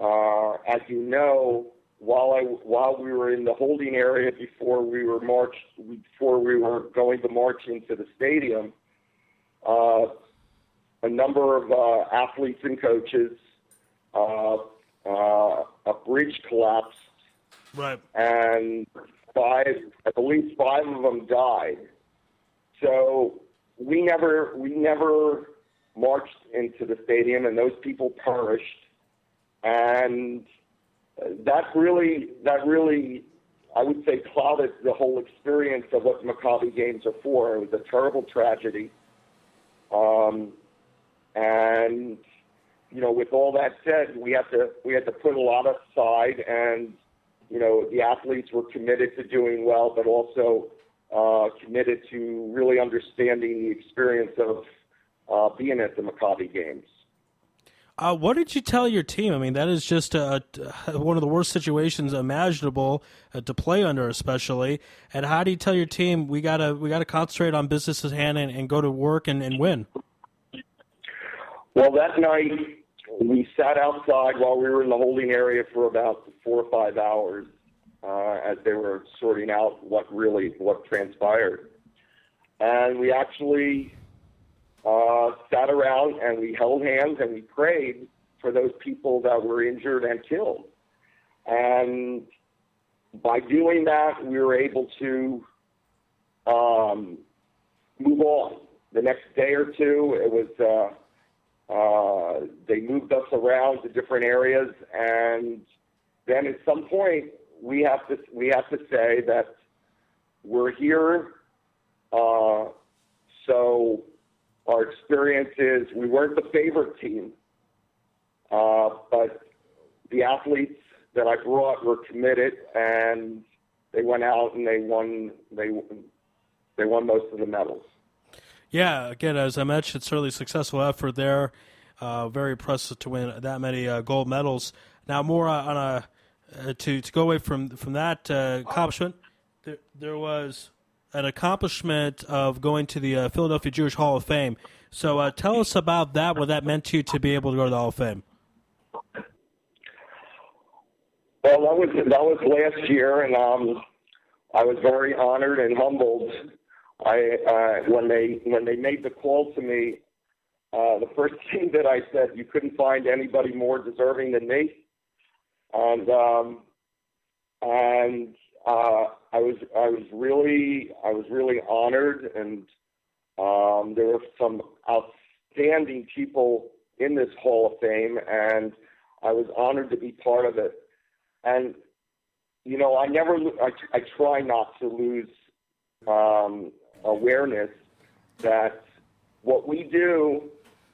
as you know, while I while we were in the holding area before we were marched before we were going to march into the stadium, uh, a number of uh, athletes and coaches, uh, uh, a bridge collapsed Right. and five, I believe five of them died. So we never, we never marched into the stadium, and those people perished. And that really, that really, I would say, clouded the whole experience of what Maccabi Games are for. It was a terrible tragedy. Um, and you know, with all that said, we had to we had to put a lot aside and you know, the athletes were committed to doing well, but also uh, committed to really understanding the experience of uh, being at the Maccabi Games. Uh, what did you tell your team? I mean, that is just a, a, one of the worst situations imaginable uh, to play under, especially. And how do you tell your team we gotta we gotta concentrate on business at hand and, and go to work and, and win? Well, that night we sat outside while we were in the holding area for about four or five hours uh, as they were sorting out what really what transpired, and we actually uh, sat around and we held hands and we prayed for those people that were injured and killed, and by doing that, we were able to um, move on. The next day or two, it was. Uh, uh, they moved us around to different areas, and then at some point we have to we have to say that we're here. Uh, so our experience is we weren't the favorite team, uh, but the athletes that I brought were committed, and they went out and they won they they won most of the medals. Yeah, again, as I mentioned, certainly successful effort there. Uh, very impressive to win that many uh, gold medals. Now, more on a uh, to to go away from from that uh, accomplishment, there, there was an accomplishment of going to the uh, Philadelphia Jewish Hall of Fame. So, uh, tell us about that. What that meant to you to be able to go to the Hall of Fame. Well, that was that was last year, and um, I was very honored and humbled I uh, when they when they made the call to me, uh, the first thing that I said, you couldn't find anybody more deserving than me, and um, and uh, I was I was really I was really honored, and um, there were some outstanding people in this Hall of Fame, and I was honored to be part of it. And you know, I never, I, I try not to lose um, awareness that what we do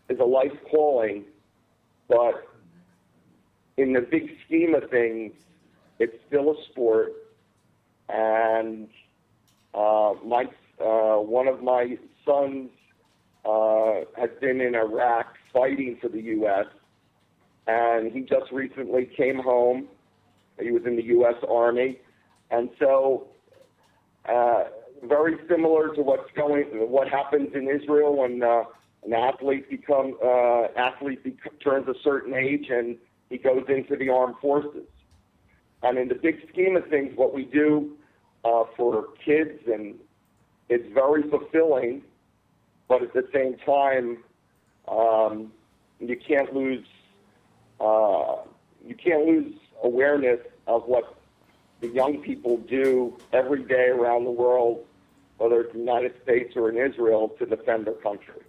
is a life calling, but in the big scheme of things, it's still a sport. And uh, my uh, one of my sons uh, has been in Iraq fighting for the U.S. and he just recently came home. He was in the U.S. Army, and so uh, very similar to what's going, what happens in Israel when uh, an athlete become uh, athlete bec- turns a certain age and he goes into the armed forces. And in the big scheme of things, what we do uh, for kids and it's very fulfilling, but at the same time, um, you can't lose uh, you can't lose awareness of what the young people do every day around the world, whether it's the United States or in Israel, to defend their country.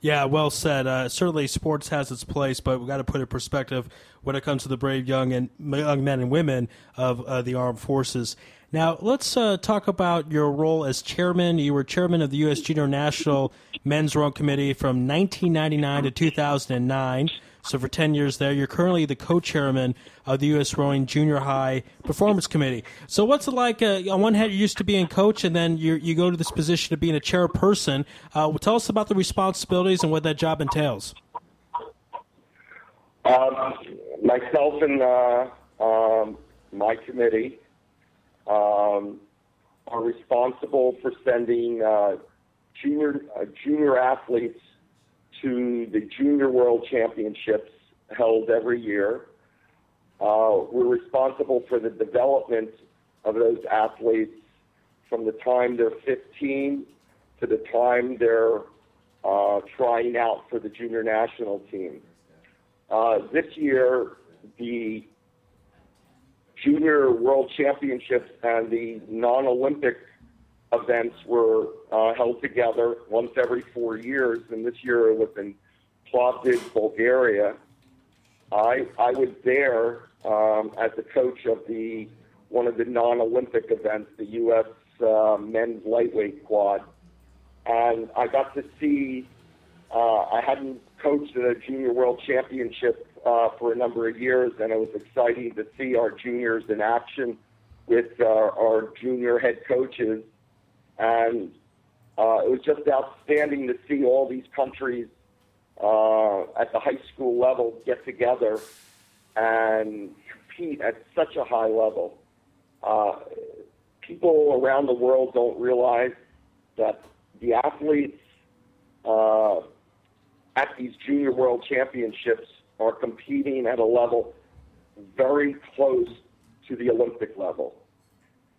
Yeah, well said. Uh, certainly, sports has its place, but we've got to put it in perspective when it comes to the brave young and young men and women of uh, the armed forces. Now, let's uh, talk about your role as chairman. You were chairman of the U.S. Junior National Men's Rowing Committee from 1999 to 2009. So for 10 years there, you're currently the co-chairman of the U.S. Rowing Junior High Performance Committee. So what's it like? Uh, on one hand, you used to be being coach, and then you you go to this position of being a chairperson. Uh, tell us about the responsibilities and what that job entails. Um, myself and uh, um, my committee um, are responsible for sending uh, junior uh, junior athletes to the Junior World Championships held every year. Uh, we're responsible for the development of those athletes from the time they're 15 to the time they're uh, trying out for the junior national team. Uh, this year, the Junior World Championships and the non Olympic events were uh, held together once every four years, and this year it was in Plovdiv, Bulgaria. I I was there um, as the coach of the one of the non-Olympic events, the U.S. Uh, men's lightweight quad, and I got to see. Uh, I hadn't coached at a junior world championship uh, for a number of years, and it was exciting to see our juniors in action with uh, our junior head coaches and uh, it was just outstanding to see all these countries uh, at the high school level get together and compete at such a high level. Uh, people around the world don't realize that the athletes uh, at these junior world championships are competing at a level very close to the Olympic level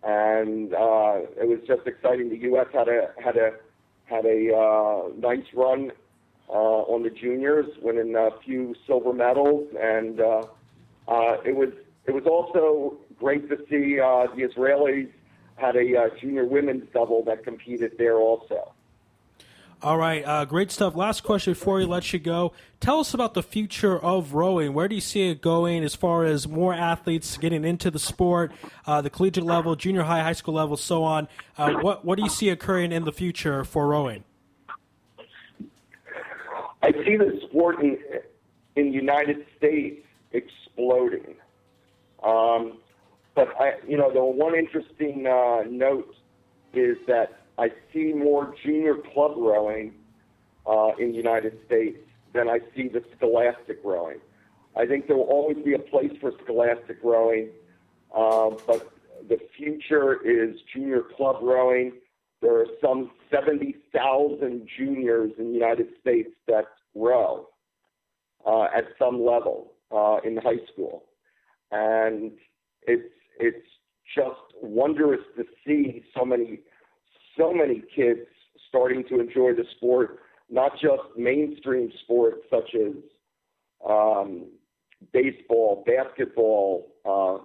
and uh, it was just exciting. The U.S. had a had a had a uh, nice run uh, on the juniors, winning a few silver medals, and uh, uh, it was it was also great to see uh, the Israelis had a uh, junior women's double that competed there also. All right, uh, great stuff. Last question before we let you go. Tell us about the future of rowing. Where do you see it going as far as more athletes getting into the sport, uh, the collegiate level, junior high, high school level, so on? Uh, what what do you see occurring in the future for rowing? I see the sport in in the United States exploding. Um, but I, you know, the one interesting uh, note is that I see more junior club rowing uh, in the United States than I see the scholastic rowing. I think there will always be a place for scholastic rowing, uh, but the future is junior club rowing. There are some 70,000 juniors in the United States that row uh, at some level uh, in high school, and it's it's just wondrous to see so many so many kids starting to enjoy the sport, not just mainstream sports such as um, baseball, basketball, uh,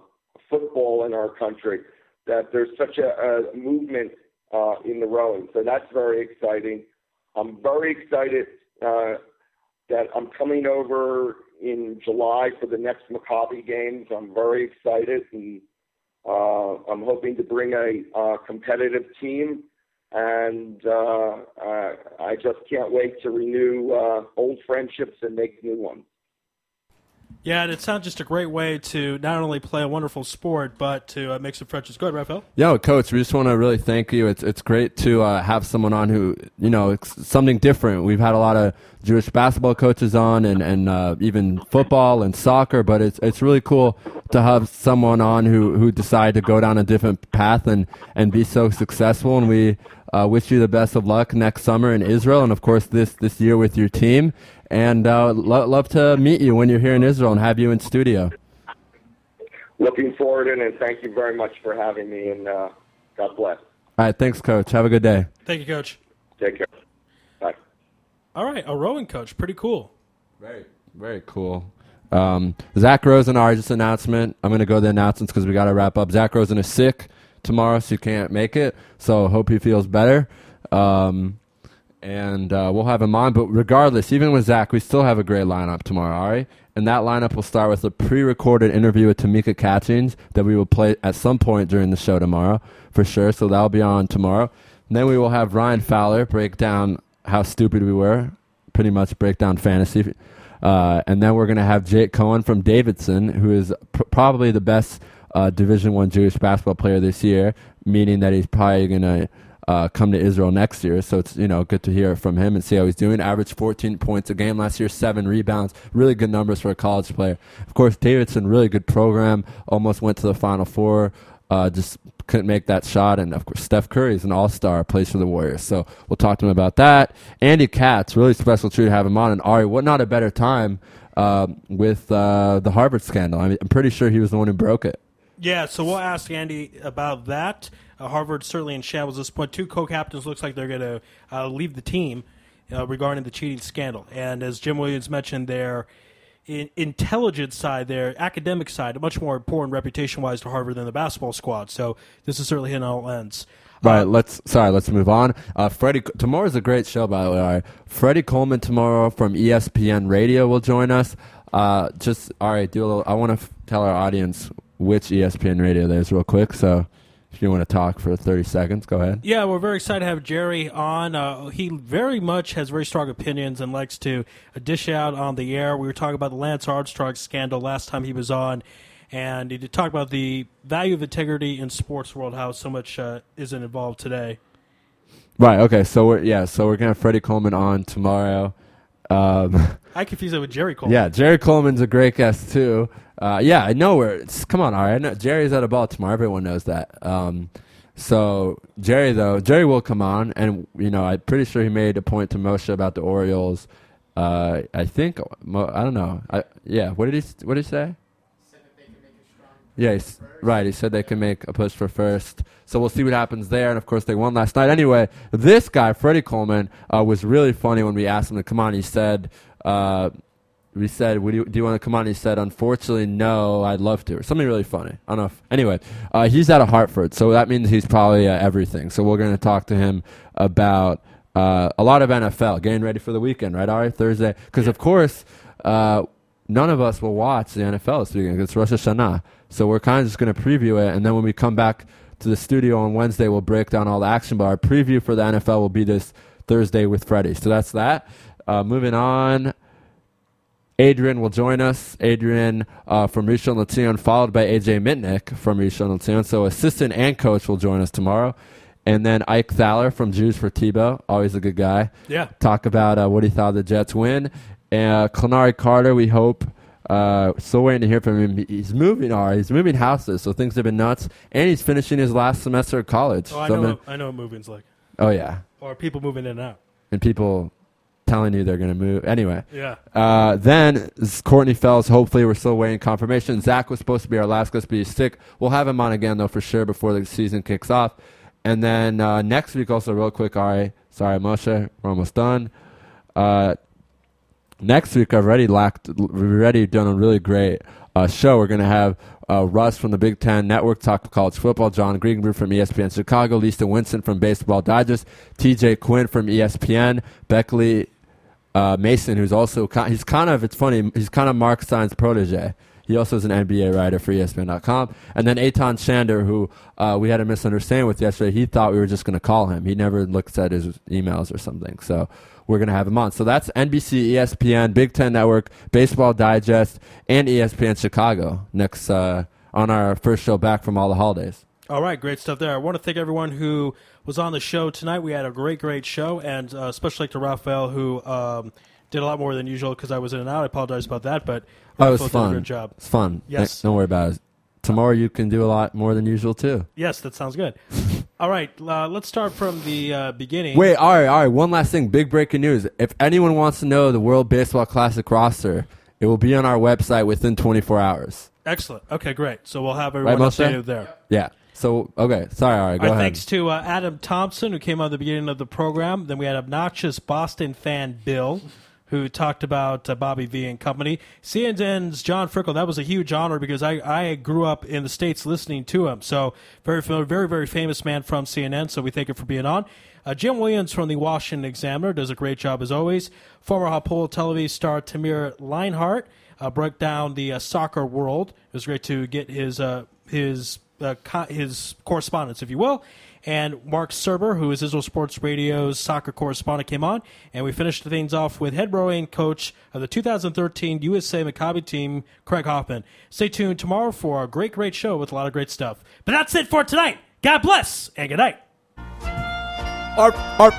football in our country, that there's such a, a movement uh, in the rowing. So that's very exciting. I'm very excited uh, that I'm coming over in July for the next Maccabi games. I'm very excited, and uh, I'm hoping to bring a uh, competitive team. And uh, I, I just can't wait to renew uh, old friendships and make new ones. Yeah, and it sounds just a great way to not only play a wonderful sport, but to uh, make some friendships. Go ahead, Raphael. Yo, coach, we just want to really thank you. It's it's great to uh, have someone on who you know it's something different. We've had a lot of Jewish basketball coaches on, and and uh, even football and soccer, but it's it's really cool to have someone on who who decided to go down a different path and and be so successful. And we uh, wish you the best of luck next summer in Israel, and of course this this year with your team. And uh, lo- love to meet you when you're here in Israel and have you in studio. Looking forward to it, and thank you very much for having me, and uh, God bless. All right, thanks, coach. Have a good day. Thank you, Coach. Take care. Bye. All right, a rowing coach. Pretty cool. Very, very cool. Um, Zach Rosen, our just announcement. I'm going to go to the announcements because we got to wrap up. Zach Rosen is sick tomorrow, so he can't make it. So hope he feels better. Um, and uh, we'll have him on. But regardless, even with Zach, we still have a great lineup tomorrow, all right? And that lineup will start with a pre recorded interview with Tamika Catchings that we will play at some point during the show tomorrow, for sure. So that'll be on tomorrow. And then we will have Ryan Fowler break down how stupid we were, pretty much break down fantasy. Uh, and then we're going to have Jake Cohen from Davidson, who is pr- probably the best Division One Jewish basketball player this year, meaning that he's probably going to uh, come to Israel next year. So it's you know good to hear from him and see how he's doing. Averaged 14 points a game last year, seven rebounds, really good numbers for a college player. Of course, Davidson, really good program, almost went to the Final Four. Uh, just couldn't make that shot, and of course Steph Curry is an All-Star, plays for the Warriors. So we'll talk to him about that. Andy Katz, really special treat to have him on. And Ari, what not a better time uh, with uh, the Harvard scandal? I I'm pretty sure he was the one who broke it. Yeah, so we'll ask Andy about that. Uh, Harvard certainly in shambles at this point. Two co-captains looks like they're going to uh, leave the team uh, regarding the cheating scandal. And as Jim Williams mentioned, their in- intelligence side, their academic side, much more important reputation-wise to Harvard than the basketball squad. So this is certainly hitting all ends. Right, let's sorry, let's move on. Uh, Freddie, tomorrow's a great show, by the way. Right. Freddie Coleman tomorrow from ESPN Radio will join us. Uh, just all right, do a little. I want to f- tell our audience which ESPN Radio there is real quick. So if you want to talk for thirty seconds, go ahead. Yeah, we're very excited to have Jerry on. Uh, he very much has very strong opinions and likes to uh, dish out on the air. We were talking about the Lance Armstrong scandal last time he was on, and he did talk about the value of integrity in sports world, how so much uh, isn't involved today. Right. Okay. So we're yeah. So we're gonna have Freddie Coleman on tomorrow. Um, I confuse it with Jerry Coleman. Yeah, Jerry Coleman's a great guest too. Uh, yeah, I know where. It's, come on, all right. I know, Jerry's at a ball tomorrow. Everyone knows that. Um, so Jerry though, Jerry will come on, and you know, I'm pretty sure he made a point to Moshe about the Orioles. Uh, I think I don't know. I, yeah, what did he What did he say? He's, right. He said they can make a push for first. So we'll see what happens there. And of course, they won last night. Anyway, this guy, Freddie Coleman, uh, was really funny when we asked him to come on. He said, uh, we said, Would you, do you want to come on? He said, unfortunately, no, I'd love to. Something really funny. I don't know. If, anyway, uh, he's out of Hartford. So that means he's probably uh, everything. So we're going to talk to him about uh, a lot of NFL, getting ready for the weekend, right, Ari? Thursday. Because, of course, uh, none of us will watch the NFL this weekend. It's Rosh Hashanah. So we're kind of just going to preview it. And then when we come back to the studio on Wednesday, we'll break down all the action. But our preview for the NFL will be this Thursday with Freddie. So that's that. Uh, moving on. Adrian will join us. Adrian uh, from Rishon LeZion, followed by AJ Mitnick from Rishon LeZion. So assistant and coach will join us tomorrow. And then Ike Thaler from Jews for Tebow, always a good guy. Yeah. Talk about uh, what he thought the Jets win. Uh, Clenari Carter, we hope. Uh, still waiting to hear from him. He's moving, all right. He's moving houses, so things have been nuts. And he's finishing his last semester of college. Oh, I So know. What, I know what moving's like, oh yeah, or people moving in and out. and people telling you they're going to move. Anyway. Yeah. Uh, then Courtney Fells. Hopefully, we're still waiting confirmation. Zach was supposed to be our last guest, but he's sick. We'll have him on again though for sure before the season kicks off. And then uh, next week, also real quick. Right, sorry, Moshe, we're almost done. Uh, next week, I've already lacked. We've already done a really great uh, show. We're going to have uh, Russ from the Big Ten Network talk college football, Jon Greenberg from ESPN Chicago, Lisa Winston from Baseball Digest, TJ Quinn from ESPN, Beckley uh, Mason, who's also ki- he's kind of it's funny he's kind of Mark Stein's protege. He also is an NBA writer for ESPN.com. And then Eitan Shander, who uh, we had a misunderstanding with yesterday, he thought we were just going to call him. He never looks at his emails or something. So we're going to have him on. So that's NBC, ESPN, Big Ten Network, Baseball Digest, and ESPN Chicago next uh, on our first show back from all the holidays. All right, great stuff there. I want to thank everyone who was on the show tonight. We had a great, great show, and uh, especially like to Raphael, who um, did a lot more than usual because I was in and out. I apologize about that, but Oh, it was Raphael did a fun. good job. It's fun. Yes. Don't worry about it. Tomorrow you can do a lot more than usual too. Yes, that sounds good. All right, uh, let's start from the uh, beginning. Wait, all right, all right. One last thing. Big breaking news. If anyone wants to know the World Baseball Classic roster, it will be on our website within 24 hours. Excellent. Okay, great. So we'll have everyone Moshe? updated there. Yeah. So, okay. Sorry, all right. Go right, ahead. thanks to uh, Adam Thompson, who came on at the beginning of the program. Then we had obnoxious Boston fan Bill, who talked about uh, Bobby V and company. CNN's John Frickle, that was a huge honor because I, I grew up in the States listening to him. So, very, familiar, very, very famous man from CNN. So, we thank him for being on. Uh, Jim Williams from the Washington Examiner does a great job as always. Former Apollo television star Tamir Leinhart uh, broke down the uh, soccer world. It was great to get his uh, his uh, co- his correspondence, if you will. And Mark Serber, who is Israel Sports Radio's soccer correspondent, came on, and we finished things off with head rowing coach of the 2013 USA Maccabi team, Craig Hoffman. Stay tuned tomorrow for a great, great show with a lot of great stuff. But that's it for tonight. God bless and good night. Arp, arp.